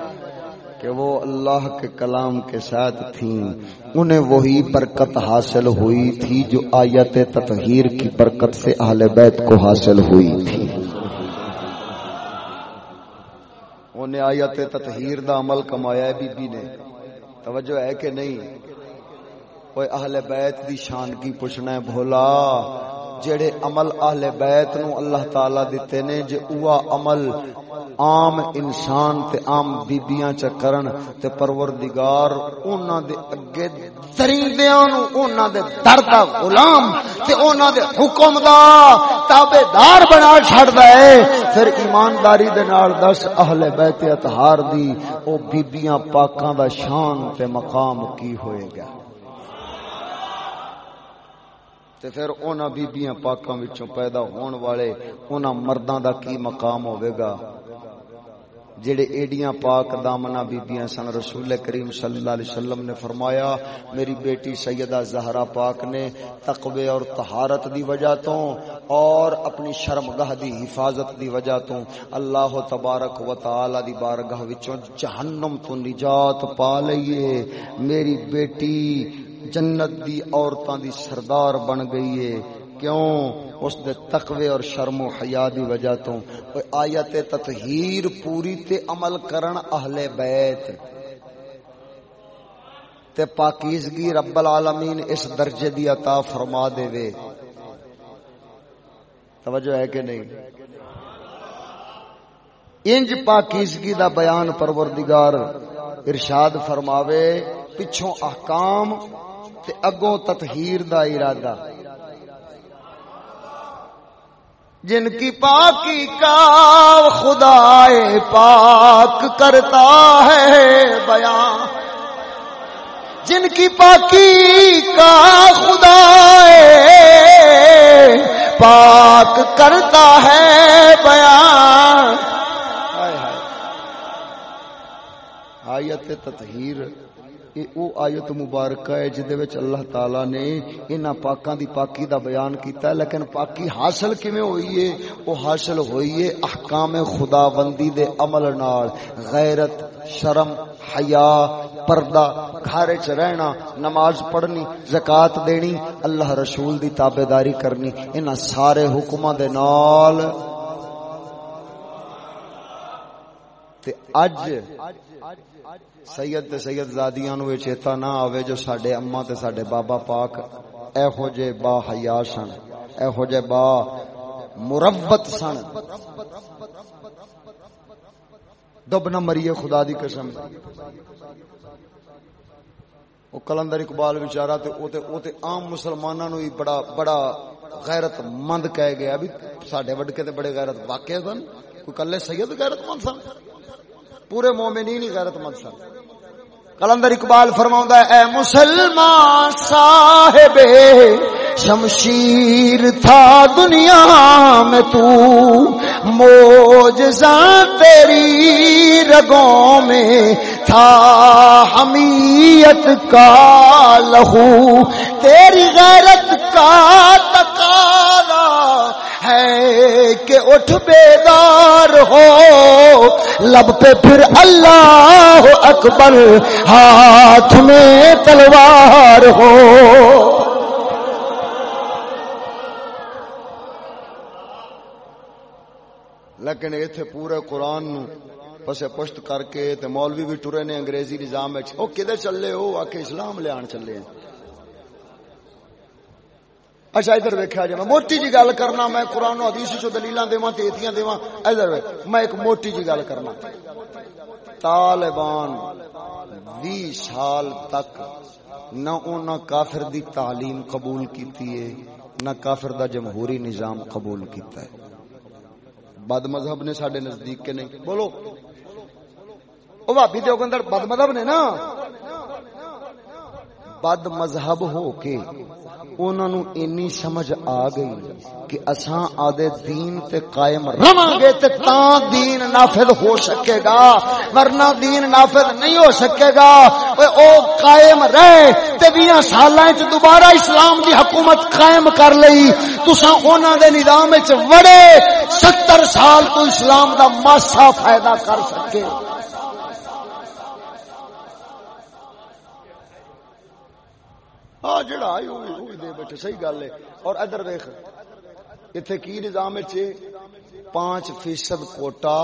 کہ وہ اللہ کے کلام کے ساتھ تھیں۔ انہیں وہی برکت حاصل ہوئی تھی جو آیت تطہیر کی برکت سے اہل بیت کو حاصل ہوئی تھی۔ انہیں آیت تطہیر دا عمل کمایا ہے بی بی نے۔ توجہ ہے کہ نہیں؟ کوئی اہل بیت دی شان کی پوچھنا ہے بھولا جڑے عمل اہل بیت نو اللہ تعالی دیتے نے جے اوہ عمل عام انسان تے عام بیبیاں چ کرن تے پروردگار انہاں دے اگے درندیاں نو انہاں دے در دا غلام تے انہاں دے حکم دا تابعدار بنا چھڑدا ہے پھر ایمانداری دے نال دس اہل بیت اطہار دی او بیبیاں پاکاں دا شان تے مقام کی ہوئے گا تے پھر انہاں بیبیاں پاکاں وچوں پیدا ہون والے انہاں مرداں دا کی مقام ہوے گا؟ جڑے ایڈیاں پاک دامنا بیبیاں سن، رسول کریم صلی اللہ علیہ وسلم نے فرمایا، میری بیٹی سیدہ زہرا پاک نے تقوی اور طہارت دی وجہ تو اور اپنی شرمگاہ دی حفاظت دی وجہ تو اللہ تبارک و تعالی دی بارگاہ وچوں جہنم تو نجات پا لئیے۔ میری بیٹی جنت دی عورتاں دی سردار بن گئی ہے۔ کیوں؟ اس دے تقوی اور شرم و حیا دی وجہ تو۔ آیت تطہیر پوری تے عمل کرن اہل بیت۔ تے پاکیزگی رب العالمین اس درجے دی عطا فرما دے۔ وے توجہ ہے کہ نہیں؟ انج پاکیزگی دا بیان پروردگار ارشاد فرماوے، پچھوں احکام تے اگوں تطہیر دا ارادہ۔ جن کی پاکی کا خدا پاک کرتا ہے بیان۔ جن کی پاکی کا خدا پاک کرتا ہے بیان۔ آیت تطہیر۔ یہ او آیت مبارکہ ہے جدے وچ اللہ تعالی نے انہاں پاکاں دی پاکی دا بیان کیتا ہے، لیکن پاکی حاصل کیویں ہوئی ہے؟ او حاصل ہوئی ہے احکام خداوندی دے عمل نال۔ غیرت، شرم، حیا، پردہ، گھر چ رہنا، نماز پڑھنی، زکات دینی، اللہ رسول دی تابعداری کرنی، انہاں سارے حکماں دے نال۔ تے اج سید تے سید زادیاں نو چیتا نہ آوے جو ساڈے اما تے ساڈے بابا پاک اے ہو جے با حیا سن اے ہو جے با مربت سن۔ دب نہ مریے خدا دی قسم۔ او کلندر اقبال بیچارہ تے او تے او تے عام مسلماناں نو ہی بڑا بڑا غیرت مند کہہ گیا ابھی ساڈے وڈکے تے بڑے غیرت واقع سن۔ کوئی کلے سید غیرت مند سن؟ پورے مومنین ہی غیرت مند سن۔ کلندر اقبال فرما اے مسلمان صاحب، شمشیر تھا دنیا میں تو، موجزہ تیری رگوں میں تھا حمیت کا لہو، تیری غیرت کا تقاضا ہے کہ اٹھ بیدار ہو۔ لب پہ پھر اللہ اکبر، ہاتھ میں تلوار ہو۔ لیکن ایتھے پورے قرآن نو پسے پشت کر کے تے مولوی بھی ٹرے نے انگریزی نظام وچ۔ او کدے چلے ہو؟ آ اسلام لے آن چلے ہیں۔ اچھا ادھر ویکھیا جائے میں موٹی جی گل کرنا، میں قرآن و حدیث چ دلیلاں دیواں تے ایتھیاں دیواں۔ ادھر میں ایک موٹی جی گل کرنا۔ طالبان 20 سال تک نہ انہاں کافر دی تعلیم قبول کیتی ہے، نہ کافر دا جمہوری نظام قبول کیتا ہے۔ بد مذہب نے سڈے نزدیک کے نہیں۔ بولو۔ وہ بھابی دے اندر بد مذہب نے نا۔ بد مذہب ہو کے انہوں نے اینی سمجھ آ گئی کہ اساں آدھے دین تے قائم رہاں گے تے تاں دین نافذ ہو سکے گا، ورنہ دین نافذ نہیں ہو سکے گا۔ او قائم رہے تے بیاں سالاں وچ دوبارہ اسلام دی حکومت قائم کر لئی۔ تساں انہاں دے نظام وچ وڑے 70 سال تو اسلام دا ماسا فائدہ کر سکے۔ ہاں جڑا آئی ہوئی ہوئی دے بیٹھے، صحیح گل ہے۔ اور ادھر دیکھ اتنے کی نظام پانچ فیصد کوٹا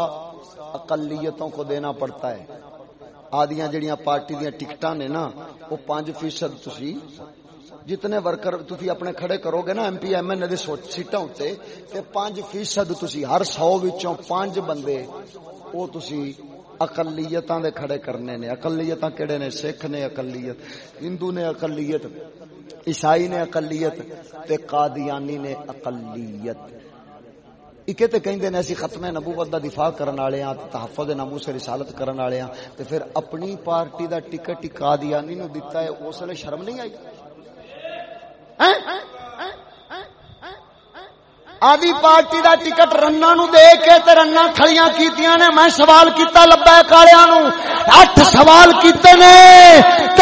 اقلیتوں کو دینا پڑتا ہے۔ آدیاں جڑیاں پارٹی دیا ٹکٹ نے نا، وہ پانچ فیصد تسی جتنے ورکر تسی اپنے کھڑے کرو گے نا، ایم پی، ایم این سیٹاں اتنے تے پانچ فیصد تسی ہر سو وچوں پانچ بندے، وہ تسی اقلیتاں دے کھڑے کرنے نے۔ اقلیتاں کیڑے نے؟ سکھ نے اقلیت، ہندو نے اقلیت، عیسائی نے اقلیت تے قادیانی نے اقلیت۔ اکے تے کہندے نے اسی ختم نبوت دا دفاع کرن والے ہاں تحفظ ناموس رسالت کرن والے ہاں تے پھر اپنی پارٹی دا ٹکٹ قادیانی نو دتا ہے، اس نے شرم نہیں آئی؟ ہاں؟ آدھی پارٹی دا ٹکٹ رنا نو دے کے تے رنا کھڑیاں کیتیاں نے، میں سوال کیتا لبا کالیاں نو، اٹھ سوال کیتے نے۔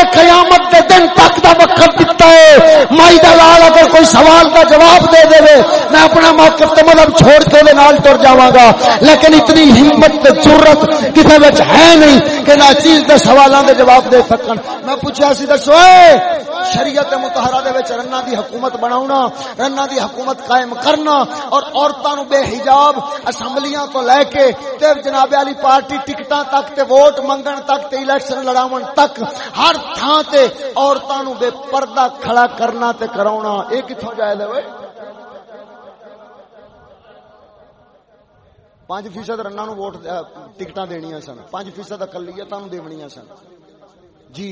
تے قیامت دے دن تک دا وقت دتا ہے۔ مائی دا لال اگر کوئی سوال دا جواب دے دے، میں اپنا موقف تے مطلب چھوڑ کے دے نال ٹر جاواں گا۔ لیکن اتنی ہمت تے جرأت کسے وچ ہے نہیں کہ نہ چیز دے سوالاں دے جواب دے سکن۔ میں پوچھیا سی، دسو اے، شریعت متحرہ دے وچ رنا دی حکومت بناونا رنا دی حکومت قائم کرنا اور عورتوں نو بے حجاب اسمبلیاں تو لے کے تے جناب علی پارٹی ٹکٹاں تک تے ووٹ منگن تک تے الیکشن لڑاون تک ہر تھان تے عورتوں نو بے پردہ کھڑا کرنا تے کراونا اے کتھوں جائے دے اوئے پانچ فیصد رنا نو ووٹ ٹکٹاں دینیاں سن، پانچ فیصد اقلیتاں نو دیونیاں سن۔ جی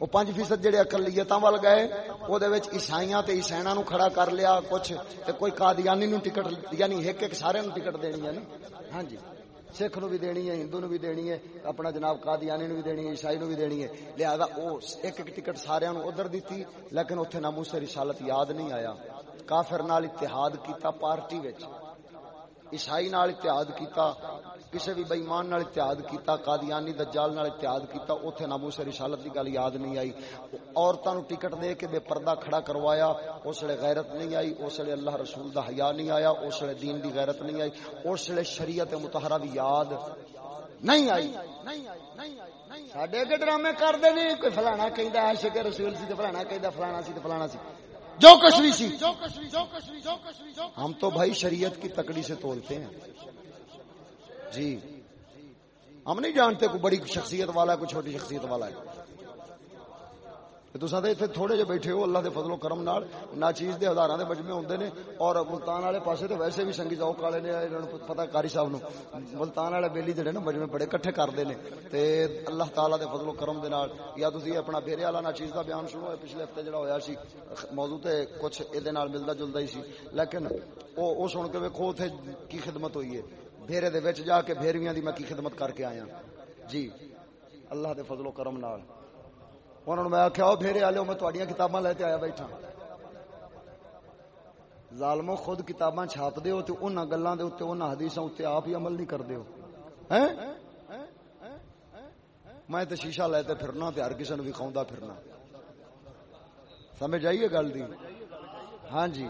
وہ پانچ فیصد جہے اقلیت وال گئے، وہ عیسائیاں تے عیسائنا نو کھڑا کر لیا، کچھ تے کوئی قادیانی نو ٹکٹ یعنی ایک ایک سارے نو ٹکٹ دینی ہے نا۔ ہاں جی۔ سکھ نو بھی دینی ہے، ہندو نو بھی دینی ہے، اپنا جناب قادیانی نو بھی دینی ہے، عیسائی نو بھی دینی ہے۔ لہذا او ایک ایک ٹکٹ سارے نو ادھر دیتی، لیکن اتنے ناموس رسالت یاد نہیں آیا۔ کافر نال اتحاد کیتا پارٹی وچ، عیسائی نال اتحاد کیتا۔ کسی بھی بےمان نال اتحاد کیتا، قادیانی دجال نال اتحاد کیتا، اوتھے ناموس رسالت دی گل یاد نہیں آئی۔ عورتاں نو ٹکٹ دے کے بے پردہ کھڑا کروایا، اس ویلے غیرت نہیں آئی، اس ویلے اللہ رسول دا حیا نہیں آیا، اس ویلے دین دی غیرت نہیں آئی، اس ویلے شریعت مطہرہ دی یاد نہیں آئی۔ ساڈے اگے ڈرامے کردے نہیں، کوئی فلانا کہندا عاشق رسول سی تے فلانا کہندا، فلانا سی تے فلانا سی۔ جو کچھ بھی سی۔ ہم تو بھائی شریعت کی تکڑی سے تولتے ہیں۔ جی۔ ہم نہیں جانتے کوئی بڑی شخصیت والا ہے، کوئی چھوٹی شخصیت والا ہے۔ تو اتنے تھوڑے جہ بیٹھے ہو، اللہ دے فضل و کرم نال، نہ چیز دے ہزار دے بجمے ہوندے نے۔ اور ملتان والے پاسے تو ویسے بھی سنگی چوک والے نے پتا کاری صاحب نو ملتان والے بیلی جڑے نا بجمے بڑے کٹھے کرتے ہیں تے اللہ تعالیٰ دے فضل و کرم دے نال، یا تھی اپنا پھیرے والا نہ چیز کا بیان سنو پچھلے ہفتے جڑا ہویا سی، موضوع تے کچھ یہ ملتا جلتا ہی سی۔ لیکن وہ سن کے ویکو اتنے کی خدمت ہوئی ہے؟ بھیرے دے وچ جا کے بھیرویاں دی میں کی خدمت کر کے آیا۔ جی اللہ دے فضل و کرم نال۔ انہوں نے میں آخیا وہ بھیرے والے میں تھوڑی کتاباں لے کے آیا بیٹھا۔ ظالمو خود کتاباں چھاپ دے ہو تو انہاں گلاں دے اوتے انہاں حدیثاں اوتے آپ ہی عمل نہیں کردے ہو۔ ہیں؟ میں تے شیشہ لے تے پھرنا تے ہر کسے نو وکھاوندا پھرنا۔ سمجھ آئیے گل دی؟ ہاں جی۔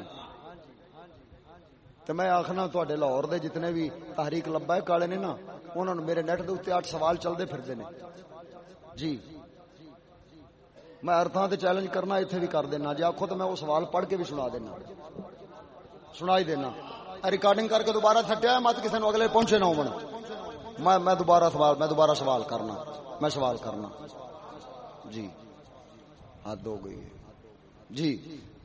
تو میں آخنا تے لاہور دے جتنے بھی تحریک لبا ہے، کالے نے نا انہوں نے میرے نیٹ دے اتنے اٹھ سوال چلتے پھرتے ہیں جی۔ میں ہر تھان سے چیلنج کرنا اتنے بھی کر دینا۔ جی آخو تو میں وہ سوال پڑھ کے بھی سنا دینا۔ سنا ہی دینا ریکارڈنگ کر کے دوبارہ تھٹیا مت کسی نے اگلے پہنچے نہ ہونا میں میں دوبارہ سوال، میں دوبارہ سوال کرنا۔ میں سوال کرنا۔ جی۔ حد ہو گئی جی۔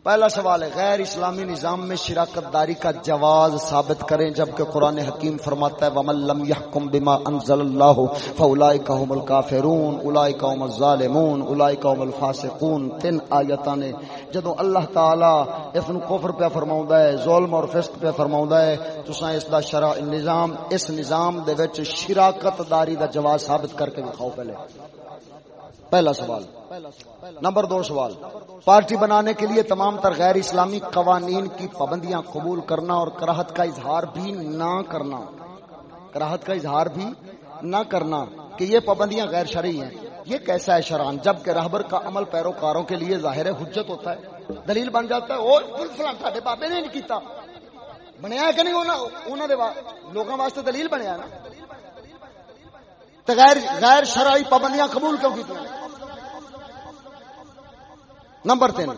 پہلا سوال ہے، غیر اسلامی نظام میں شراکت داری کا جواز ثابت کریں جبکہ قرآن حکیم فرماتا ہے، ومن لم يحكم بما انزل الله فاولئک هم الكافرون اولئک هم الظالمون اولئک هم الفاسقون۔ تین آیتاں نے، جدوں اللہ تعالی اس نو کفر پہ فرماوندا ہے، ظلم اور فسق پہ فرماوندا ہے، تساں اس دا شرع نظام، اس نظام دے وچ شراکت داری دا جواز ثابت کر کے دکھاؤ پہلے۔ پہلا سوال۔ نمبر دو سوال۔ پارٹی بنانے کے لیے تمام تر غیر اسلامی قوانین کی پابندیاں قبول کرنا اور کراہت کا اظہار بھی نہ کرنا۔ کراہت کا اظہار بھی نہ کرنا کہ یہ پابندیاں غیر شرعی ہیں۔ یہ کیسا ہے شران جبکہ رہبر کا عمل پیروکاروں کے لیے ظاہر حجت ہوتا ہے۔ دلیل بن جاتا ہے وہ ساڈے بابے نے نہیں کیتا۔ بنیا کہ نہیں لوگوں واسطے دلیل بنیا نا؟ غیر غیر شرعی پابندیاں قبول کیوں کی نمبر تین،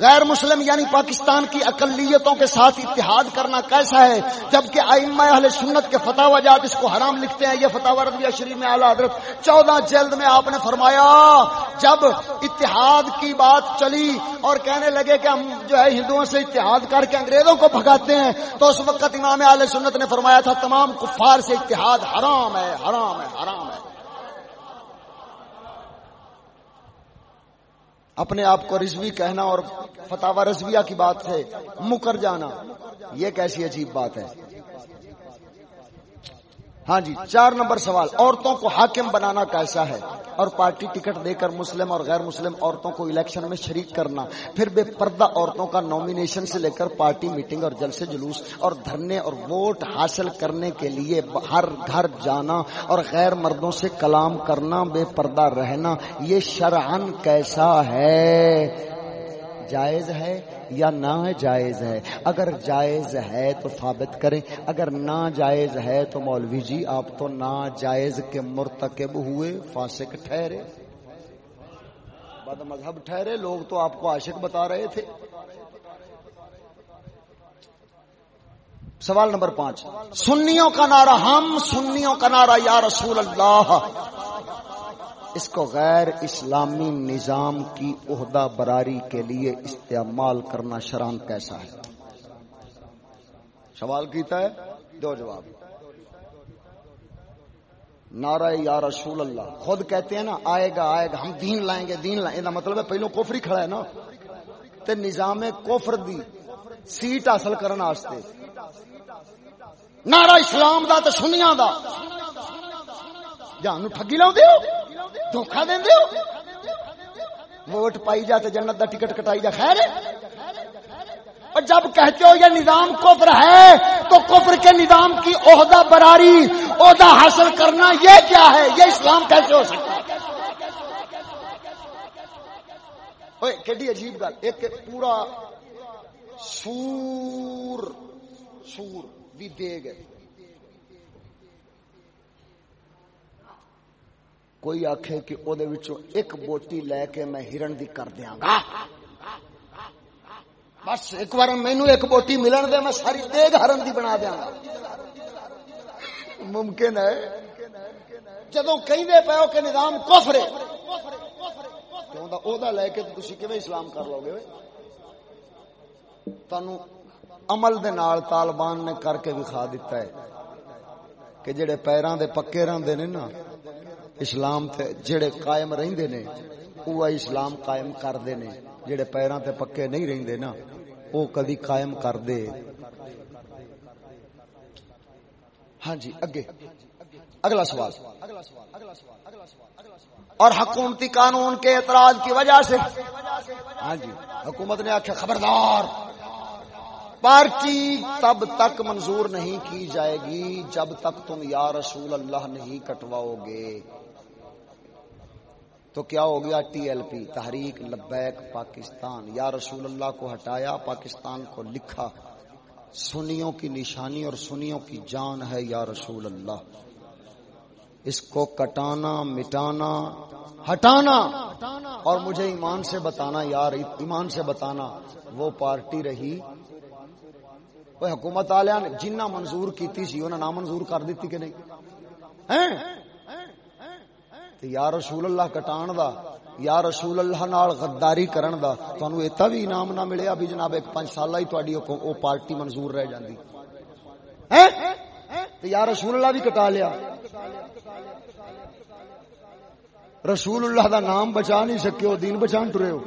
غیر مسلم یعنی پاکستان کی اقلیتوں کے ساتھ اتحاد کرنا کیسا ہے؟ جبکہ آئمہ اہل سنت کے فتح وجات اس کو حرام لکھتے ہیں، یہ فتح رضویہ شریف میں اعلیٰ حضرت چودہ جلد میں آپ نے فرمایا، جب اتحاد کی بات چلی اور کہنے لگے کہ ہم جو ہے ہندوؤں سے اتحاد کر کے انگریزوں کو بھگاتے ہیں، تو اس وقت امام اہل سنت نے فرمایا تھا، تمام کفار سے اتحاد حرام ہے حرام ہے حرام ہے۔ اپنے آپ کو رضوی کہنا اور فتح رضویہ کی بات سے مکر جانا، یہ کیسی عجیب بات ہے؟ ہاں جی چار نمبر سوال، عورتوں کو حاکم بنانا کیسا ہے؟ اور پارٹی ٹکٹ دے کر مسلم اور غیر مسلم عورتوں کو الیکشن میں شریک کرنا، پھر بے پردہ عورتوں کا نومینیشن سے لے کر پارٹی میٹنگ اور جلسے جلوس اور دھرنے اور ووٹ حاصل کرنے کے لیے ہر گھر جانا اور غیر مردوں سے کلام کرنا، بے پردہ رہنا، یہ شرعن کیسا ہے؟ جائز ہے یا نا جائز ہے؟ اگر جائز ہے تو ثابت کریں، اگر نا جائز ہے تو مولوی جی آپ تو نا جائز کے مرتکب ہوئے، فاسق ٹھہرے۔ بد مذہب ٹھہرے، لوگ تو آپ کو عاشق بتا رہے تھے۔ سوال نمبر پانچ، سنیوں کا نعرہ، ہم سنیوں کا نعرہ، یا رسول اللہ۔ اس کو غیر اسلامی نظام کی عہدہ براری کے لیے استعمال کرنا شران کیسا ہے؟ سوال کیتا ہے؟ دو جواب۔ نعرہ یا رسول اللہ۔ خود کہتے ہیں نا، آئے گا آئے گا، ہم دین لائیں گے، دین لائیں گے۔ مطلب ہے پہلو کوفری کھڑا ہے نا۔ تے نظام کوفر دی سیٹ حاصل کرنے واسطے۔ نعرہ اسلام دا تے سنیاں دا۔ جان ٹھگی لاؤ دیو دھوکھا دیں دیو ووٹ پائی جا تو جنت دا ٹکٹ کٹائی جا، خیر ہے؟ اور جب کہتے ہو یہ نظام کفر ہے، تو کفر کے نظام کی عہدہ براری، عہدہ حاصل کرنا یہ کیا ہے؟ یہ اسلام کیسے ہو سکتا ہے؟ کیڈی عجیب گل، ایک پورا سور سور بھی دے گئے۔ کوئی آخے کہ او دے وچوں ایک بوٹی لے کے میں ہرن دی کر دیاں گا۔ بس ایک بار مینو ایک بوٹی ملن دے میں ساری دیگ ہرن دی بنا دیاں گا۔ ممکن ہے؟ جدو کہیں دے پے کہ نظام کفر ہے۔ کیوں دا او دا لے کے تسی کیویں اسلام کر لو گے؟ تانوں عمل دے نال طالبان نے کر کے دکھا دیتا ہے کہ جڑے پیراں دے پکے رہندے نے نا اسلام تے جڑے قائم رہندے نے وہ اسلام قائم کردے نے، جڑے پیراں تے پکے نہیں رہندے نا وہ کدی قائم کر دے ہاں جی اگے۔ اگلا سوال۔ اور حکومتی قانون کے اعتراض کی وجہ سے۔ ہاں جی حکومت نے آخیا خبردار۔ پارٹی تب تک منظور نہیں کی جائے گی جب تک تم یا رسول اللہ نہیں کٹواؤ گے۔ تو کیا ہو گیا ٹی ایل پی؟ تحریک، لبیک، پاکستان۔ یا رسول اللہ کو ہٹایا، پاکستان کو لکھا۔ سنیوں کی نشانی اور سنیوں کی جان ہے یا رسول اللہ۔ اس کو کٹانا، مٹانا، ہٹانا۔ اور مجھے ایمان سے بتانا یار، ایمان سے بتانا، وہ پارٹی رہی۔ وہ حکومت والے نے جنہ منظور کیتی سی انہیں نہ کر دیتی کہ نہیں؟ یا رسول اللہ کٹان دا، یا رسول اللہ نال غداری کرن دا، تانوں ایتا بھی انعام نہ ملیا بھی جناب ایک پانچ سالہ ہی تہاڈی او پارٹی منظور رہ جاندی۔ تے یا رسول اللہ بھی کٹا لیا۔ رسول اللہ دا نام بچا نہیں سکے ہو دین بچان ٹرے ہو۔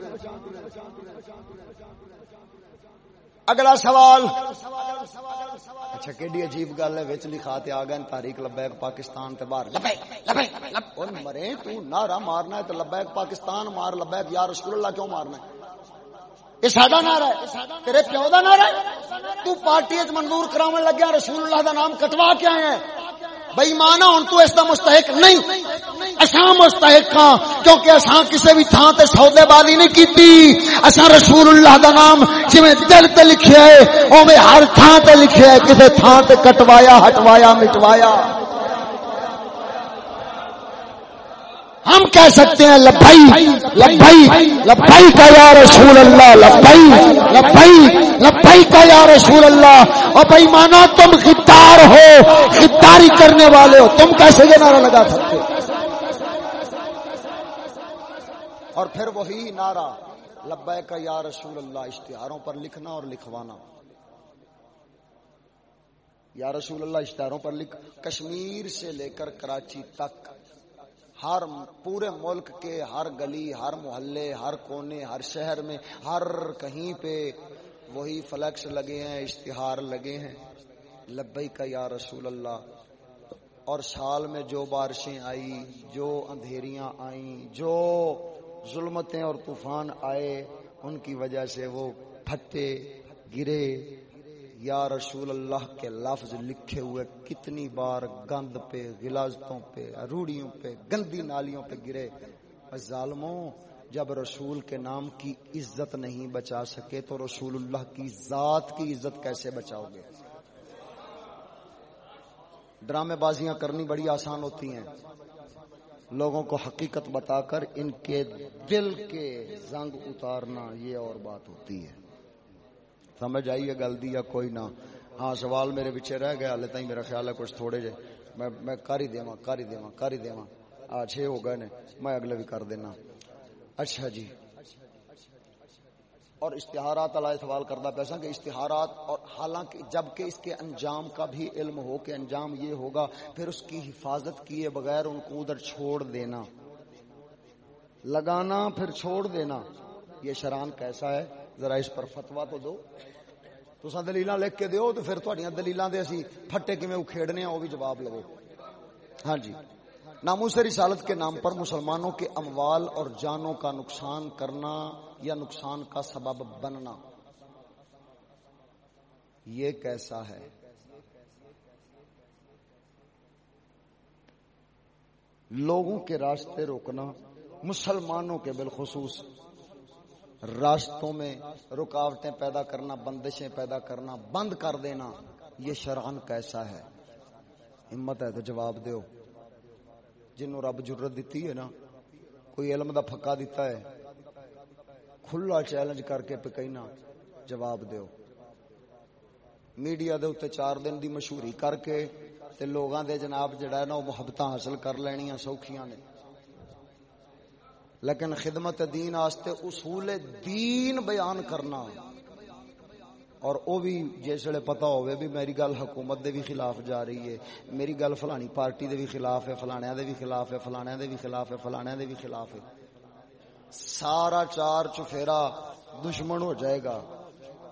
اگلا سوال۔ اچھا کیڈی عجیب گل ہے، وچ لکھا تے آ گئے تاریخ لبیک پاکستان تے باہر۔ لبیک لبیک او مرے، تو نعرہ مارنا ہے تے لبیک پاکستان مار، لبیک یا رسول اللہ کیوں مارنا ہے؟ یہ ساڈا نعرہ ہے۔ تیرے پیو دا نعرہ ہے؟ تو پارٹی وچ منظور کراون لگا رسول اللہ دا نام کٹوا کے آیا ہے بے مانا ہوں، تو اس دا مستحق نہیں۔ اساں مستحق ہاں کیونکہ اساں کسی بھی تھان تے سودے بازی نہیں کیتی۔ اساں رسول اللہ دا نام جویں دل تے لکھیا ہے، اوویں ہر تھان تے لکھیا ہے، کسے تھان تے کٹوایا، ہٹوایا، مٹوایا۔ ہم کہہ سکتے ہیں لبائی لبائی لبائی کا یا رسول اللہ لبائی لبائی لبائی کا یا رسول اللہ۔ اور بھائی مانا تم خدار ہو خداری کرنے والے ہو۔ تم کیسے یہ نعرہ لگا سکتے اور پھر وہی نعرہ لبائی کا یا رسول اللہ، اشتہاروں پر لکھنا اور لکھوانا۔ یا رسول اللہ، اشتہاروں پر لکھ، کشمیر سے لے کر کراچی تک۔ ہر پورے ملک کے، ہر گلی، ہر محلے، ہر کونے، ہر شہر میں، ہر کہیں پہ وہی فلیکس لگے ہیں، اشتہار لگے ہیں۔ لبئی کا یا رسول اللہ۔ اور سال میں جو بارشیں آئی جو اندھیریاں آئیں، جو ظلمتیں اور طوفان آئے، ان کی وجہ سے وہ پھٹے، گرے یا رسول اللہ کے لفظ لکھے ہوئے کتنی بار گند پہ، غلازتوں پہ روڑیوں پہ، گندی نالیوں پہ گرے۔ ظالموں، جب رسول کے نام کی عزت نہیں بچا سکے تو رسول اللہ کی ذات کی عزت کیسے بچاؤ گے؟ ڈرامے بازیاں کرنی بڑی آسان ہوتی ہیں۔ لوگوں کو حقیقت بتا کر ان کے دل کے زنگ اتارنا یہ اور بات ہوتی ہے۔ سمجھ آئیے گل دی یا کوئی نہ؟ ہاں سوال میرے پیچھے رہ گیا ہلے تھی میرا خیال ہے کچھ تھوڑے جے۔ میں میں کر ہی دیواں، کر ہی دیواں، کر ہی دیواں۔ آ، چھ ہو گئے نے، میں اگلے بھی کر دینا۔ اچھا جی۔ اور اشتہارات اللہ سوال کرتا پیسہ کہ اشتہارات اور حالانکہ جبکہ اس کے انجام کا بھی علم ہو کہ انجام یہ ہوگا، پھر اس کی حفاظت کیے بغیر ان کو ادھر چھوڑ دینا۔ لگانا پھر چھوڑ دینا، یہ شران کیسا ہے؟ ذرا اس پر فتوا تو دو۔ تو دلیل لکھ کے دیو تو پھر تھوڑی دلیل دے اسی پھٹے کیویں اکھیڑنے ہیں وہ بھی جواب لو ہاں جی ناموس رسالت کے نام پر مسلمانوں کے اموال اور جانوں کا نقصان کرنا یا نقصان کا سبب بننا یہ کیسا ہے لوگوں کے راستے روکنا مسلمانوں کے بالخصوص راستوں میں رکاوٹیں پیدا کرنا، بندشیں پیدا کرنا، بند کر دینا، یہ شران کیسا ہے؟ ہمت ہے تو جواب دیو۔ جنوں رب جرت دیتی ہے نا، کوئی علم دا پھکا دیتا ہے، کھلا چیلنج کر کے پکینا جواب دیو۔ میڈیا دے اتنے چار دن دی مشہوری کر کے تے لوگاں دے جناب جڑا ہے نا، وہ محبت حاصل کر لینیاں سوکھیاں نے۔ لیکن خدمت دین آستے اصول دین بیان کرنا۔ اور او بھی جسے پتا ہوئے بھی میری گل حکومت دے بھی خلاف جا رہی ہے، میری گل فلانی پارٹی دے بھی خلاف ہے فلانے دے بھی خلاف ہے فلانے دے بھی خلاف ہے فلانے دے بھی خلاف ہے۔ سارا چار چفیرا دشمن ہو جائے گا۔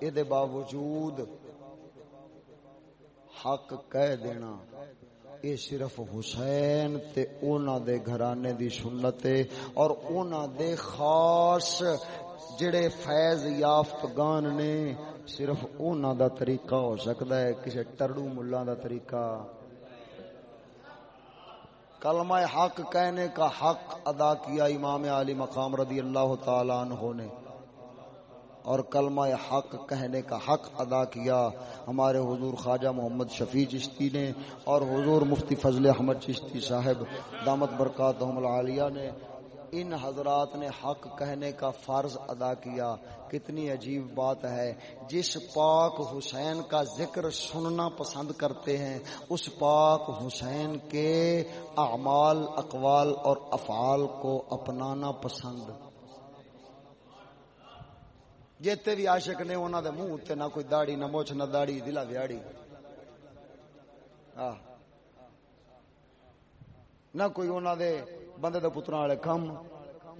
یہ باوجود حق کہہ دینا۔ اے صرف حسین تے اونا دے گھرانے دی سنت اور اونا دے خاص جڑے فیض یافتگان نے، صرف اونا دا طریقہ ہو سکتا ہے کسی ٹرڈو ملا دا طریقہ۔ کلمہ حق کہنے کا حق ادا کیا امام علی مقام رضی اللہ تعالی عنہ نے۔ اور کلمہ حق کہنے کا حق ادا کیا۔ ہمارے حضور خواجہ محمد شفیع چشتی نے اور حضور مفتی فضل احمد چشتی صاحب، دامت برکات العالیہ نے، ان حضرات نے حق کہنے کا فرض ادا کیا۔ کتنی عجیب بات ہے، جس پاک حسین کا ذکر سننا پسند کرتے ہیں، اس پاک حسین کے اعمال، اقوال اور افعال کو اپنانا پسند۔ جیتے بھی عاشق نے انہوں دے منہ تے نہ کوئی داڑھی، نہ موچ نہ داڑھی، دلا ویاڑی نہ کوئی انہوں دے بندے دے پترا والے کم،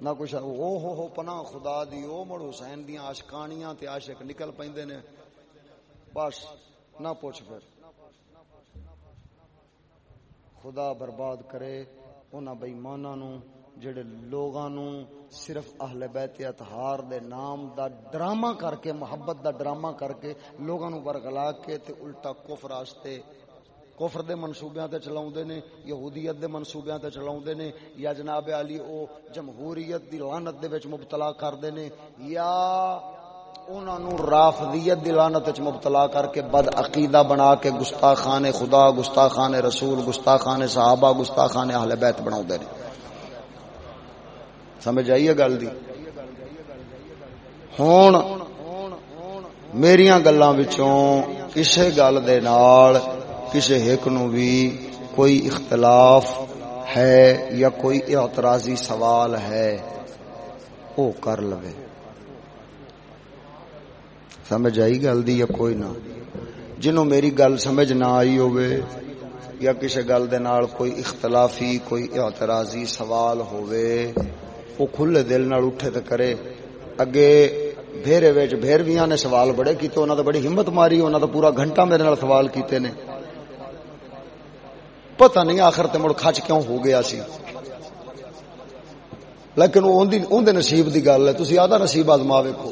نہ کچھ۔ او ہو ہو پنا خدا دی، او مڑ حسین دیاں عاشقانیاں تے عاشق نکل پیندے نے۔ بس، نہ پوچھ پھر۔ خدا برباد کرے انہاں بے ایماناں نو جڑے لوگاں نو صرف اہل بیت اطہار دے نام دا ڈرامہ کر کے، محبت دا ڈرامہ کر کے لوگاں نو ورگلا کے تے الٹا کفر واسطے کفر دے منصوبیاں تے چلاوندے نے، یہودیت دے منصوبیاں تے چلاوندے نے، یا جناب علی او جمہوریت دی لعنت دے وچ مبتلا کردے نے، یا انہاں نو رافضیت دی لعنت وچ مبتلا کر کے بد عقیدہ بنا کے گستاخان خدا، گستاخان رسول، گستاخان صحابہ، گستاخان اہل بیت بناوندے نے۔ سمجھ آئیے گل دی؟ ہن میریاں گلاں وچوں کسے گل دے نال کسی ایک نو بھی کوئی اختلاف ہے یا کوئی اعتراضی سوال ہے وہ کر لو سمجھ آئی گل دی یا کوئی نہ؟ جنوں میری گل سمجھ نہ آئی ہوئے یا کسی گل دے نال کوئی اختلافی، کوئی اعتراضی سوال ہوئے وہ کھلے دل نال اٹھے تے کرے اگے بھیرے ویچ بھیرویاں نے سوال بڑے کیتے انہوں نے بڑی ہمت ماری انہوں دا پورا گھنٹہ میرے نال سوال کیتے نے پتہ نہیں آخر تے مڑ کھچ کیوں ہو گیا سی لیکن وہ نصیب دی گل ہے تسی آدھا نصیب آزما ویکو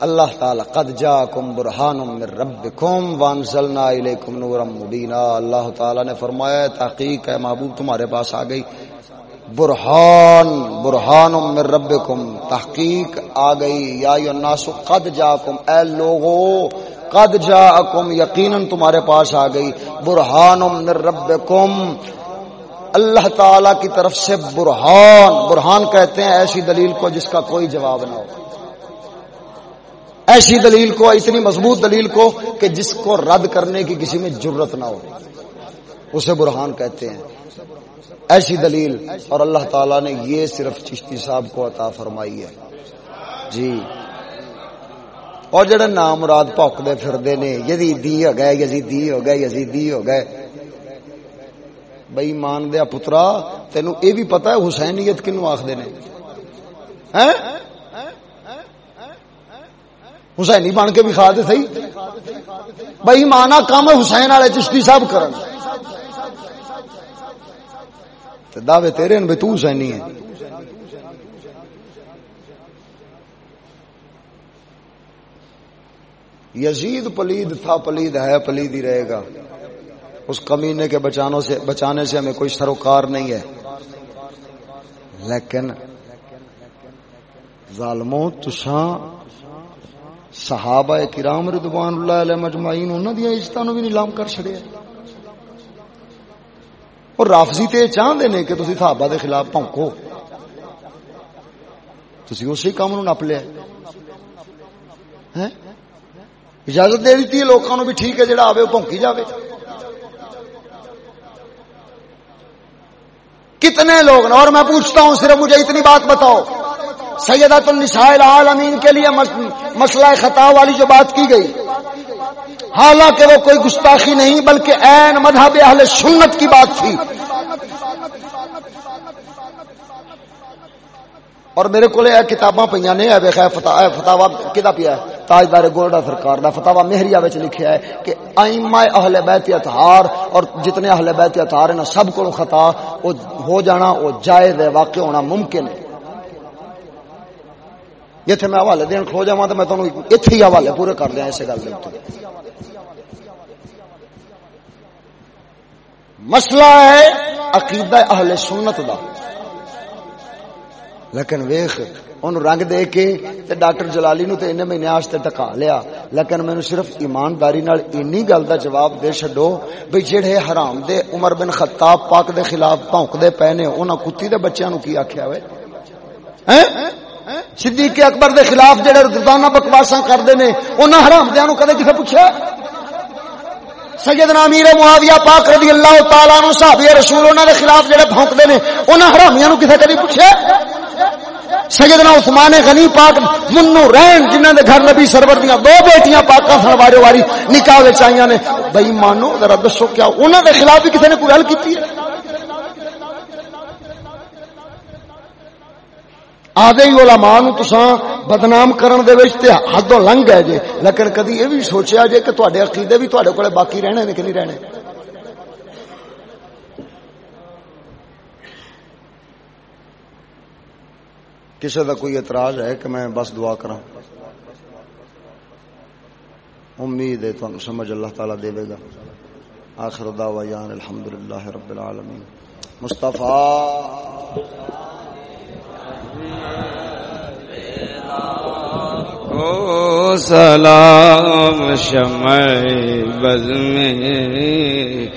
اللہ تعالی، قد جاءکم برہان من ربکم وانزلنا الیکم نورا مبینا۔ اللہ تعالی نے فرمایا تحقیق ہے محبوب، تمہارے پاس آ گئی۔ برہان برہان من ربکم۔ تحقیق آ گئی۔ یا الناس، قد جاءکم اے لوگو، قد جاءکم یقینا تمہارے پاس آ گئی۔ برہان من ربکم۔ اللہ تعالی کی طرف سے برہان برہان کہتے ہیں ایسی دلیل کو جس کا کوئی جواب نہ ہو۔ ایسی دلیل کو، اتنی مضبوط دلیل کو کہ جس کو رد کرنے کی کسی میں ضرورت نہ ہو۔ اسے برہان کہتے ہیں۔ ایسی دلیل، اور اللہ تعالی نے یہ صرف چشتی صاحب کو عطا فرمائی ہے۔ جی۔ اور جڑے نام مراد پوکتے پھرتے نے، یزیدی ہو گئے، یزیدی ہو گئے، یزیدی ہو گئے۔ بئی مان دیا پترا، تینو اے بھی پتا ہے حسینیت کنو آخر نے۔ حسینی بن کے بھی کھا دے سی بئی مانا کام حسین والے چشتی صاحب کرن۔ دعوے تیرے بھائی تو حسینی ہے۔ یزید پلید تھا پلید ہے، پلید ہی رہے گا۔ اس کمینے کے بچانوں سے بچانے سے ہمیں کوئی سروکار نہیں ہے۔ لیکن ظالموں، تساں صحابہ کرام رضوان اللہ علیہ مجمعین، انہاں دی عزتاں نو بھی نیلام کر چھڑیا اور رافضی تے چاہندے نے کہ تسی صحابہ دے خلاف پھونکو۔ تسی اسی کام نو نپ لیا۔ ہیں؟ اجازت دے دیتی ہے لوگوں بھی ٹھیک ہے جڑا آوے پونکی جاوے۔ کتنے لوگ اور میں پوچھتا ہوں، صرف مجھے اتنی بات بتاؤ۔ سیدت النساء العالمین کے لیے مسئلہ خطا والی جو بات کی گئی۔ حالانکہ وہ کوئی گستاخی نہیں، بلکہ این مذہب اہل سنت کی بات تھی۔ اور میرے کو کتاباں پہ نے فتوا کتا پیا تاجدار گولڈا سرکار دا فتوا مہریا لکھیا ہے کہ ائمہ اہل بیت اطہار اور جتنے اہل بیت اطہار ہیں، سب کو خطا او ہو جانا او جائز ہے، واقع ہونا ممکن ہے۔ جتھے میں حوالے دین کھلو جاواں تے میں تانوں ایتھے ہی حوالے پورے کر دیاں اس گل دے اوپر مسئلہ ہے عقیدہ اہل سنت دا۔ لیکن ویخ، ان رنگ دے کے تے ڈاکٹر جلالی نو تے انہیں مہینے آستے ٹکا لیا۔ لیکن میں صرف ایمانداری نال اینی گل دا جواب دے چھڈو بھئی جڑے حرام دے عمر بن خطاب پاک دے خلاف بھونک دے پے نے، انہاں کتی دے بچیاں نو کی آکھیا ہوئے؟ ہیں صدیق اکبر دے خلاف جڑے روزانہ بکواساں کردے نے انہاں حرام دیاں نو کدے کسے پوچھیا سیدنا امیر معاویہ پاک رضی اللہ تعالی عنہ صحابی رسول انہاں دے خلاف جڑے بھونکدے نے انہاں حرامیاں نو کسے کدی پوچھیا سیدنا عثمان غنی پاک، منو رین جنہاں دے گھر نبی سرور دیاں دو بیٹیاں پاکاں سن واری واری نکاح وچ آئیاں نے۔ بے ایمانو ذرا دسو کیا انہاں دے خلاف بھی کسے نے کوئی گل کیتی ہے؟ آدھے ہی علماء نو تساں بدنام کرن دے وچ تے حدوں لنگ گئے جے۔ لیکن کدی یہ بھی سوچیا جے کہ تواڈے عقیدے بھی تواڈے کولے باقی رہنے نے کہ نہیں رہنے؟ کسی کا کوئی اعتراض ہے کہ میں بس دعا کرا امید ہے تمہیں سمجھ اللہ تعالیٰ دے گا۔ آخر دعوی جان الحمد رب العالمین۔ مصطفیٰ! او سلام شمع بز میں